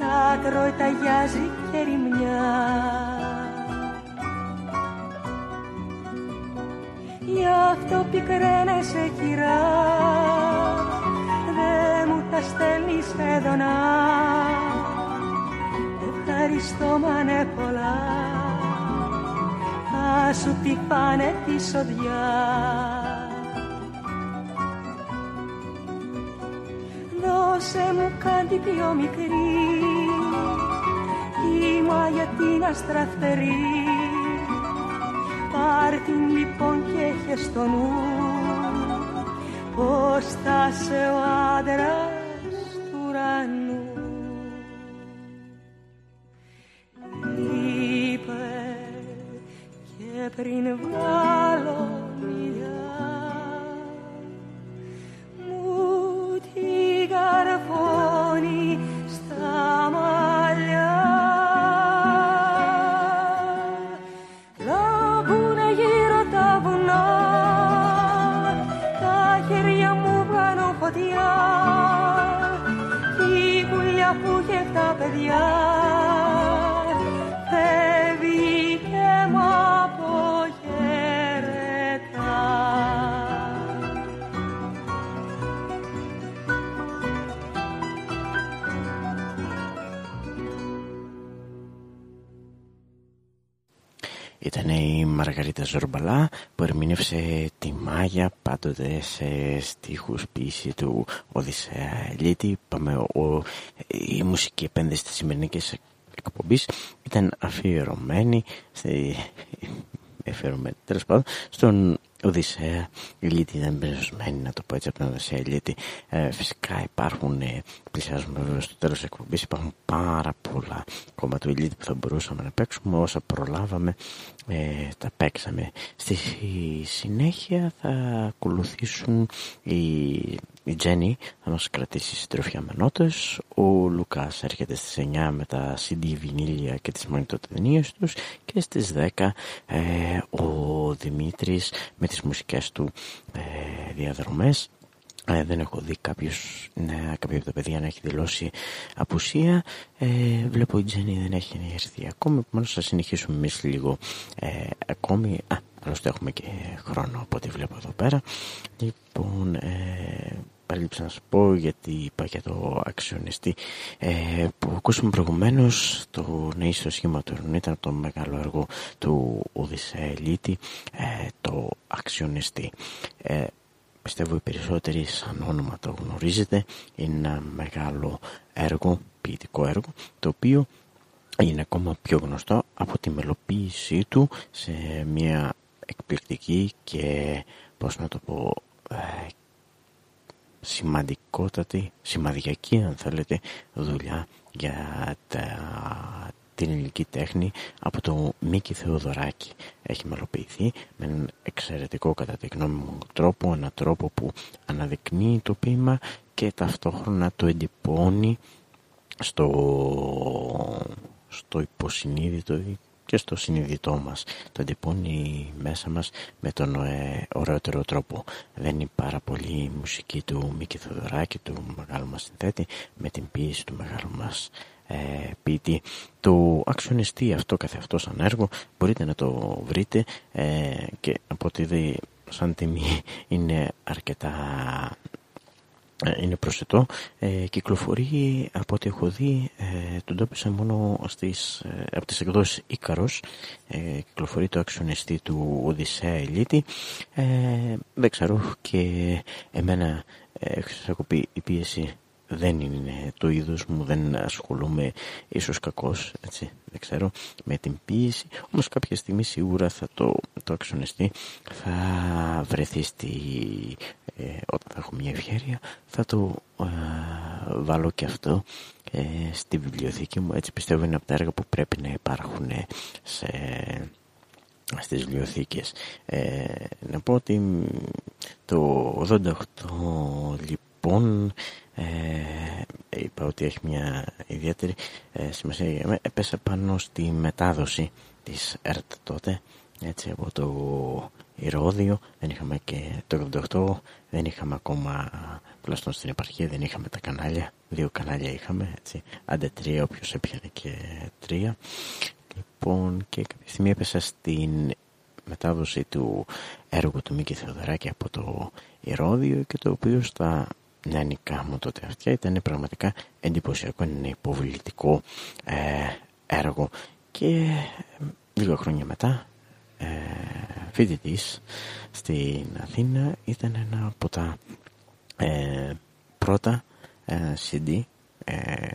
τα τρώει, τα γιάζει και ρημιά. Γι' αυτό πικραίνεσαι κυρά Δε μου τα στέλνεις έδωνα Ευχαριστώ μ' πολλά Θα σου τη φάνε τη σοδιά Δώσε μου κάτι πιο μικρή. Κύμα γιατί να στραφτερεί Πάρ' την λοιπόν και έχει στο νου. Πως θα σε ο άντρας του ουρανού. Είπε και πριν βγάλω Pediatra Μαργαρίτα Ζορμπαλά που ερμήνευσε τη Μάγια πάντοτε σε στίχους ποιήση του Οδυσσέα Ελίτη. Πάμε, ο, η μουσική επένδυση της σημερινής εκπομπής ήταν αφιερωμένη, σε, αφιερωμένη τέλος πάντων, στον Οδυσσέα Ηλίτη δεν είναι να το πω έτσι από τον Οδυσσέα Ηλίτη ε, φυσικά υπάρχουν ε, πλησιάζουμε βέβαια στο τέλος της εκπομπής υπάρχουν πάρα πολλά κόμματα. Του Ηλίτη που θα μπορούσαμε να παίξουμε όσα προλάβαμε ε, τα παίξαμε. Στη συνέχεια θα ακολουθήσουν οι η Τζέννη θα μας κρατήσει συντροφιά με νότες. Ο Λουκάς έρχεται στις 9 με τα CD βινίλια και τις μαγνητοτενίες τους και στις 10 ε, ο Δημήτρης με τις μουσικές του ε, διαδρομές. Ε, δεν έχω δει κάποιος, ναι, κάποιο από τα παιδιά να έχει δηλώσει απουσία. Ε, βλέπω η Τζέννη δεν έχει έρθει ακόμη, μόνο θα συνεχίσουμε εμείς λίγο ε, ακόμη. Α, άλλωστε έχουμε και χρόνο από ό,τι βλέπω εδώ πέρα. Λοιπόν, ε, παρέλειψα να σου πω γιατί είπα για το αξιονιστή ε, που ακούσαμε προηγουμένως το νείστο σχήμα του ήταν το μεγάλο έργο του Οδυσσαελίτη ε, το αξιονιστή. Ε, πιστεύω οι περισσότεροι σαν όνομα το γνωρίζετε. Είναι ένα μεγάλο έργο, ποιητικό έργο το οποίο είναι ακόμα πιο γνωστό από τη μελοποίησή του σε μια εκπληκτική και πώς να το πω ε, σημαντικότατη, σημαδιακή αν θέλετε δουλειά για τα, την ελληνική τέχνη από το Μίκη Θεοδωράκη. Έχει μελοποιηθεί με έναν εξαιρετικό κατά τη γνώμη μου τρόπο, έναν τρόπο που αναδεικνύει το ποίημα και ταυτόχρονα το εντυπώνει στο, στο υποσυνείδητο και στο συνειδητό μας. Το εντυπώνει μέσα μας με τον ε, ωραιότερο τρόπο. Δεν είναι πάρα πολύ η μουσική του Μίκη Θοδωράκη, του μεγάλου μας συνθέτη, με την πίεση του μεγάλου μας ε, ποιητή. Το αξιονιστή αυτό καθε αυτός σαν έργο μπορείτε να το βρείτε ε, και από ό,τι δει σαν τιμή είναι αρκετά ε, είναι προσιτό. Ε, κυκλοφορεί από ό,τι έχω δει, ε, τον τόπισα μόνο στις, ε, από τις εκδόσεις Ίκαρος. Ε, κυκλοφορεί το αξιονιστή του Οδυσσέα Ελίτη. Ε, δεν ξέρω και εμένα ε, έχω πει η πίεση δεν είναι το είδος μου, δεν ασχολούμαι ίσως κακός, έτσι, δεν ξέρω, με την πίεση. Όμως κάποια στιγμή σίγουρα θα το, το αξιονιστεί, θα βρεθεί στη, ε, όταν θα έχω μια ευκαιρία, θα το ε, βάλω και αυτό ε, στη βιβλιοθήκη μου. Έτσι πιστεύω είναι από τα έργα που πρέπει να υπάρχουν σε, στις βιβλιοθήκες. Ε, να πω ότι το 88 λοιπόν ε, είπα ότι έχει μια ιδιαίτερη ε, σημασία έπεσε πάνω στη μετάδοση της ΕΡΤ τότε έτσι από το Ηρώδιο δεν είχαμε και το 88 δεν είχαμε ακόμα τουλάχιστον στην επαρχία δεν είχαμε τα κανάλια. Δύο κανάλια είχαμε έτσι. Άντε τρία όποιος έπιανε και τρία. Λοιπόν και κάποια στιγμή έπεσα στην μετάδοση του έργου του Μίκη Θεοδωράκη από το Ηρώδιο και το οποίο στα νεανικά μου τότε αυτιά ήταν πραγματικά εντυπωσιακό, είναι υποβλητικό ε, έργο. Και ε, λίγα χρόνια μετά ε, φοιτητής στην Αθήνα ήταν ένα από τα ε, πρώτα ε, CD ε,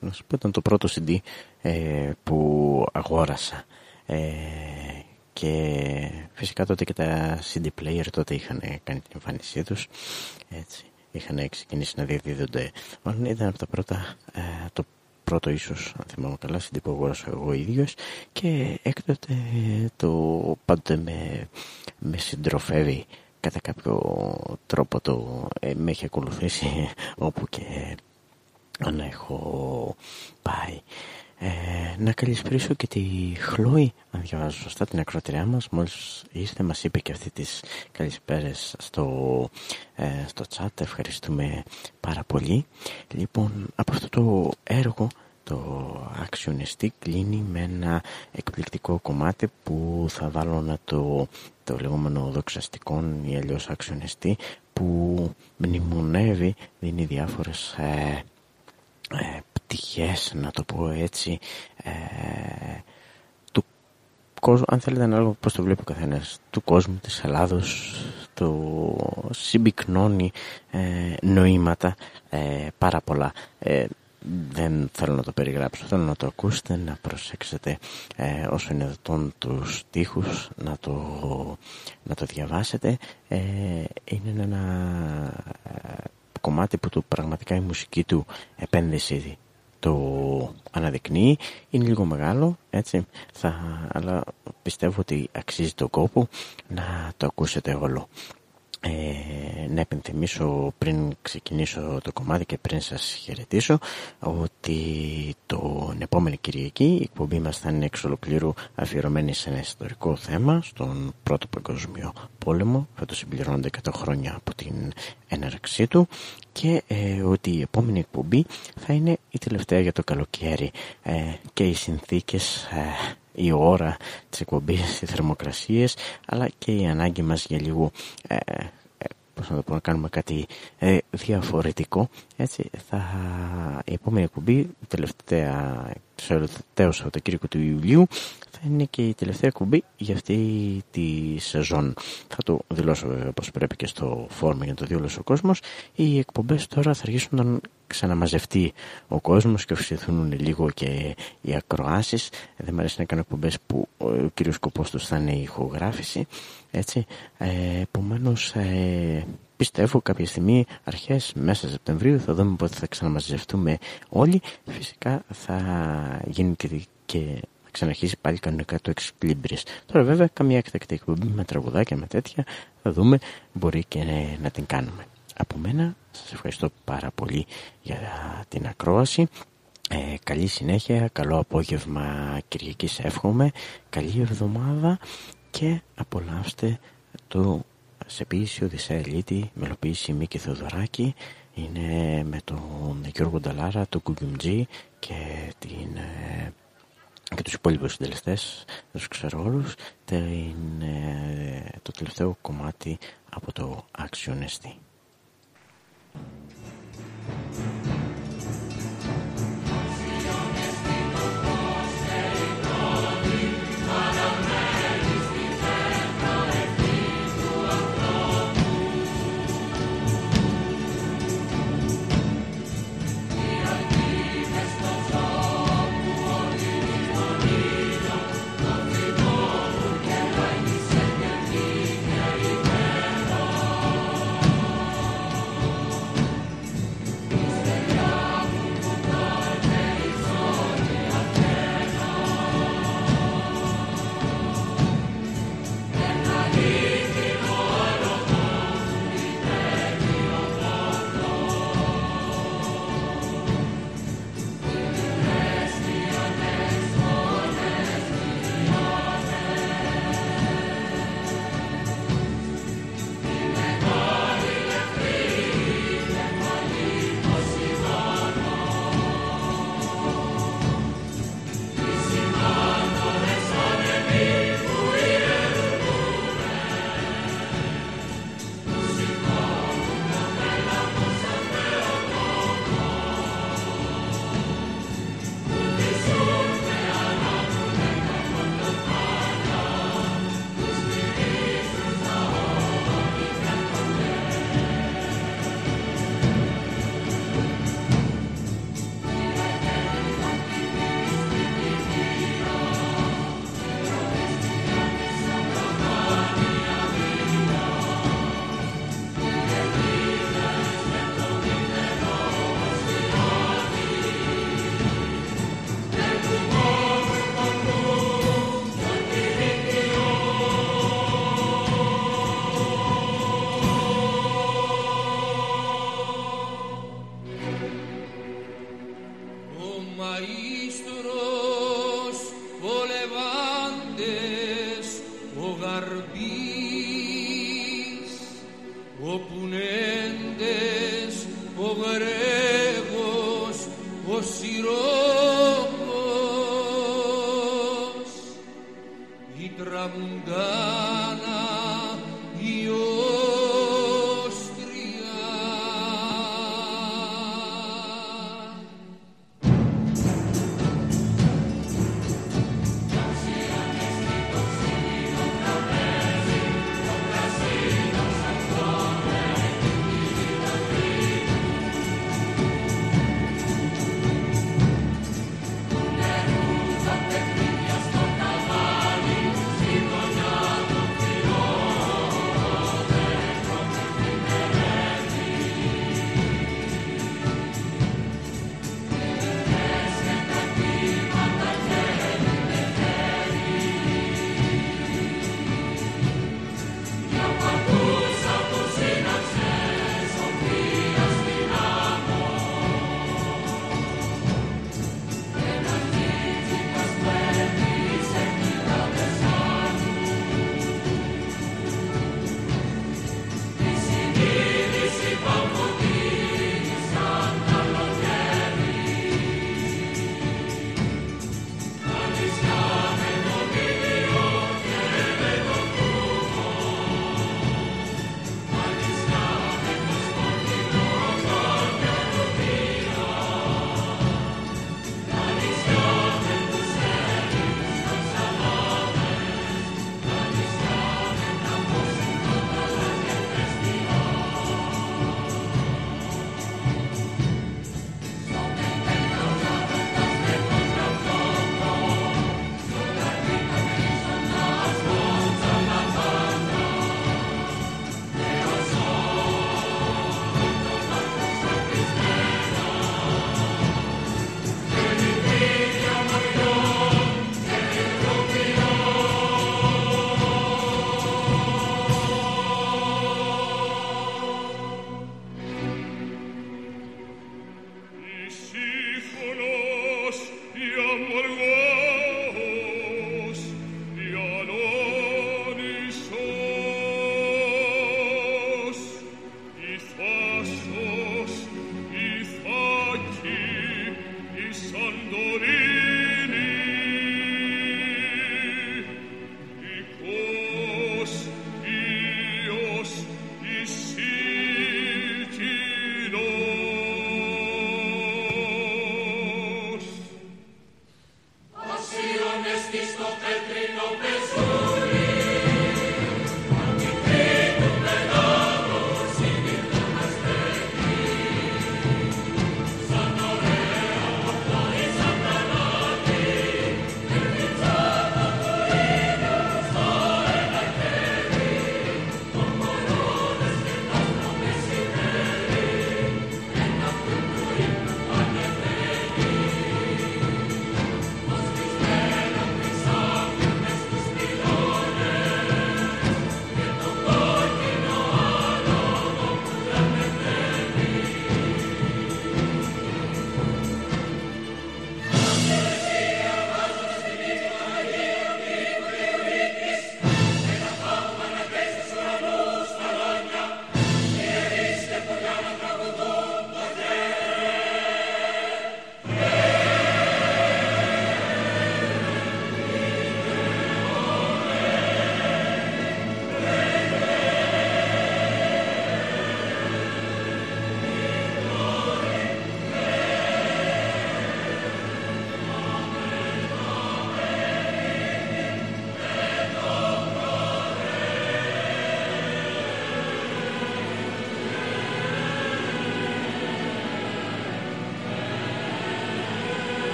να σου πω ήταν το πρώτο CD ε, που αγόρασα. Και φυσικά τότε και τα CD player τότε είχαν κάνει την εμφάνισή τους. Έτσι είχαν ξεκινήσει να διαδίδονται. Μάλλον ήταν από τα πρώτα, ε, το πρώτο ίσως, αν θυμάμαι καλά, στην που αγόρασα εγώ ίδιος και έκτοτε το πάντοτε με, με συντροφεύει κατά κάποιο τρόπο το ε, με έχει ακολουθήσει όπου και αν έχω πάει. Ε, να καλησπρίσω και τη Χλόη, αν διαβάζω σωστά την ακροτηριά μας. Μόλις ήρθε μας είπε και αυτή τις καλησπέρες στο, ε, στο chat. Ευχαριστούμε πάρα πολύ. Λοιπόν, από αυτό το έργο το αξιονιστή κλείνει με ένα εκπληκτικό κομμάτι που θα βάλω να το, το λεγόμενο δοξαστικό ή αλλιώς αξιονιστή που μνημονεύει, δίνει διάφορες ε, ε, πτυχές, να το πω έτσι, ε, του κόσμου, αν θέλετε να λέω πώς το βλέπει ο καθένας, του κόσμου, της Ελλάδος, το συμπυκνώνει ε, νοήματα ε, πάρα πολλά. Ε, δεν θέλω να το περιγράψω, θέλω να το ακούσετε, να προσέξετε ε, όσο είναι δυνατόν τους στίχους, να το, να το διαβάσετε. Ε, είναι ένα κομμάτι που του πραγματικά η μουσική του επένδυση το αναδεικνύει. Είναι λίγο μεγάλο έτσι θα, αλλά πιστεύω ότι αξίζει τον κόπο να το ακούσετε όλο ε, να επενθυμίσω πριν ξεκινήσω το κομμάτι και πριν σας χαιρετήσω ότι τον επόμενη Κυριακή η εκπομπή μας θα είναι εξ ολοκλήρου αφιερωμένη σε ένα ιστορικό θέμα στον Πρώτο Παγκόσμιο Πόλεμο θα το συμπληρώνονται 100 χρόνια από την έναρξή του και ε, ότι η επόμενη εκπομπή θα είναι η τελευταία για το καλοκαίρι. Ε, και οι συνθήκες ε, η ώρα της εκπομπής, οι θερμοκρασίες αλλά και η ανάγκη μας για λίγο ε, ε πώς να το πω, να κάνουμε κάτι ε, διαφορετικό. Έτσι θα η επόμενη εκπομπή τελευταία τελευταίο Σαββατοκύριακο του Ιουλίου θα είναι και η τελευταία εκπομπή για αυτή τη σεζόν θα το δηλώσω βέβαια όπως πρέπει και στο φόρμα για να το δει όλος ο κόσμος οι εκπομπές τώρα θα αρχίσουν να ξαναμαζευτεί ο κόσμος και αυξηθούν λίγο και οι ακροάσεις. Δεν μου αρέσει να κάνω εκπομπές που ο κύριος σκοπός τους θα είναι η ηχογράφηση. Έτσι. Ε, Επομένως, ε, πιστεύω κάποια στιγμή αρχές μέσα Σεπτεμβρίου θα δούμε πότε θα ξαναμαζευτούμε όλοι. Φυσικά θα γίνει και θα ξαναρχίσει πάλι κανονικά το εξκλίμπρις. Τώρα βέβαια καμία εκτακτή εκπομπή με τραγουδάκια με τέτοια θα δούμε μπορεί και να την κάνουμε. Από μένα σας ευχαριστώ πάρα πολύ για την ακρόαση. Ε, καλή συνέχεια, καλό απόγευμα Κυριακής εύχομαι, καλή εβδομάδα και απολαύστε το σε ποιήση Οδυσσέα Ελίτη, μελοποίηση Μίκη Θεοδωράκη, είναι με τον Γιώργο Νταλάρα, τον Κουγκουμτζή και, την, ε, και τους υπόλοιπους συντελεστές, τους ξέρω όλους, το τελευταίο κομμάτι από το Action ST.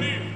Rudy.